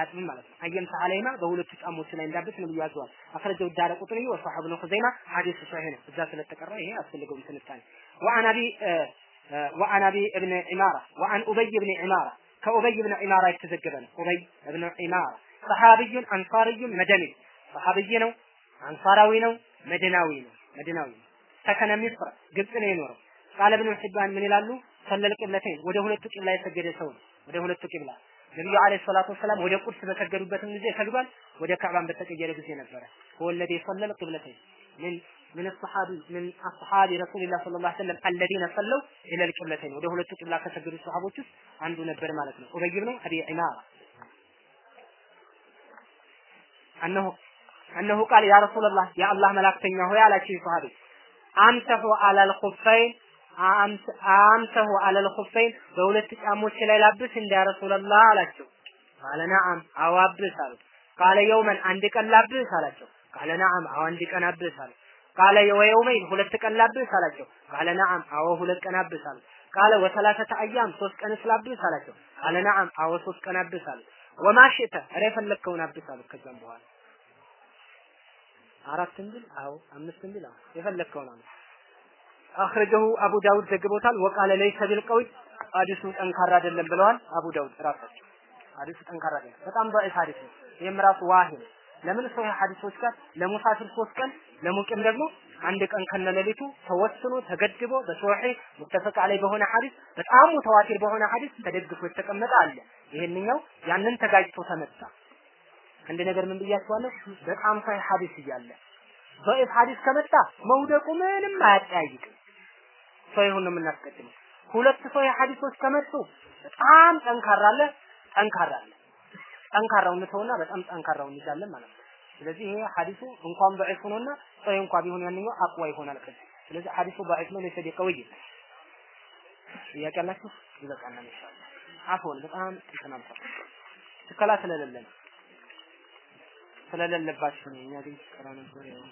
አጥሚ ማለት ነው። አየምት አለይማ በሁለቱ ጫሞች ላይ እንዳብስ ነው ያዟል አፈረጀው ዳረ ቁጥሪ ወሷሐብ ነው ከዘይማ ሐዲስ ሷሂህ ነው። እዛ ስለተቀራ ይሄ አስፈልገውም ትንታኔ። وعن ابي وعن ابي ابن عماره وعن ابي ابن عماره كابي ابن عماره يتذكرن ابي ابن عماره صحابي انصاري مدني صحابي نو انصاراوي نو مدناوي نو مدناوي سكن مصر قبط نه ينور قال ابن حبان من يلالو صلى القبلتين وده هلتو قبلة يسجد سو وده هلتو قبلة ነብዩ አለይሂ ሰላቱ ወሰላም ወደ ቁርስ በሰገዱበትም ጊዜ ሰግዷል። ወደ ካዕባን በተቀየረ ጊዜ ነበረ። ወለደ ሰለል ቂብለተይን ምን من الصحابي من اصحاب رسول الله صلى الله عليه وسلم الذين صلوا الى القبلتين ወደ ሁለቱ ቂብላ ከሰገዱ ሰሃቦች ውስጥ አንዱ ነበር ማለት ነው። ኡበይ ብኑ አቢ ዒማራ አነሁ እነሆ ቃል ያ ረሱላህ የአላህ መላእክተኛ ሆይ አላቸው ሰሃቢ አምሰሁ አላል ኹፈይን አምሰሁ አላል ኹፈይን በሁለት ጫሞች ላይ ላብስ እንደ ያ አላቸው። قال نعم አዎ አብስ አሉት قال يوما አንድ ቀን ላብስ አላቸው። قال نعم አዎ አንድ ቀን አብስ አሉት قال ويومين ሁለት ቀን ላብስ አላቸው። قال نعم አዎ ሁለት ቀን አብስ አሉት قال وثلاثة أيام ሶስት ቀን ስላብስ አላቸው። قال نعم አዎ ሶስት ቀን አብስ አሉት ወማሽተ ኧረ የፈለግከውን አብስ አሉት ከዛም በኋላ አራት እንብል አዎ አምስት እንብል አዎ የፈለግከው ነው አኽረጀሁ አቡ ዳውድ ዘግቦታል። ወቃለ ለይሰ ቢልቀውል ሐዲሱ ጠንካራ አይደለም ብለዋል አቡ ዳውድ ራሳቸው። ሐዲሱ ጠንካራ አይደለም፣ በጣም ضعيف ሐዲስ ነው። ይህም ለምን ሰው ሐዲሶች ጋር ለሙሳፊር ሶስት ቀን ለሙቂም ደግሞ አንድ ቀን ከነሌሊቱ ተወስኖ ተገድቦ በሶሒህ ሙተፈቅ ላይ በሆነ ሐዲስ በጣም ሙተዋቲር በሆነ ሐዲስ ተደግፎ የተቀመጠ አለ። ይሄንኛው ያንን ተጋጭቶ ተመጣ። አንድ ነገር ምን ብያችኋለሁ? በጣም ሰው ሐዲስ እያለ ضعيف ሐዲስ ከመጣ መውደቁ ምንም አያጠያይቅም። ሰሂሁን ነው የምናስቀድመው። ሁለት ሰሂህ ሐዲሶች ከመጡ በጣም ጠንካራ አለ፣ ጠንካራ አለ። ጠንካራውን ተውና በጣም ጠንካራውን ይዛለን ማለት ነው። ስለዚህ ይሄ ሐዲሱ እንኳን ضعيف ሆኖና ሰሂህ እንኳን ቢሆን ያንኛው አቅዋ ይሆናል ከዚህ። ስለዚህ ሐዲሱ ضعيف ነው ለሰዲ ቀውይ ጥያቄ አላችሁ? ይበቃናል ኢንሻአላህ። አፎን በጣም ተናምጣ ትከላ ስለሌለ ነው ስለሌለባችሁ ነው። እኛ ግን ስራ ነበር ያው